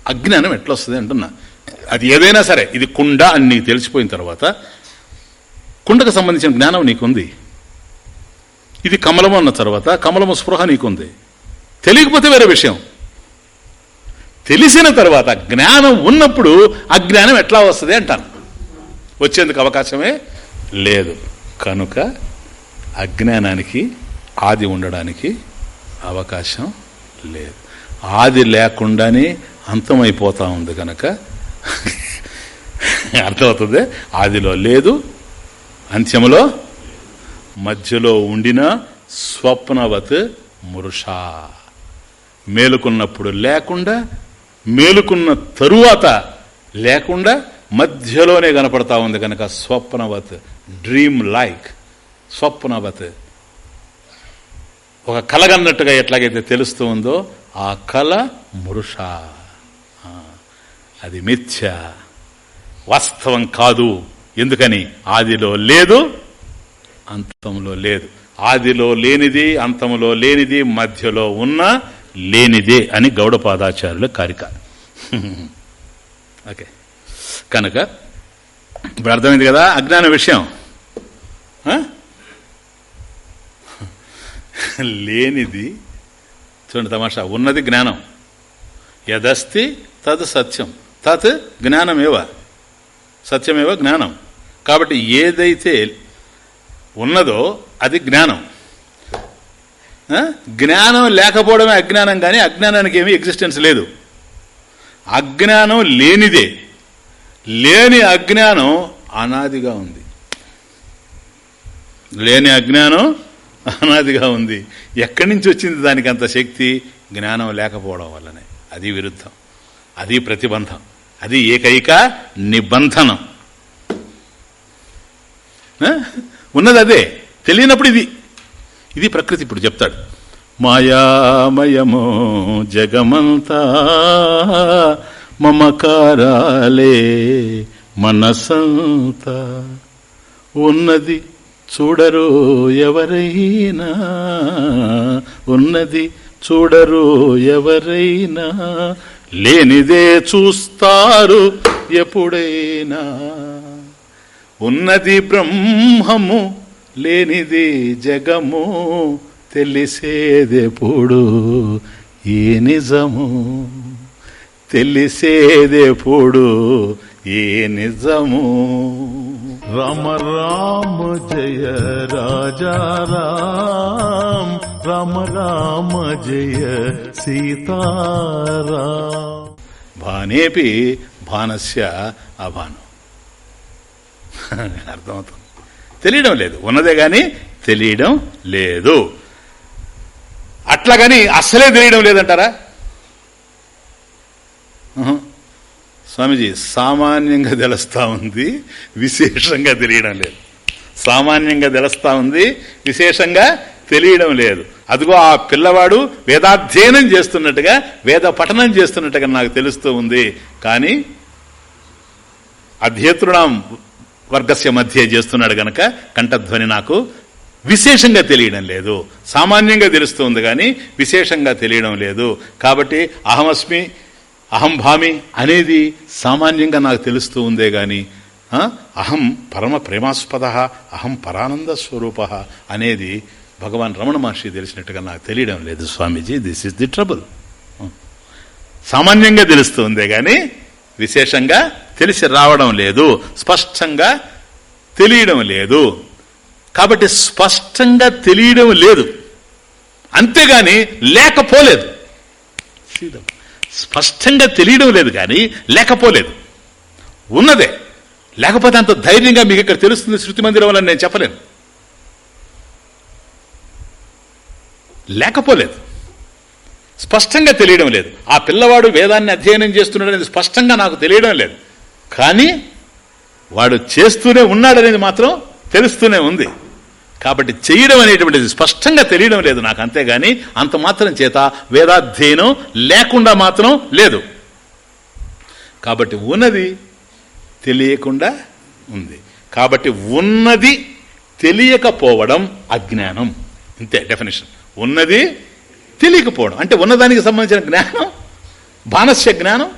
అజ్ఞానం ఎట్లా వస్తుంది అంటున్నా. అది ఏదైనా సరే ఇది కుండ అని నీకు తెలిసిపోయిన తర్వాత కుండకు సంబంధించిన జ్ఞానం నీకుంది. ఇది కమలము అన్న తర్వాత కమలము స్పృహ నీకుంది. తెలియకపోతే వేరే విషయం. తెలిసిన తర్వాత జ్ఞానం ఉన్నప్పుడు అజ్ఞానం ఎట్లా వస్తుంది అంటాను. వచ్చేందుకు అవకాశమే లేదు. కనుక అజ్ఞానానికి ఆది ఉండడానికి అవకాశం లేదు. ఆది లేకుండానే అంతమైపోతూ ఉంది కనుక అర్థమవుతుంది? ఆదిలో లేదు అంత్యములో మధ్యలో ఉండిన స్వప్నవత్ మురుషా మేలుకున్నప్పుడు లేకుండా మేలుకున్న తరువాత లేకుండా మధ్యలోనే కనపడతా ఉంది కనుక స్వప్నవత్ డ్రీమ్ లైక్ స్వప్నవత్. ఒక కలగన్నట్టుగా ఎట్లాగైతే తెలుస్తూ ఉందో ఆ కళ మృష. అది మిథ్య. వాస్తవం కాదు. ఎందుకని? ఆదిలో లేదు అంతంలో లేదు. ఆదిలో లేనిది అంతంలో లేనిది మధ్యలో ఉన్న లేనిదే అని గౌడపాదాచార్యుల కారిక. ఓకే. కనుక ఇప్పుడు అర్థమైంది కదా అజ్ఞాన విషయం? లేనిది చూడండి తమాషా ఉన్నది జ్ఞానం. యదస్తి తద్ సత్యం. తత్ జ్ఞానమేవ? సత్యమేవ జ్ఞానం. కాబట్టి ఏదైతే ఉన్నదో అది జ్ఞానం. జ్ఞానం లేకపోవడమే అజ్ఞానం కానీ అజ్ఞానానికి ఏమీ ఎగ్జిస్టెన్స్ లేదు. అజ్ఞానం లేనిదే. లేని అజ్ఞానం అనాదిగా ఉంది. లేని అజ్ఞానం అనాదిగా ఉంది. ఎక్కడి నుంచి వచ్చింది దానికి అంత శక్తి? జ్ఞానం లేకపోవడం వల్లనే. అది విరుద్ధం. అది ప్రతిబంధం. అది ఏకైక నిబంధనం. ఉన్నది అదే తెలియనప్పుడు ఇది. ఇది ప్రకృతి ఇప్పుడు చెప్తాడు. మాయామయమో జగమంతా మమకారాలే మనసంతా. ఉన్నది చూడరు ఎవరైనా ఉన్నది చూడరు ఎవరైనా లేనిదే చూస్తారు ఎప్పుడైనా. ఉన్నది బ్రహ్మము లేనిది జగము తెలిసేదెప్పుడు ఈ నిజము. తెలిసేదెప్పుడు ఈ నిజము. రామ రామ జయ రాజా రామ. రామ రామ జయ సీతారా భానేపి భానస్య అభాను. అర్థమవుతుంది. తెలియడం లేదు. ఉన్నదే గాని తెలియడం లేదు. అట్లా కానీ అస్సలే తెలియడం లేదంటారా? స్వామీజీ సామాన్యంగా తెలుస్తూ ఉంది విశేషంగా తెలియడం లేదు. సామాన్యంగా తెలుస్తూ ఉంది విశేషంగా తెలియడం లేదు. అదిగో ఆ పిల్లవాడు వేదాధ్యయనం చేస్తున్నట్టుగా వేద పఠనం చేస్తున్నట్టుగా నాకు తెలుస్తూ ఉంది. కానీ అధ్యేతృణం వర్గస్య మధ్య చేస్తున్నాడు గనక కంఠధ్వని నాకు విశేషంగా తెలియడం లేదు. సామాన్యంగా తెలుస్తుంది కానీ విశేషంగా తెలియడం లేదు. కాబట్టి అహమస్మి అహం భామి అనేది సామాన్యంగా నాకు తెలుస్తూ ఉందే గాని అహం పరమ ప్రేమాస్పద అహం పరానంద స్వరూప అనేది భగవాన్ రమణ మహర్షి తెలిసినట్టుగా నాకు తెలియడం లేదు Swamiji. This is the trouble సామాన్యంగా తెలుస్తూ ఉందే గాని విశేషంగా తెలిసి రావడం లేదు స్పష్టంగా తెలియడం లేదు. కాబట్టి స్పష్టంగా తెలియడం లేదు. అంతేగాని లేకపోలేదు. స్పష్టంగా తెలియడం లేదు కానీ లేకపోలేదు. ఉన్నదే. లేకపోతే అంత ధైర్యంగా మీకు ఇక్కడ తెలుస్తుంది శృతి మందిరం వల్ల నేను చెప్పలేను. లేకపోలేదు. స్పష్టంగా తెలియడం లేదు. ఆ పిల్లవాడు వేదాన్ని అధ్యయనం చేస్తున్నాడనేది స్పష్టంగా నాకు తెలియడం లేదు. కానీ వాడు చేస్తూనే ఉన్నాడనేది మాత్రం తెలుస్తూనే ఉంది. కాబట్టి చేయడం అనేటువంటిది స్పష్టంగా తెలియడం లేదు నాకు అంతేగాని అంత మాత్రం చేత వేదాధ్యయనం లేకుండా మాత్రం లేదు. కాబట్టి ఉన్నది తెలియకుండా ఉంది. కాబట్టి ఉన్నది తెలియకపోవడం అజ్ఞానం. ఇంతే డెఫినేషన్ ఉన్నది తెలియకపోవడం. అంటే ఉన్నదానికి సంబంధించిన జ్ఞానం బానస్య జ్ఞానం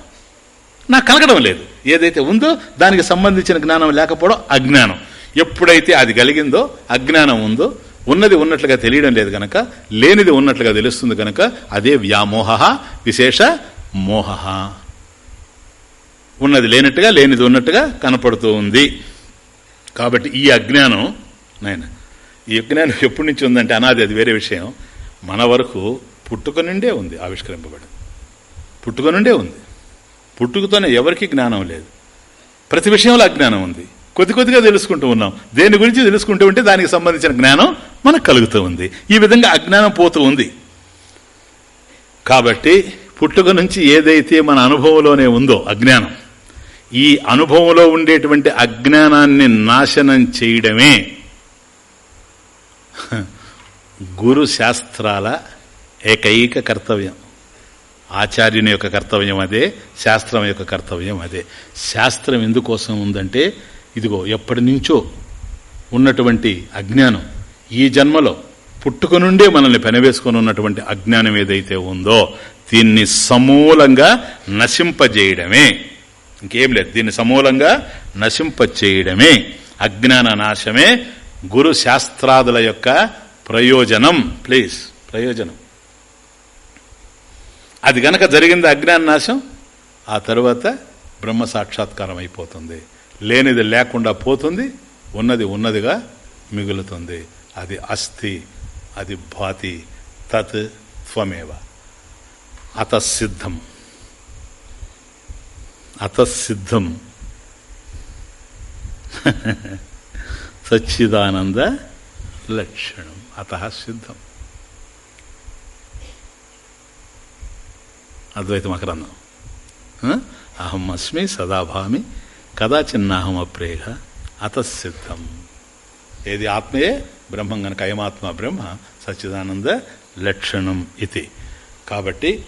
నాకు కలగడం లేదు. ఏదైతే ఉందో దానికి సంబంధించిన జ్ఞానం లేకపోవడం అజ్ఞానం. ఎప్పుడైతే అది కలిగిందో అజ్ఞానం ఉందో ఉన్నది ఉన్నట్లుగా తెలియడం లేదు గనక లేనిది ఉన్నట్లుగా తెలుస్తుంది గనక అదే వ్యామోహ విశేష మోహ. ఉన్నది లేనట్టుగా లేనిది ఉన్నట్టుగా కనపడుతూ ఉంది. కాబట్టి ఈ అజ్ఞానం నాయన ఈ అజ్ఞానం ఎప్పటి నుంచి ఉందంటే అనాది అది వేరే విషయం. మన వరకు పుట్టుక నుండే ఉంది ఆవిష్కరింపబడి పుట్టుక నుండే ఉంది. పుట్టుకతోనే ఎవరికి జ్ఞానం లేదు. ప్రతి విషయంలో అజ్ఞానం ఉంది. కొద్ది కొద్దిగా తెలుసుకుంటూ ఉన్నాం. దేని గురించి తెలుసుకుంటూ ఉంటే దానికి సంబంధించిన జ్ఞానం మనకు కలుగుతూ ఉంది. ఈ విధంగా అజ్ఞానం పోతూ ఉంది. కాబట్టి పుట్టుక నుంచి ఏదైతే మన అనుభవంలోనే ఉందో అజ్ఞానం ఈ అనుభవంలో ఉండేటువంటి అజ్ఞానాన్ని నాశనం చేయడమే. గురు శాస్త్రాల ఏకైక కర్తవ్యం. ఆచార్యుని యొక్క కర్తవ్యం అదే శాస్త్రం యొక్క కర్తవ్యం అదే. శాస్త్రం ఎందుకోసం ఉందంటే ఇదిగో ఎప్పటి నుంచో ఉన్నటువంటి అజ్ఞానం ఈ జన్మలో పుట్టుక నుండే మనల్ని పెనవేసుకొని ఉన్నటువంటి అజ్ఞానం ఏదైతే ఉందో దీన్ని సమూలంగా నశింపజేయడమే. ఇంకేం లేదు దీన్ని సమూలంగా నశింపచేయడమే అజ్ఞాన నాశమే గురు శాస్త్రాదుల యొక్క ప్రయోజనం. ప్లీజ్ ప్రయోజనం. అది గనక జరిగింది అజ్ఞాన నాశం ఆ తర్వాత బ్రహ్మ సాక్షాత్కారం అయిపోతుంది. లేనిది లేకుండా పోతుంది ఉన్నది ఉన్నదిగా మిగులుతుంది. అది అస్థి అది భాతి తత్ త్వమేవ. అతసిద్ధం. అతసిద్ధం. సచ్చిదానంద లక్షణం. అత సిద్ధం. అద్వైత మకరందం ఆ? అహం అస్మి సదాభామి కదా చిన్నాహం అప్రేహ అతసిద్ధం. ఏది ఆత్మయే? బ్రహ్మం గనక అయమాత్మ బ్రహ్మ సచ్చిదానంద లక్షణం ఇది. కాబట్టి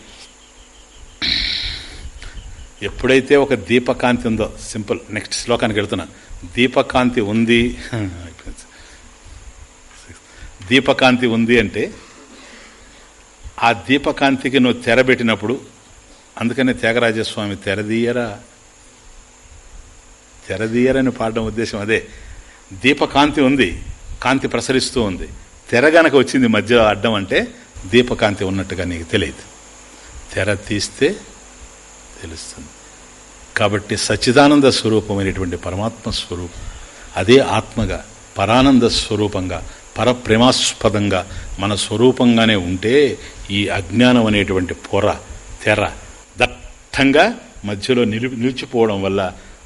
ఎప్పుడైతే ఒక దీపకాంతి ఉందో సింపుల్ నెక్స్ట్ శ్లోకానికి వెళ్తున్నా. దీపకాంతి ఉంది. దీపకాంతి ఉంది అంటే ఆ దీపకాంతికి నువ్వు తెరబెట్టినప్పుడు అందుకనే త్యాగరాజస్వామి తెరదీయరా? తెరదీయరని పాడడం ఉద్దేశం అదే. దీపకాంతి ఉంది కాంతి ప్రసరిస్తూ ఉంది. తెర గనక వచ్చింది మధ్యలో అడ్డం అంటే దీపకాంతి ఉన్నట్టుగా నీకు తెలియదు. తెర తీస్తే తెలుస్తుంది. కాబట్టి సచ్చిదానంద స్వరూపమైనటువంటి పరమాత్మ స్వరూపం అదే ఆత్మగా పరానంద స్వరూపంగా పరప్రేమాస్పదంగా మన స్వరూపంగానే ఉంటే ఈ అజ్ఞానం అనేటువంటి పొర తెర దట్టంగా మధ్యలో నిలిచిపోవడం వల్ల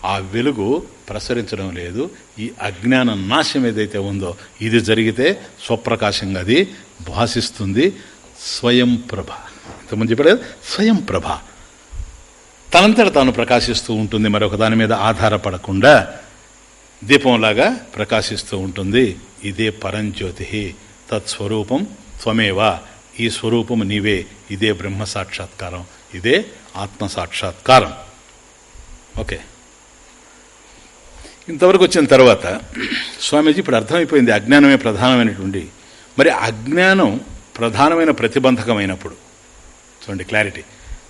ఆ వెలుగు ప్రసరించడం లేదు. ఈ అజ్ఞాన నాశం ఏదైతే ఉందో ఇది జరిగితే స్వప్రకాశంగా అది భాషిస్తుంది స్వయం ప్రభ. ఇంతకుముందు చెప్పాడు స్వయం ప్రభ. తనంతట తాను ప్రకాశిస్తూ ఉంటుంది మరొక దాని మీద ఆధారపడకుండా దీపంలాగా ప్రకాశిస్తూ ఉంటుంది. ఇదే పరంజ్యోతి తత్స్వరూపం త్వమేవా. ఈ స్వరూపం నీవే ఇదే బ్రహ్మ సాక్షాత్కారం ఇదే ఆత్మ సాక్షాత్కారం. ఓకే. ఇంతవరకు వచ్చిన తర్వాత స్వామీజీ ఇప్పుడు అర్థమైపోయింది అజ్ఞానమే ప్రధానమైనటువంటి. మరి అజ్ఞానం ప్రధానమైన ప్రతిబంధకమైనప్పుడు. చూడండి క్లారిటీ.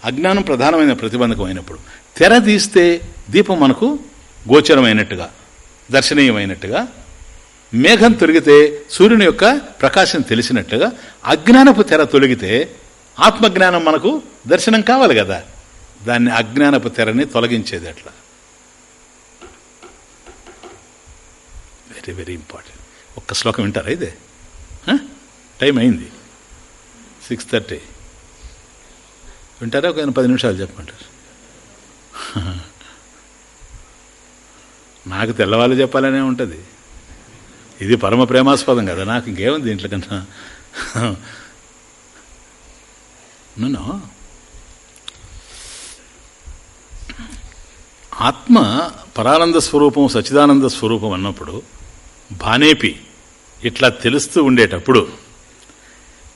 అజ్ఞానం ప్రధానమైన ప్రతిబంధకమైనప్పుడు. తెర తీస్తే దీపం మనకు గోచరమైనట్టుగా దర్శనీయమైనట్టుగా మేఘం తొలిగితే సూర్యుని యొక్క ప్రకాశం తెలిసినట్లుగా అజ్ఞానపు తెర తొలిగితే ఆత్మజ్ఞానం మనకు దర్శనం కావాలి కదా. దాన్ని అజ్ఞానపు తెరని తొలగించేది అట్లా. వెరీ వెరీ ఇంపార్టెంట్ ఒక్క శ్లోకం వింటారా ఇదే? టైం అయింది. సిక్స్ థర్టీ వింటారా? ఒక పది నిమిషాలు చెప్పమంటారు నాకు తెల్లవాళ్ళు చెప్పాలనే ఉంటుంది. ఇది పరమ ప్రేమాస్పదం కదా నాకు ఇంకేముంది దీంట్లో కన్నా? నన్ను ఆత్మ పరానంద స్వరూపం సచిదానంద స్వరూపం అన్నప్పుడు బానేపి. ఇట్లా తెలుస్తూ ఉండేటప్పుడు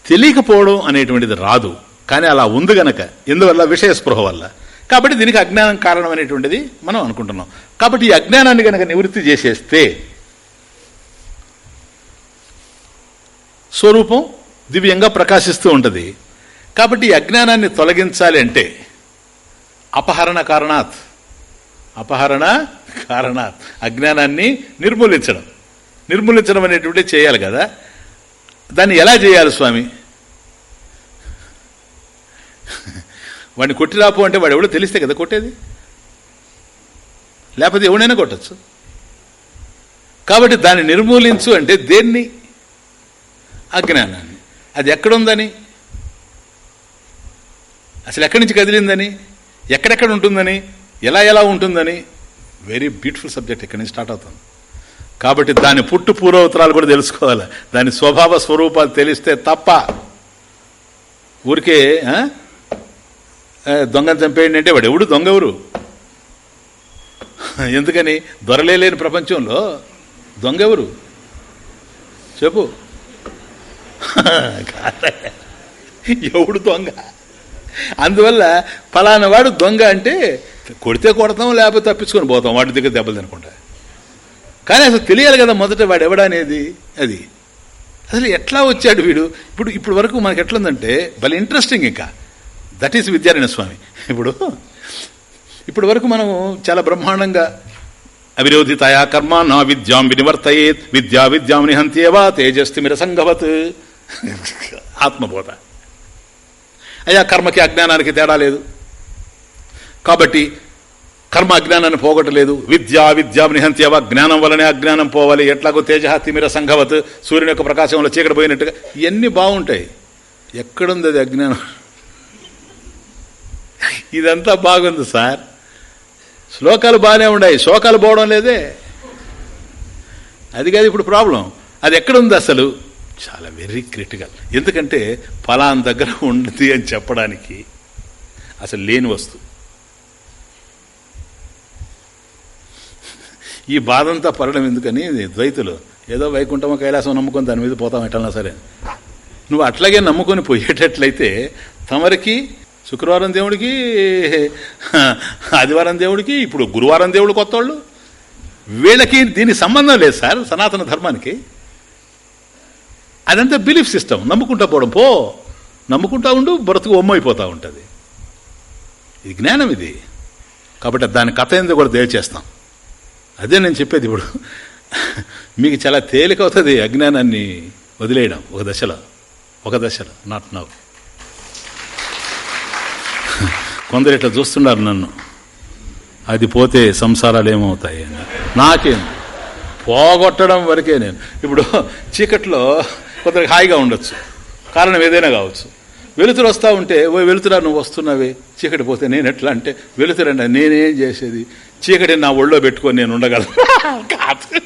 తెలియకపోవడం అనేటువంటిది రాదు కానీ అలా ఉంది గనక ఎందువల్ల? విషయ స్పృహ వల్ల. కాబట్టి దీనికి అజ్ఞానం కారణం అనేటువంటిది మనం అనుకుంటున్నాం. కాబట్టి ఈ అజ్ఞానాన్ని గనక నివృత్తి చేసేస్తే స్వరూపం దివ్యంగా ప్రకాశిస్తూ ఉంటుంది. కాబట్టి ఈ అజ్ఞానాన్ని తొలగించాలి అంటే అపహరణ కారణాత్. అపహరణ కారణాత్. అజ్ఞానాన్ని నిర్మూలించడం. నిర్మూలించడం అనేటువంటి చేయాలి కదా. దాన్ని ఎలా చేయాలి స్వామి? వాడిని కొట్టి రాపు అంటే వాడు ఎవడో తెలిస్తే కదా కొట్టేది? లేకపోతే ఎవడైనా కొట్టచ్చు. కాబట్టి దాన్ని నిర్మూలించు అంటే దేన్ని? అజ్ఞానాన్ని. అది ఎక్కడుందని? అసలు ఎక్కడి నుంచి కదిలిందని? ఎక్కడెక్కడ ఉంటుందని? ఎలా ఎలా ఉంటుందని? వెరీ బ్యూటిఫుల్ సబ్జెక్ట్ ఇక్కడి నుంచి స్టార్ట్ అవుతుంది కాబట్టి దాని పుట్టు పూర్వోత్తరాలు కూడా తెలుసుకోవాలి. దాని స్వభావ స్వరూపాలు తెలిస్తే తప్ప ఊరికే దొంగను చంపేయండి అంటే వాడు ఎవడు దొంగ ఎవరు? ఎందుకని దొరలేని ప్రపంచంలో దొంగ ఎవరు? చెప్పు. ఎవడు దొంగ? అందువల్ల ఫలానా వాడు దొంగ అంటే కొడితే కొడతాం లేకపోతే తప్పించుకొని పోతాం. వాడి దగ్గర దెబ్బలు తినకుండా. కానీ అసలు తెలియాలి కదా మొదట వాడు ఎవడనేది? అది. అసలు ఎట్లా వచ్చాడు వీడు? ఇప్పుడు ఇప్పుడు వరకు మనకి ఎట్లుందంటే భలే ఇంట్రెస్టింగ్ ఇంకా. దట్ ఈస్ విద్యారాయణ స్వామి ఇప్పుడు ఇప్పుడు వరకు మనము చాలా బ్రహ్మాండంగా అవిరోధితయా కర్మ నా విద్యాం వినివర్తయేత్ విద్యా విద్యాం నిహంత్యేవా తేజస్తిమిర సంగవత్ ఆత్మబోధ. అయ్యా కర్మకి అజ్ఞానానికి తేడా లేదు. కాబట్టి కర్మ అజ్ఞానాన్ని పోగొట్టలేదు. విద్యా విద్యాం నిహంత్యవ జ్ఞానం వల్లనే అజ్ఞానం పోవాలి. ఎట్లాగో తేజ తిమిర సంఘవత్ సూర్యుని యొక్క ప్రకాశంలో చీకటి పోయినట్టుగా ఇవన్నీ బాగుంటాయి. ఎక్కడుంది అది అజ్ఞానం? ఇదంతా బాగుంది సార్. శ్లోకాలు బాగానే ఉన్నాయి. శోకాలు పోవడం లేదే. అది కాదు ఇప్పుడు ప్రాబ్లం. అది ఎక్కడుంది అసలు? చాలా వెరీ క్రిటికల్. ఎందుకంటే ఫలాన్ దగ్గర ఉంది అని చెప్పడానికి అసలు లేని వస్తువు. ఈ బాధంతా పడడం ఎందుకని? ద్వైతులు. ఏదో వైకుంఠమ కైలాసం నమ్ముకొని దాని మీద పోతాం ఎట్లన్నా సరే. నువ్వు అట్లాగే నమ్ముకొని పోయేటట్లయితే తమరికి శుక్రవారం దేవుడికి ఆదివారం దేవుడికి ఇప్పుడు గురువారం దేవుడు కొత్త వాళ్ళు వీళ్ళకి దీనికి సంబంధం లేదు సార్ సనాతన ధర్మానికి. అదంతా బిలీఫ్ సిస్టమ్ నమ్ముకుంటా పోవడం. పో నమ్ముకుంటా ఉండు బ్రతుకు ఒమ్మైపోతూ ఉంటుంది. ఇది జ్ఞానం ఇది. కాబట్టి దాని కథ ఏందో కూడా దయచేస్తాం. అదే నేను చెప్పేది ఇప్పుడు. మీకు చాలా తేలిక అవుతుంది అజ్ఞానాన్ని వదిలేయడం. ఒక దశలో. ఒక దశలో. నాట్ నవ్ కొందరు ఇట్లా చూస్తున్నారు నన్ను. అది పోతే సంసారాలు ఏమవుతాయి అని. నాకేం? పోగొట్టడం వరకే నేను. ఇప్పుడు చీకట్లో కొందరికి హాయిగా ఉండొచ్చు. కారణం ఏదైనా కావచ్చు. వెలుతురు వస్తూ ఉంటే ఓ వెలుతురా నువ్వు వస్తున్నావే. చీకటి పోతే నేను ఎట్లా అంటే వెలుతురండి నేనేం చేసేది. చీకటి నా ఒళ్ళో పెట్టుకొని నేను ఉండగలను. కాదు.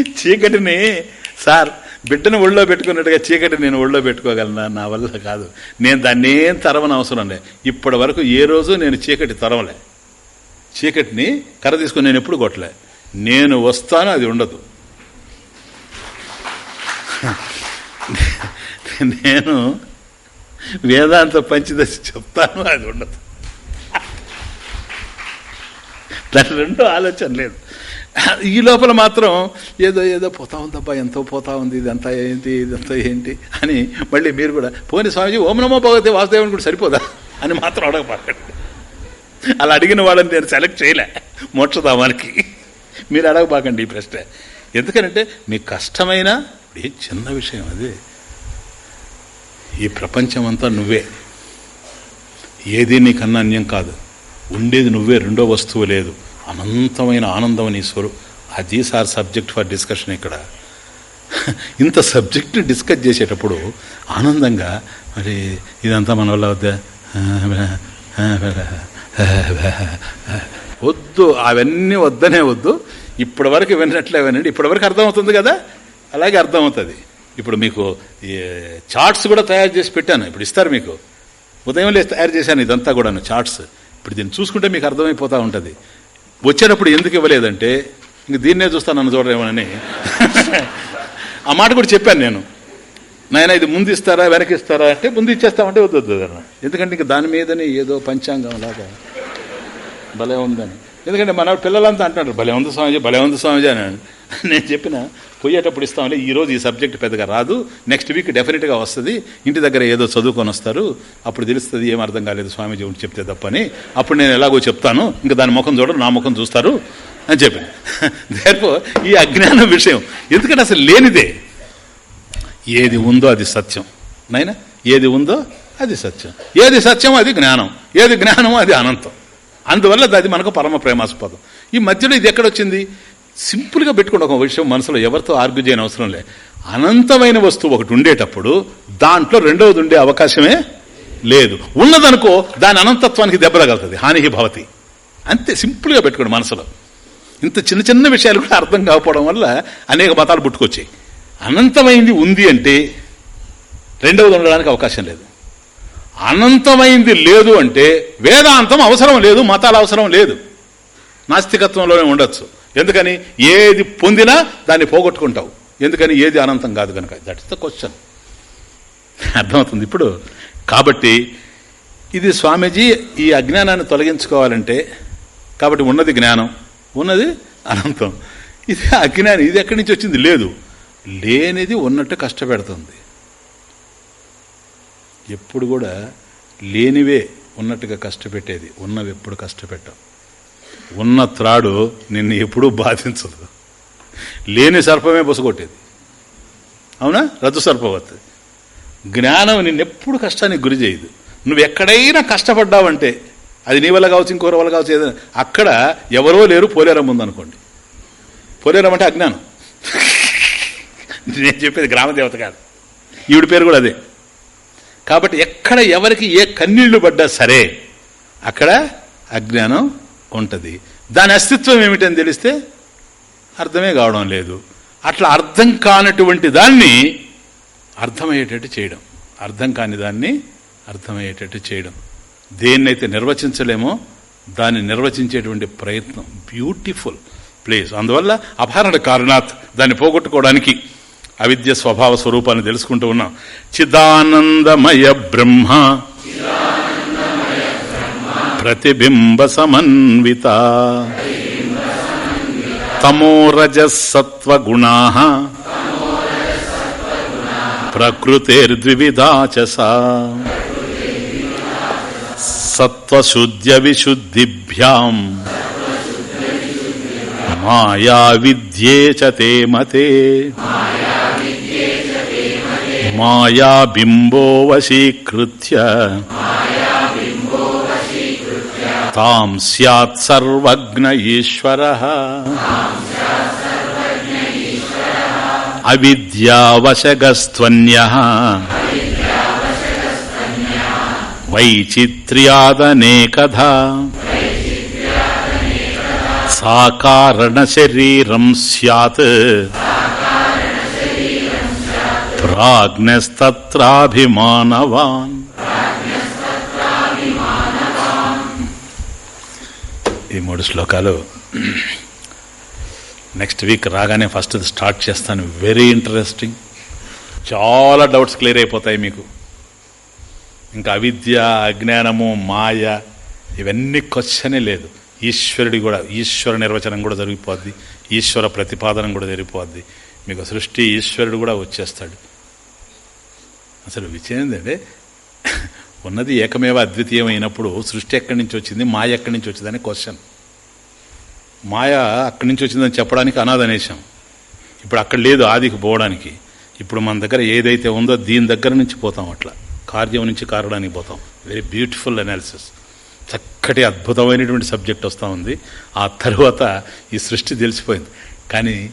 చీకటిని సార్ బిడ్డను ఒళ్ళో పెట్టుకున్నట్టుగా చీకటి నేను ఒళ్ళో పెట్టుకోగలనా? నా వల్ల కాదు. నేను దాన్ని ఏం తరవని అవసరం లే. ఇప్పటి వరకు ఏ రోజు నేను చీకటి తరవలే. చీకటిని కర్ర తీసుకుని నేను ఎప్పుడు కొట్టలే. నేను వస్తాను అది ఉండదు. నేను వేదాంత పంచదశ చెప్తాను అది ఉండదు. దాని రెండో ఆలోచన లేదు. ఈ లోపల మాత్రం ఏదో ఏదో పోతా ఉందబ్బా ఎంతో పోతా ఉంది ఇదంతా ఏంటి ఇదంతా ఏంటి అని మళ్ళీ మీరు కూడా పోని స్వామిజీ ఓం నమో భగవతి వాసుదేవుని కూడా సరిపోదా అని మాత్రం అడగబాకండి. అలా అడిగిన వాళ్ళని నేను సెలెక్ట్ చేయలే మోక్షధామానికి. మీరు అడగబాకండి ఈ ప్రశ్న. ఎందుకనంటే మీకు కష్టమైన ఏ చిన్న విషయం అదే. ఈ ప్రపంచం అంతా నువ్వే. ఏది నీకన్నా అన్యం కాదు. ఉండేది నువ్వే రెండో వస్తువు లేదు. అనంతమైన ఆనందం నీ స్వరు. అది సార్ సబ్జెక్ట్ ఫర్ డిస్కషన్ ఇక్కడ. ఇంత సబ్జెక్ట్ని డిస్కస్ చేసేటప్పుడు ఆనందంగా మరి ఇదంతా మన వల్ల వద్దా? వద్దు అవన్నీ వద్దనే వద్దు. ఇప్పటివరకు వినట్లే విన్నట్లే వినండి. ఇప్పటివరకు అర్థమవుతుంది కదా? అలాగే అర్థమవుతుంది. ఇప్పుడు మీకు చార్ట్స్ కూడా తయారు చేసి పెట్టాను. ఇప్పుడు ఇస్తారు మీకు. ఉదయం లేదు తయారు చేశాను ఇదంతా కూడాను చార్ట్స్ ఇప్పుడు దీన్ని చూసుకుంటే మీకు అర్థమైపోతూ ఉంటుంది. వచ్చేటప్పుడు ఎందుకు ఇవ్వలేదంటే ఇంక దీన్నే చూస్తా నన్ను చూడరేమోనని. ఆ మాట కూడా చెప్పాను నేను. నాయన ఇది ముందు ఇస్తారా వెనక్కి ఇస్తారా? అంటే ముందు ఇచ్చేస్తామంటే వద్దు వద్దు. ఎందుకంటే ఇంక దాని మీదనే ఏదో పంచాంగం లాగా. భలే ఉందని. ఎందుకంటే మన పిల్లలంతా అంటున్నారు భలే ఉంది స్వామిజీ భలే ఉంది స్వామిజీ అని. నేను చెప్పిన పోయేటప్పుడు ఇస్తాంలే ఈరోజు ఈ సబ్జెక్ట్ పెద్దగా రాదు నెక్స్ట్ వీక్ డెఫినెట్గా వస్తుంది ఇంటి దగ్గర ఏదో చదువుకొని వస్తారు అప్పుడు తెలుస్తుంది ఏం అర్థం కాలేదు స్వామీజీ ఉంటే చెప్తే తప్పని. అప్పుడు నేను ఎలాగో చెప్తాను ఇంకా దాని ముఖం చూడరు నా ముఖం చూస్తారు అని చెప్పాను. దేర్పో ఈ అజ్ఞానం విషయం ఎందుకంటే అసలు లేనిదే. ఏది ఉందో అది సత్యం. నైనా? ఏది ఉందో అది సత్యం. ఏది సత్యం అది జ్ఞానం. ఏది జ్ఞానమో అది అనంతం. అందువల్ల అది మనకు పరమ ప్రేమాస్పదం. ఈ మధ్యలో ఇది ఎక్కడొచ్చింది సింపుల్గా పెట్టుకుని ఒక విషయం మనసులో ఎవరితో ఆర్గ్యూ చేయని అవసరం లే. అనంతమైన వస్తువు ఒకటి ఉండేటప్పుడు దాంట్లో రెండవది ఉండే అవకాశమే లేదు. ఉన్నదనుకో దాని అనంతత్వానికి దెబ్బలగలుగుతుంది హానిహి భవతి. అంతే సింపుల్గా పెట్టుకోండి మనసులో. ఇంత చిన్న చిన్న విషయాలు కూడా అర్థం కాకపోవడం వల్ల అనేక మతాలు పుట్టుకొచ్చాయి. అనంతమైంది ఉంది అంటే రెండవది ఉండడానికి అవకాశం లేదు. అనంతమైంది లేదు అంటే వేదాంతం అవసరం లేదు మతాలు అవసరం లేదు. నాస్తికత్వంలోనే ఉండొచ్చు. ఎందుకని ఏది పొందినా దాన్ని పోగొట్టుకుంటావు. ఎందుకని ఏది అనంతం కాదు కనుక దట్ ఇస్ ద క్వశ్చన్ అర్థమవుతుంది ఇప్పుడు. కాబట్టి ఇది స్వామీజీ ఈ అజ్ఞానాన్ని తొలగించుకోవాలంటే కాబట్టి ఉన్నది జ్ఞానం ఉన్నది అనంతం. ఇది అజ్ఞానం ఇది ఎక్కడి నుంచి వచ్చింది? లేదు. లేనిది ఉన్నట్టు కష్టపెడుతుంది. ఎప్పుడు కూడా లేనివే ఉన్నట్టుగా కష్టపెట్టేది. ఉన్నవి ఎప్పుడు కష్టపెట్టాం ఉన్న త్రాడు నిన్ను ఎప్పుడూ బాధించదు. లేని సర్పమే బొసగొట్టేది. అవునా? రద్దు సర్పవత్ జ్ఞానం నిన్నెప్పుడు కష్టానికి గురి చేయదు. నువ్వు ఎక్కడైనా కష్టపడ్డావంటే అది నీ వల్ల కావచ్చు ఇంకోరి వల్ల కావచ్చు ఏదైనా. అక్కడ ఎవరో లేరు పోలేరం ఉందనుకోండి. పోలేరం అంటే అజ్ఞానం. నేను చెప్పేది గ్రామదేవత కాదు. ఈవిడి పేరు కూడా అదే. కాబట్టి ఎక్కడ ఎవరికి ఏ కన్నీళ్ళు పడ్డా సరే అక్కడ అజ్ఞానం ఉంటుంది. దాని అస్తిత్వం ఏమిటని తెలిస్తే అర్థమే కావడం లేదు. అట్లా అర్థం కానటువంటి దాన్ని అర్థమయ్యేటట్టు చేయడం. అర్థం కాని దాన్ని అర్థమయ్యేటట్టు చేయడం. దేన్నైతే నిర్వచించలేమో దాన్ని నిర్వచించేటువంటి ప్రయత్నం. బ్యూటిఫుల్ ప్లేస్ అందువల్ల అపహరణ కారణాత్ దాన్ని పోగొట్టుకోవడానికి అవిద్య స్వభావ స్వరూపాన్ని తెలుసుకుంటూ ఉన్నాం. చిదానందమయ బ్రహ్మ. ప్రతిబింబ సమన్విత తమోరజసత్వగుణా ప్రకృతిర్ద్వివిధా చ సత్వశుద్ధ్య విశుద్ధిభ్యాం మాయా విద్యే తే మతే మాయాబింబో వశీకృత్య తాం స్యాత్ సర్వజ్ఞ ఈశ్వర అవిద్యావశగస్త్వన్య. వైచిత్ర్యాదనేకధా. సాకారణ శరీరం స్యాత్ ఈ మూడు శ్లోకాలు. నెక్స్ట్ వీక్ రాగానే ఫస్ట్ స్టార్ట్ చేస్తాను. వెరీ ఇంట్రెస్టింగ్ చాలా డౌట్స్ క్లియర్ అయిపోతాయి మీకు. ఇంకా అవిద్య అజ్ఞానము మాయ ఇవన్నీ క్వశ్చనే లేదు. ఈశ్వరుడి కూడా ఈశ్వర నిర్వచనం కూడా జరిగిపోద్ది. ఈశ్వర ప్రతిపాదన కూడా జరిగిపోద్ది. మీకు సృష్టి ఈశ్వరుడు కూడా వచ్చేస్తాడు. అసలు విషయం ఏంటంటే ఉన్నది ఏకమేవ అద్వితీయం అయినప్పుడు సృష్టి ఎక్కడి నుంచి వచ్చింది మాయ ఎక్కడి నుంచి వచ్చిందని క్వశ్చన్ మాయ అక్కడి నుంచి వచ్చిందని చెప్పడానికి అనాథనేశం. ఇప్పుడు అక్కడ లేదు ఆదికి పోవడానికి. ఇప్పుడు మన దగ్గర ఏదైతే ఉందో దీని దగ్గర నుంచి పోతాం అట్లా. కార్యం నుంచి కారడానికి పోతాం. వెరీ బ్యూటిఫుల్ అనాలిసిస్ చక్కటి అద్భుతమైనటువంటి సబ్జెక్ట్ వస్తూ ఉంది. ఆ తర్వాత ఈ సృష్టి తెలిసిపోయింది. కానీ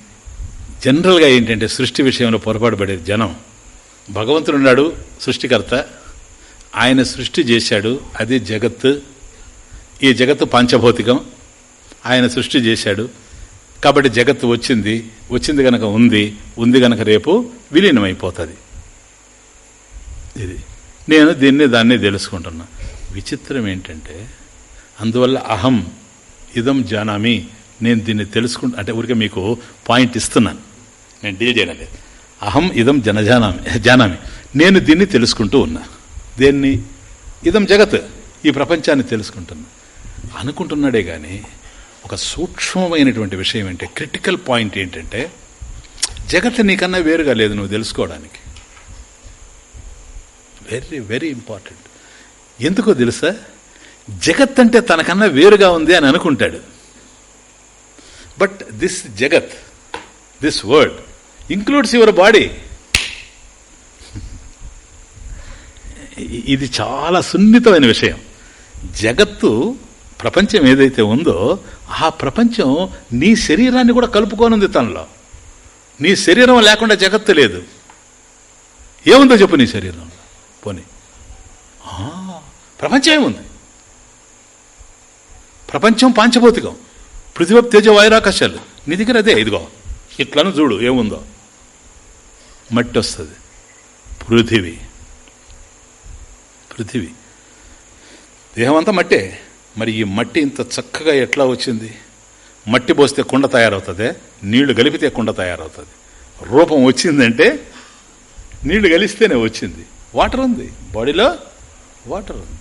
జనరల్గా ఏంటంటే సృష్టి విషయంలో పొరపాటు పడేది జనం. భగవంతుడు ఉన్నాడు సృష్టికర్త. ఆయన సృష్టి చేశాడు అది జగత్ ఈ జగత్తు పంచభౌతికం. ఆయన సృష్టి చేశాడు. కాబట్టి జగత్తు వచ్చింది వచ్చింది గనక ఉంది ఉంది గనక రేపు విలీనమైపోతుంది. ఇది. నేను దీన్ని దాన్ని తెలుసుకుంటున్నా. విచిత్రం ఏంటంటే అందువల్ల అహం ఇదం జానామి నేను దీన్ని తెలుసుకుంటా అంటే ఊరికే మీకు పాయింట్ ఇస్తున్నాను నేను డీల్ చేయడం లేదు. అహం ఇదం జనజానామి జానామి. నేను దీన్ని తెలుసుకుంటూ ఉన్నా. దేన్ని? ఇదం జగత్ ఈ ప్రపంచాన్ని తెలుసుకుంటున్నా అనుకుంటున్నాడే కానీ ఒక సూక్ష్మమైనటువంటి విషయం ఏంటి? క్రిటికల్ పాయింట్ ఏంటంటే జగత్ నీకన్నా వేరుగా లేదు నువ్వు తెలుసుకోవడానికి. Very very important. ఎందుకో తెలుసా? జగత్ అంటే తనకన్నా వేరుగా ఉంది అని అనుకుంటాడు. బట్ దిస్ జగత్ this word includes your body. ఇది చాలా సున్నితమైన విషయం. జగత్తు ప్రపంచం ఏదైతే ఉందో ఆ ప్రపంచం నీ శరీరాన్ని కూడా కలుపుకోనుంది తనలో. నీ శరీరం లేకుండా జగత్తు లేదు. ఏముందో చెప్పు నీ శరీరంలో పోనీ. ప్రపంచం ఏముంది ప్రపంచం పాంచభౌతికం. పృథివప్ తేజ వాయురాకాశాలు నీ దగ్గర అదే ఇదిగో. ఇట్లను చూడు ఏముందో. మట్టి వస్తుంది. పృథివీ. పృథివీ. దేహమంతా మట్టే. మరి ఈ మట్టి ఇంత చక్కగా ఎట్లా వచ్చింది? మట్టి పోస్తే కుండ తయారవుతుంది నీళ్ళు కలిపితే కుండ తయారవుతుంది. రూపం వచ్చిందంటే నీళ్ళు కలిస్తేనే వచ్చింది. వాటర్ ఉంది. బాడీలో వాటర్ ఉంది.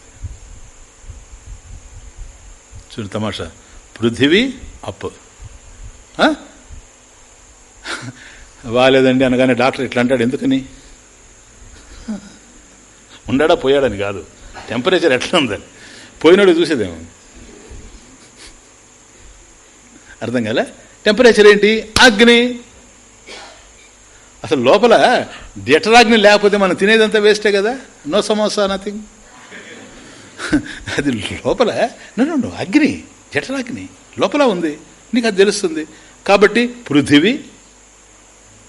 చూడు తమాషా. పృథివీ అప్. బాగాలేదండి అనగానే డాక్టర్ ఇట్లా అంటాడు ఎందుకని? ఉండాడా పోయాడని కాదు. టెంపరేచర్ ఎట్లా ఉందని. పోయినాడు చూసేదేమో. అర్థం కాలే? టెంపరేచర్ ఏంటి? అగ్ని. అసలు లోపల డెటరాగ్ని లేకపోతే మనం తినేదంతా వేస్టే కదా? No samosa nothing. అది లోపల నన్ను అగ్ని జఠరాగ్ని లోపల ఉంది. నీకు అది తెలుస్తుంది. కాబట్టి పృథివీ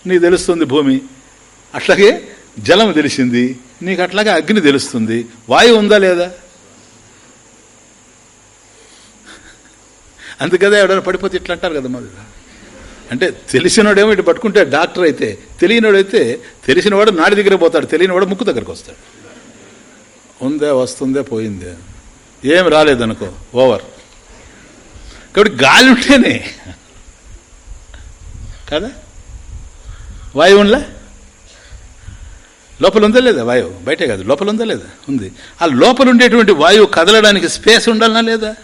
నీకు తెలుస్తుంది భూమి. అట్లాగే జలం తెలిసింది నీకు అట్లాగే అగ్ని తెలుస్తుంది. వాయువు ఉందా లేదా? అందుకదే ఎవడైనా పడిపోతే ఇట్లా అంటారు కదా మరి అంటే తెలిసినోడేమో ఇటు పట్టుకుంటే డాక్టర్ అయితే తెలియనివాడైతే తెలిసినవాడు నాడి దగ్గర పోతాడు తెలియనివాడు ముక్కు దగ్గరకు వస్తాడు. ఉందే వస్తుందే పోయిందే. ఏం రాలేదనుకో ఓవర్. కాబట్టి గాలి ఉంటేనే కదా? వాయువులా లోపల ఉందా లేదా వాయువు? బయటే కాదు లోపల ఉందా లేదా? ఉంది. ఆ లోపల ఉండేటువంటి వాయువు కదలడానికి స్పేస్ ఉండాలనా లేదా?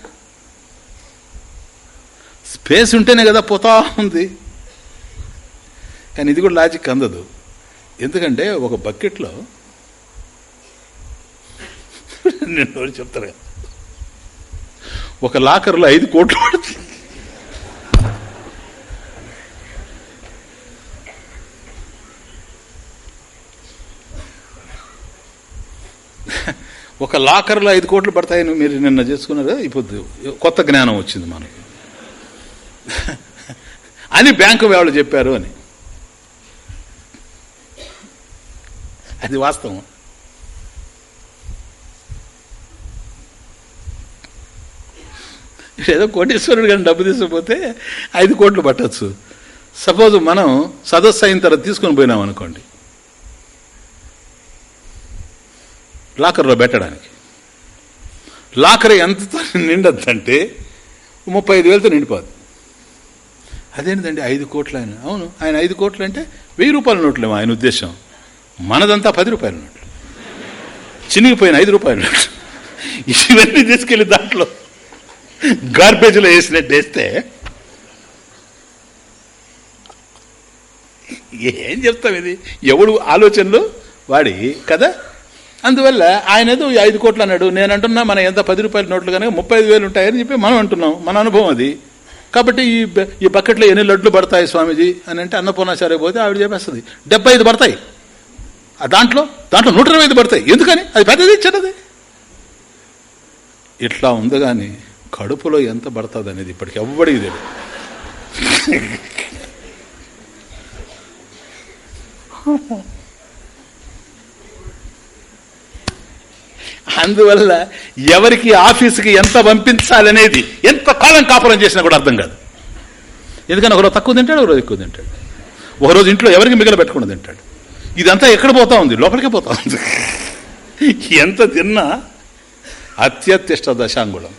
స్పేస్ ఉంటేనే కదా పోతా ఉంది. కానీ ఇది కూడా లాజిక్ అందదు. ఎందుకంటే ఒక బకెట్లో నేను చెప్తారు? కదా. ఒక లాకర్లో ఐదు కోట్లు పడుతుంది ఒక లాకర్లో ఐదు కోట్లు పడతాయని మీరు నిన్న చేసుకున్నారు ఇప్పుడు కొత్త జ్ఞానం వచ్చింది మనకు. అని బ్యాంకు వాళ్ళు చెప్పారు అని. అది వాస్తవం. ఏదో కోటేశ్వరుడు కానీ డబ్బు తీసుకుపోతే ఐదు కోట్లు పట్టచ్చు. సపోజ్ మనం సదస్సు అయిన తర్వాత తీసుకొని పోయినాం అనుకోండి. లాకర్లో పెట్టడానికి. లాకర్ ఎంతతో నిండద్దంటే ముప్పై ఐదు వేలతో నిండిపోద్ది. అదేంటండి ఐదు కోట్లు ఆయన? అవును ఆయన ఐదు కోట్లు అంటే వెయ్యి రూపాయల నోట్లేమో ఆయన ఉద్దేశం. మనదంతా పది రూపాయల నోట్లు. చినిగిపోయిన ఐదు రూపాయల నోట్లు. ఇవన్నీ తీసుకెళ్ళి దాంట్లో గార్బేజ్లో వేసినట్టు వేస్తే ఏం చెప్తాం ఇది? ఎవడు ఆలోచనలు? వాడి కదా అందువల్ల ఆయన ఏదో ఐదు కోట్లు అన్నాడు నేను అంటున్నా మన ఎంత పది రూపాయల నోట్లు కనుక ముప్పై ఐదు వేలు ఉంటాయని చెప్పి మనం అంటున్నాం మన అనుభవం అది. కాబట్టి ఈ ఈ బకెట్లో ఎన్ని లడ్లు పడతాయి స్వామీజీ అని అంటే అన్నపూర్ణాచార్య పోతే ఆవిడ చెప్పేస్తుంది డెబ్బై ఐదు పడతాయి. దాంట్లో దాంట్లో నూట ఇరవై ఐదు పడతాయి. ఎందుకని? అది పెద్దది చిన్నది. ఇట్లా ఉంది కానీ కడుపులో ఎంత పడుతుంది అనేది ఇప్పటికి ఎవ్వడికి తెలియదు అందువల్ల ఎవరికి ఆఫీసుకి ఎంత పంపించాలనేది ఎంత కాలం కాపురం చేసినా కూడా అర్థం కాదు. ఎందుకని ఒకరోజు తక్కువ తింటాడు ఒకరోజు ఎక్కువ తింటాడు. ఒకరోజు ఇంట్లో ఎవరికి మిగిలి పెట్టకుండా తింటాడు. ఇదంతా ఎక్కడ పోతా ఉంది? లోపలికే పోతా ఉంది. ఎంత తిన్నా అత్యత్తిష్ట దశాంగుళం.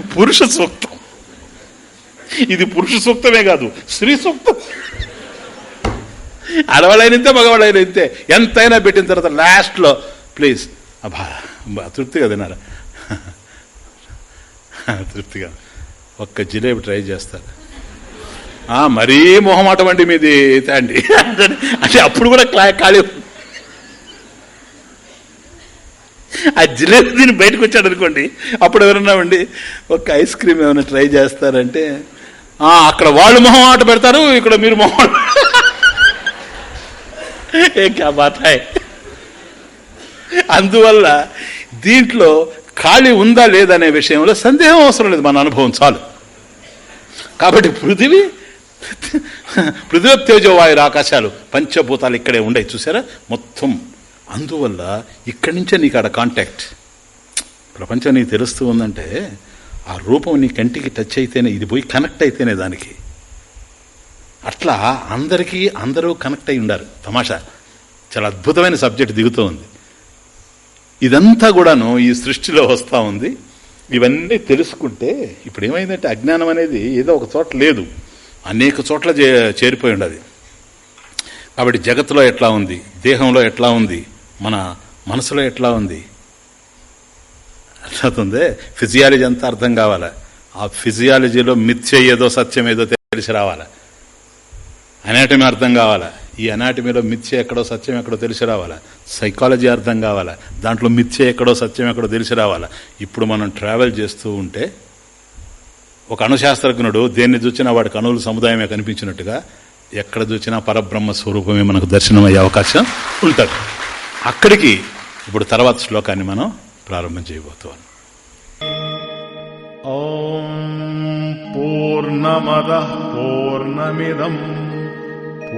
పురుష సూక్తం. ఇది పురుష సూక్తమే కాదు స్త్రీ సూక్తం. ఆడవాళ్ళైనంతే మగవాళ్ళైనంతే ఎంతైనా పెట్టిన తర్వాత లాస్ట్లో ప్లీజ్. అబ్బా తృప్తిగా తినారా తృప్తిగా. ఒక్క జిలేబి ట్రై చేస్తారు ఆ, మరీ మొహమాటం అండి మీది. అండి అంటే అప్పుడు కూడా క్లా- ఖాళీ ఆ జిలేబీ దీన్ని బయటకు వచ్చాడు అనుకోండి అప్పుడు ఎవరన్నా ఉండి ఒక ఐస్ క్రీమ్ ఏమైనా ట్రై చేస్తారంటే ఆ, అక్కడ వాళ్ళు మొహం ఆట పెడతారు ఇక్కడ మీరు మొహం ఏ క్యా బాత్ అందువల్ల దీంట్లో ఖాళీ ఉందా లేదనే విషయంలో సందేహం అవసరం లేదు. మన అనుభవం చాలు. కాబట్టి పృథివీ పృథివీ తేజోవాయురు ఆకాశాలు పంచభూతాలు ఇక్కడే ఉండే చూసారా మొత్తం. అందువల్ల ఇక్కడి నుంచే నీకు ఆడ కాంటాక్ట్ ప్రపంచం నీకు తెలుస్తూ ఉందంటే ఆ రూపం నీ కంటికి టచ్ అయితేనే ఇది పోయి కనెక్ట్ అయితేనే దానికి. అట్లా అందరికీ అందరూ కనెక్ట్ అయి ఉండారు. తమాషా. చాలా అద్భుతమైన సబ్జెక్ట్ దిగుతూ ఉంది. ఇదంతా కూడాను ఈ సృష్టిలో వస్తూ ఉంది. ఇవన్నీ తెలుసుకుంటే ఇప్పుడు ఏమైందంటే అజ్ఞానం అనేది ఏదో ఒక చోట లేదు. అనేక చోట్ల చే- చేరిపోయి ఉండదు. కాబట్టి జగత్తులో ఎట్లా ఉంది? దేహంలో ఎట్లా ఉంది? మన మనసులో ఎట్లా ఉంది? అర్థమవుతుంది? ఫిజియాలజీ అంతా అర్థం కావాలా? ఆ ఫిజియాలజీలో మిథ్య ఏదో సత్యం ఏదో తెలిసి రావాలా? అనాటమీ అర్థం కావాలా? ఈ అనాటమీలో మిథ్య ఎక్కడో సత్యం ఎక్కడో తెలిసి రావాలా? సైకాలజీ అర్థం కావాలా? దాంట్లో మిథ్య ఎక్కడో సత్యం ఎక్కడో తెలిసి రావాలా? ఇప్పుడు మనం ట్రావెల్ చేస్తూ ఉంటే ఒక అణుశాస్త్రజ్ఞుడు దేన్ని చూచినా వాడికి అణువులు సముదాయమే కనిపించినట్టుగా ఎక్కడ చూచినా పరబ్రహ్మ స్వరూపమే మనకు దర్శనమయ్యే అవకాశం ఉంటుంది. అక్కడికి ఇప్పుడు తర్వాత శ్లోకాన్ని మనం ప్రారంభం చేయబోతున్నాం. ఓం పూర్ణమద పూర్ణమిదం.